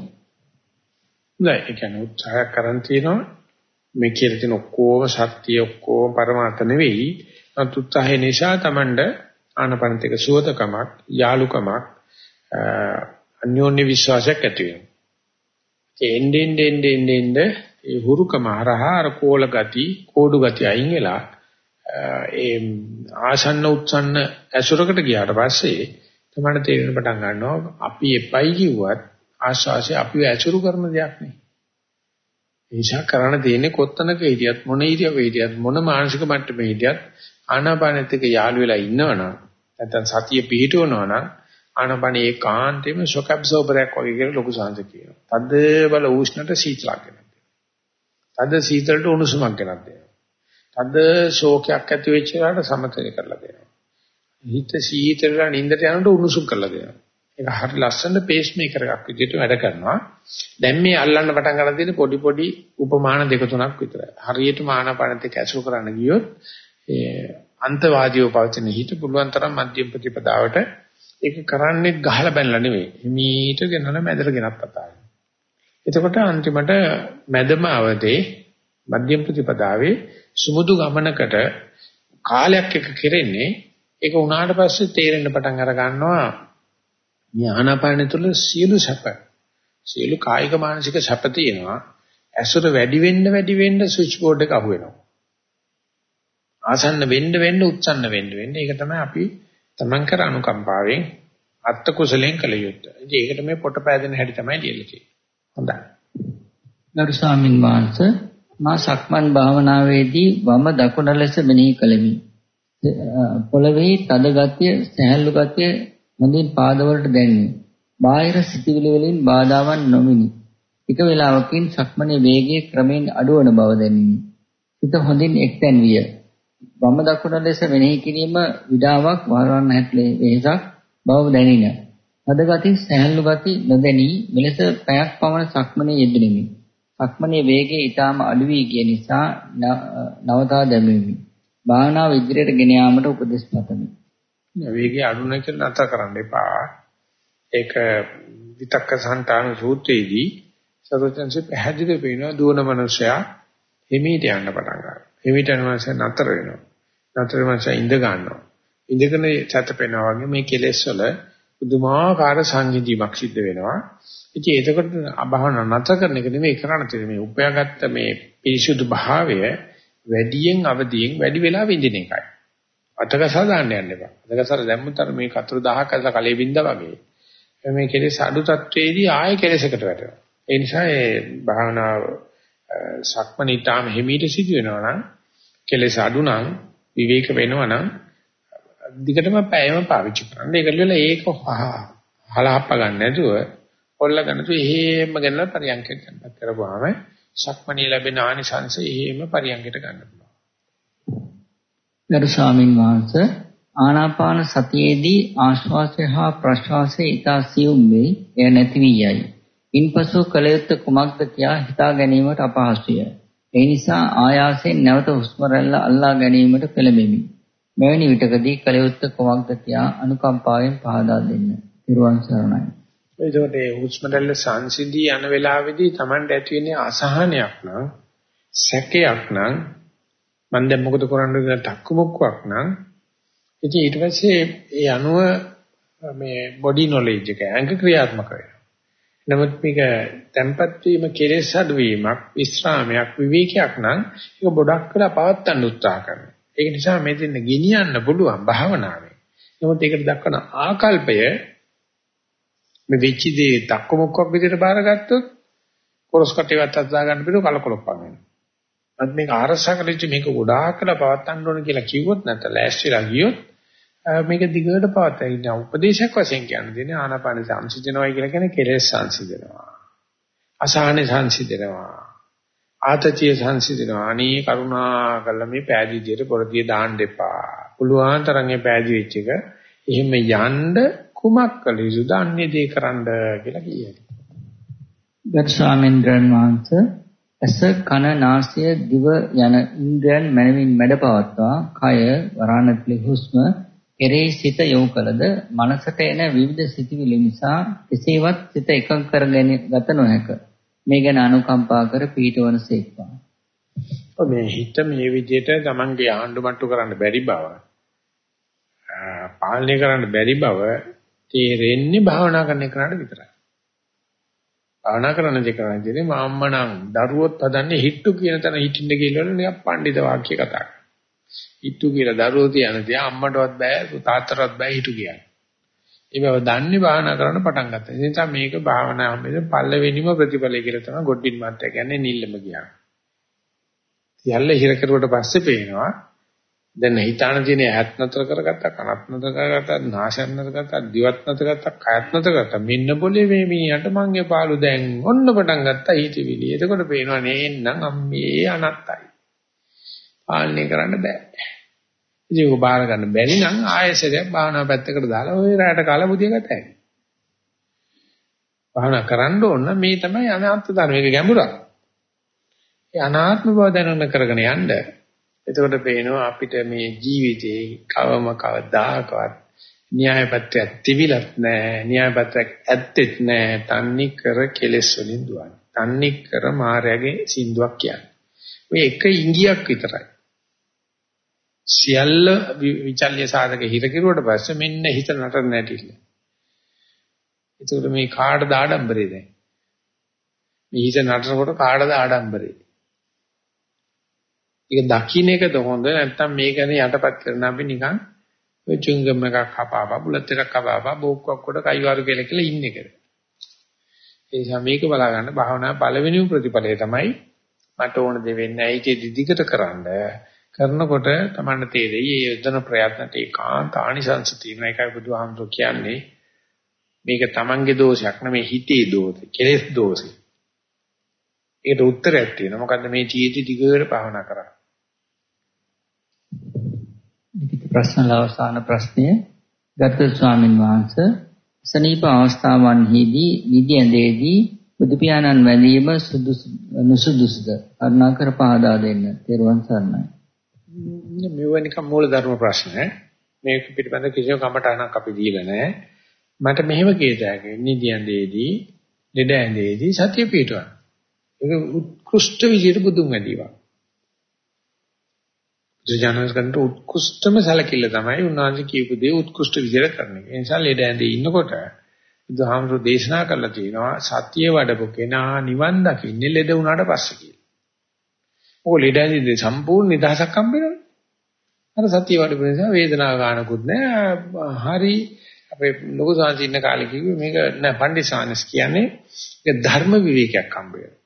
නෑ ඒ කියන්නේ උත්සාහ කරන් තියෙනවා මේ කියලා තියෙන ඔක්කොම සත්‍ය ඔක්කොම පරමාර්ථ නෙවෙයි. නමුත් උත්සාහය නිසා Tamand ආනපනතික සුවදකමක් යාලුකමක් අන්‍යෝන්‍ය විශ්වාසයක් ඇති වෙනවා. ඒ එන්නේ එන්නේ එන්නේ එන්නේ ඒ හුරුකම හරහා අර කෝල ගති, කෝඩු ගති අයින් වෙලා ඒ ආසන්න උත්සන්න ඇසුරකට ගියාට පස්සේ තමයි තේරෙන පටන් ගන්නවා අපි එපයි කිව්වත් ආශාසය අපිව ඇසුරු කරන දෙයක් නෙවෙයි. ඒෂා කරණ දෙන්නේ කොත්තනක හිටියත් මොන ඉරියව්ව හිටියත් මොන මානසික මට්ටමේ හිටියත් ආනාපානෙත් එක්ක යාළු වෙලා ඉන්නවනම් නැත්නම් සතිය පිහිටවනවා නම් ආනාපාන ඒකාන්තයෙන්ම ෂොක් ඇබ්සෝබර් එකක් වගේ කියලා ලොකු සංස කියනවා. තද බල උෂ්ණට සීතලක් වෙනවා. තද සීතලට උණුසුමක් ගෙනත් දෙනවා. තද ශෝකයක් ඇති වෙච්ච එකට සමතේ කරලා දෙනවා. හිත සීතලලා නින්දට යනකොට උණුසුම් කරලා දෙනවා. ඒක හරි ලස්සන පේස් මේකර් එකක් විදිහට වැඩ කරනවා. දැන් මේ අල්ලන්න පටන් ගන්න තියෙන පොඩි පොඩි උපමාන දෙක තුනක් විතරයි. හරියටම ආනාපානත් එක්ක ඇසුරු කරන්න ගියොත් ඒ අන්තවාදීව පවතින හිත පුළුවන් තරම් මධ්‍යම ප්‍රතිපදාවට ඒක කරන්නේ ගහලා බැලලා නෙවෙයි. හිමීට ගෙනන මැදට ගෙනත් පතාගෙන. එතකොට අන්තිමට මැදම අවදී මධ්‍යම ප්‍රතිපදාවේ සුමුදු ගමනකට කාලයක් එක කෙරෙන්නේ ඒක උනාට පස්සේ තේරෙන්න පටන් අර ගන්නවා මේ ආනාපානය තුළ සියලු සැප සියලු කායික මානසික සැප තියෙනවා ඇසුර වැඩි වෙන්න වැඩි වෙන්න ස්විච් බෝඩ් එක අහු වෙනවා ආසන්න වෙන්න වෙන්න උත්සන්න වෙන්න වෙන්න ඒක තමයි අපි තමන් කර අනුකම්පාවෙන් අත්ත කුසලෙන් කළ යුත්තේ. ඉතින් ඒකට මේ පොට පෑදෙන හැටි තමයි ලියලා තියෙන්නේ. හොඳයි. ගරු ස්වාමින් වහන්සේ මා සක්මන් භාවනාවේදී වම දකුණ ලෙස මෙනෙහි කළෙමි. පොළවේ තද ගතිය, සැහැල්ලු ගතිය හොඳින් පාදවලට දැනුනි. බාහිර සිතිවිලි වලින් බාධාවන් නොමිනි. ටික වේලාවකින් සක්මනේ වේගය ක්‍රමෙන් අඩුවන බව දැනිනි. හිත හොඳින් එක්තැන් විය. වම දකුණ ලෙස මෙනෙහි කිරීම විඩාවක් වහරවන්න හැටලේ වෙහසක් බව දැනින. අද ගති සැහැල්ලු ගති නොදැනී මෙලෙස පැයක් පමණ සක්මනේ යෙදුණෙමි. සක්මනේ වේගය ඊටාම අඩු වී ගිය නිසා නවතා දැමුවෙමි. භාවනාව ඉදිරියට ගෙන යාමට උපදෙස් පතමි. වේගය අඩු නැති නතර කරන්න එපා. ඒක විතක්ක සංතාන සූත්‍රයේදී සරුවචන්සේ පැහැදිලි වෙනවා දුවන මනුස්සයා හිමීට යන්න පටන් ගන්නවා. හිමීට යනවාස නතර වෙනවා. නතර වෙනවාස ඉඳ ගන්නවා. ඉඳගෙන සැතපෙනවා වගේ මේ කෙලෙස් වල පුදුමාකාර සංහිඳීමක් සිද්ධ වෙනවා. ඉතින් එතකොට අභවන නතර කරන එක නෙමෙයි කරණ තියෙන්නේ මේ උපයාගත්ත මේ පිරිසුදු භාවය වැඩියෙන් අවදියෙන් වැඩි වෙලා විඳින එකයි. අතකසා දාන්න යන්න එපා. අතකසාර දැම්මතර මේ කතර 1000ක් අතලා කලේ බින්දා වගේ. මේ කෙලෙස් අඩු තත්වයේදී ආයෙ කෙලෙසකට වැටෙනවා. ඒ නිසා ඒ භාවනාව සක්මණීතාම හිමීට සිදු වෙනවා නම් කෙලෙස් අඩු නම් විවේක වෙනවා නම් දිගටම පැයම පාවිච්චි කරන්න. ඒකට වෙලා ඒක හලහප්ප ගන්න නැතුව කොල්ල ගන්නතු එහෙම ගන්නලා පරියන්කයට ගන්නත් කරපුවාම සක්මණී ලැබෙන ආනිසංශ එහෙම පරියන්කයට ගන්න පුළුවන්. ගරු ස්වාමින් වහන්සේ ආනාපාන සතියේදී ආශ්වාසය හා ප්‍රශ්වාසය ඊතා සියුම් වේ එය නැති වී යයි. ඉන්පසු කල යුත්තේ කුමක්ද කියා හිතා ගැනීමට අපහසුය. ඒ නිසා ආයාසයෙන් නැවත හුස්ම රැල්ල අල්ලා ගැනීමට පෙළඹෙමි. මෙවැනි විටකදී කල යුත්තේ කුමක්ද කියා අනුකම්පාවෙන් පහදා දෙන්න. ත්‍රිවන් සරණයි. එතකොට මේ හුස්ම රැල්ල සංසිඳී යන වෙලාවේදී Tamanට ඇති වෙන්නේ අසහනයක් නම් සැකයක් නම් මම දැන් මොකද කරන්න කියලා 탁කුමුක්කක් නම් ඉතින් ඊට පස්සේ ඒ අනුව මේ බොඩි නොලෙජ් එක අංග ක්‍රියාත්මක වෙනවා. නමුත් මේක tempat වීම කෙලෙස් අඩු වීමක් විස්රාමයක් විවේකයක් නම් ඒක ගොඩක් වෙලා පවත්වන්න උත්සාහ කරනවා. ඒක නිසා මේ දෙන්න ගෙනියන්න පුළුවන් භාවනාවේ. නමුත් ඒකට දක්වන ආකල්පය මේ වෙච්ච දේ දක්කොමොක්කක් විදිහට බාරගත්තොත් කොරස් කටේවත් අත්දා ගන්න බිරු කලකොලොප්පන් වෙනවා. අත් මේක ආරසා කළෙච්ච මේක ගොඩාක් කළා පවත්තන්න ඕන කියලා කිව්වොත් නැත්නම් ලෑස්තිලා ගියොත් මේක දිගට පවත්වා ඉන්න උපදේශයක් වශයෙන් කියන්නේ දෙන්නේ ආනාපාන සංසිඳනවායි කියලා කියන්නේ කෙලෙස් සංසිඳනවා. අසහනේ සංසිඳනවා. ආතතිය සංසිඳනවා. අනේ කරුණා කළා මේ පෑදී විදියට පොරදිය දාන්න එපා. පුළුවන් තරම් මේ පෑදී වෙච්ච එක එහෙම යන්න කුමක් කළ යුතුද අන්නේ දේ කරන්න කියලා කියයි. ගත් ස්වාමීන්ද්‍රයන් වහන්සේ ඇස කන නාසය දිව යන ඉන්ද්‍රයන් මනමින් මැඩපවත්වා කය වරාණත්ලි හුස්ම කෙරෙහි සිත යොමු කළද මනසට එන විවිධ සිතිවිලි නිසා කෙසේවත් සිත එකඟ කරගෙන ගත නොහැක. මේ ගැන අනුකම්පා කර පීඨවන සේක්වා. මේ හිත මේ විදිහට Tamange ආණ්ඩු මට්ටු කරන්න බැරි බව පාලනය කරන්න බැරි බව තේරෙන්නේ භාවනා කරන එකට විතරයි. භාවනා කරන දේ කරන්නේ මාම්මනම් දරුවොත් හදන්නේ හිට්ටු කියන තැන හිටින්න කියලා නිකන් පඬිත වාක්‍ය කතා කරනවා. හිට්ටු කියලා දරුවෝ තියන දේ අම්මටවත් බෑ තාත්තටවත් බෑ හිටු කියන්නේ. ඒ බව දන්නේ භාවනා කරන්න පටන් ගත්තා. ඒ නිසා මේක භාවනා හැමදේ පල්ලවෙනිම ප්‍රතිඵලය කියලා තමයි ගොඩින් මාත්‍ය කියන්නේ නිල්ලම කියන්නේ. සියල්ල හිර කරුවට පස්සේ පේනවා දැන් හිතාන තියෙන ඇහත් නතර කරගත්තා කනත් නතර කරගත්තා නාසයත් නතර කරගත්තා දිවත් නතර කරගත්තා කයත් නතර කරගත්තා මෙන්න બોලේ මේ මීයට මංගේ පාළු දැන් ඔන්න පටන් ගත්තා හිතවිලි. එතකොට පේනවා නේන්නම් අම්මේ අනත්තයි. පාලනය කරන්න බෑ. ඉතින් ඔබ බාර ගන්න බැරි නම් ආයෙසරයක් භාවනා පැත්තකට දාලා ඔය රැයට කාලා බුදිය ගත හැකියි. භාවනා කරන්න ඕන මේ තමයි අනාත්ම ධර්ම. මේක ගැඹුරක්. ඒ අනාත්ම බව දැනන කරගෙන යන්න එතකොට පේනවා අපිට මේ ජීවිතේ කවම කවදාකවත් න්‍යායපත්‍යක් තිබිලත් නැහැ න්‍යායපත්‍යක් ඇත්තෙත් නැහැ තන්නේ කර කෙලෙස් වලින් දුවන්නේ. තන්නේ කර මායාවේ සින්දුවක් කියන්නේ. ඔය එක ඉංගියක් විතරයි. සියල්ල විචල්්‍ය සාධක හිර කිරුවට පස්සේ මෙන්න හිත නතර නැටිල්ල එතකොට මේ කාටද ආඩම්බරේ දැන්? මේ හිත නතරකොට කාටද ආඩම්බරේ? ඒක දකින්න එකද හොඳ නැත්නම් මේකනේ යටපත් කරන අපි නිකන් ඔය චුංගම් එකක් කපාපා බුලත් එකක් කපාපා බෝක්කක් කොට කයිවාරු කියලා කියලා ඉන්න එකද. ඒ නිසා මේක බලා ගන්න භාවනා පළවෙනිම ප්‍රතිඵලය තමයි මට ඕන දේ වෙන්නේ ඇයි ඒ දිදිකට කරන්න. කරනකොට තමන්න තේරෙයි ඒ යොදන ප්‍රයත්නට ඒකාන්ත ආනිසංස තියෙන එකයි බුදුහාමුදුරු කියන්නේ. මේක තමන්ගේ දෝෂයක් නෙමෙයි හිතේ දෝෂය කෙලෙස් දෝෂය. ඒකට උත්තරයක් තියෙනවා මොකද්ද මේ ජීවිතය දිගට භාවනා කරා ලිඛිත ප්‍රශ්න අවසාන ප්‍රශ්නය ගරුතර ස්වාමින් වහන්සේ සනීප අවස්ථාවන්හිදී නිදි ඇඳේදී බුදු පියාණන් වැඳීම සුදුසු නුසුදුසුද කරුණාකර පහදා දෙන්න. තෙරුවන් සරණයි. මෙව නිකම් මූල ධර්ම ප්‍රශ්න. මේක පිළිබඳ කිසිම කමටහනක් අපි දීලා නැහැ. මට මෙහෙම කියතෑගේ නිදි ඇඳේදී, ලෙඩ ඇඳේදී සතිය පිටවන්න. ඒක උත්කෘෂ්ඨ විදියට බුදුන් වැඩිවා. ජනස්කන්ට උත්කෘෂ්ඨම සැලකිල්ල තමයි උන්වහන්සේ කියපු දේ උත්කෘෂ්ඨ විදියට කරන එක. ඒ නිසා ලෙඩ ඇඳේ ඉන්නකොට බුදුහාමුදුරු දේශනා කරලා තියෙනවා සතිය වඩපු කෙනා නිවන් දකින්නේ ලෙඩ වුණාට පස්සේ කියලා. ඕක ලෙඩ ඇඳේ සම්පූර්ණ නිදහසක් හම්බෙනවා. අර සතිය වඩපු නිසා වේදනාව ගන්නකුත් නෑ. හරි අපේ ලොකු සාංශ ඉන්න කාලේ කිව්වේ මේක නෑ පණ්ඩිසානස් කියන්නේ ඒක ධර්ම විවේකයක් හම්බ වෙනවා.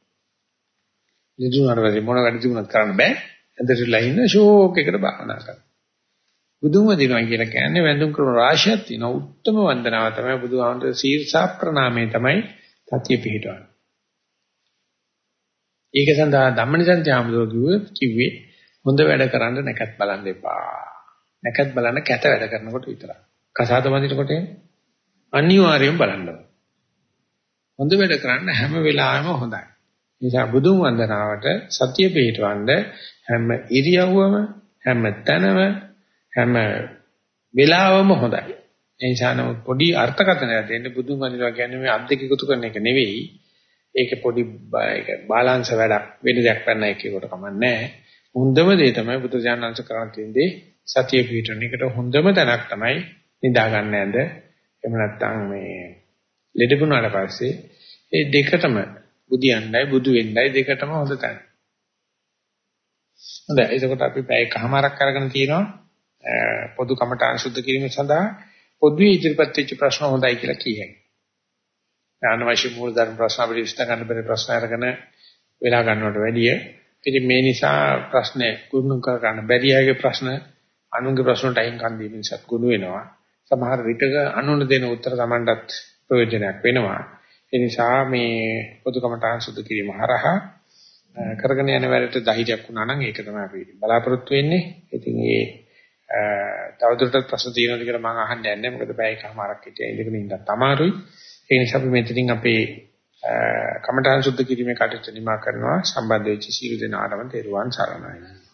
ලෙඩ වුණාට පස්සේ මොන වැඩ තිබුණත් කරන්න බෑ. ඇඳටලා ඉන්න ෂෝක් එකට භාවනා කරනවා. බුදුම දිනවා කියලා කියන්නේ වැඳුම් කරන රාශියක් තියෙනවා. උත්තරම වන්දනාව තමයි බුදුහාමර සීර්ෂා ප්‍රණාමය තමයි තතිය පිහිටවන්නේ. ඒක සඳහා ධම්මනිසන්ති ආමදෝ කිව්වේ හොඳ වැඩ කරන්න නැකත් බලන්න එපා. නැකත් බලන්න කැත වැඩ කරනකොට විතරයි. කසාද වඳිනකොට අනිවාර්යයෙන් බලන්න. හොඳ වැඩ කරන්න හැම වෙලාවෙම හොඳයි. නිසා බුදුන් වන්දනාවට සතිය පිහිටවන්න හැම ඉරියව්වම හැම තැනම හැම වෙලාවම හොඳයි. ඒ නිසා නම් පොඩි අර්ථකථනයක් දෙන්න බුදුන් වහන්සේලා කියන්නේ මේ අද්දක එකතු කරන එක නෙවෙයි. ඒක පොඩි ඒක බාලන්ස් වැඩක් වෙන දෙයක් ගන්න එකේකට කමන්නේ හොඳම දේ තමයි බුදු දානංශ කරන් තින්දේ සතිය පිටරන එකට හොඳම තැනක් තමයි නිදා ගන්න ඇඳ. එහෙම නැත්නම් මේ ලෙඩුණාට පස්සේ ඒ දෙකටම බුදියන්නයි බුදු වෙන්නයි දෙකටම හොඳ තැන. හොඳයි එතකොට අපි පැය එකමාරක් අරගෙන තියෙනවා පොදු කමඨාන් සුද්ධ කිරීම සඳහා පොදුවේ ඉදිරිපත් වෙච්ච ප්‍රශ්න හොඳයි කියලා කියයි. අනවශ්‍ය මූල ධර්ම ප්‍රශ්න අපිට විශ්ල ගන්න බැරි ප්‍රශ්න අරගෙන වෙලා ගන්නවට වැඩිය. ඉතින් මේ නිසා ප්‍රශ්න කුරුණු කර ගන්න බැරි අයගේ ප්‍රශ්න අනුන්ගේ ප්‍රශ්නට අයින් කන් දීම නිසා ගුණ වෙනවා. සමහර විටක අනුන දෙන උත්තර Tamanටත් ප්‍රයෝජනයක් වෙනවා. ඒ නිසා මේ පොදු කමඨාන් සුද්ධ කිරීම හරහා කරගෙන යන වැඩට ධෛර්යයක් වුණා නම් ඒක තමයි අපි බලාපොරොත්තු වෙන්නේ. ඉතින් ඒ තවදුරටත් ප්‍රශ්න තියෙනවද කියලා මම අහන්න යන්නේ. මොකද බෑ එකමාරක් හිටියා ඉඳගෙන ඉන්නත් අමාරුයි. ඒ නිසා අපි මෙතනින් අපේ කමඨාන් සුද්ධ කිරීමේ කටයුතු නිමා කරනවා. සම්බන්ධ වෙච්ච සියලු දෙනාටම තෙරුවන් සරණයි.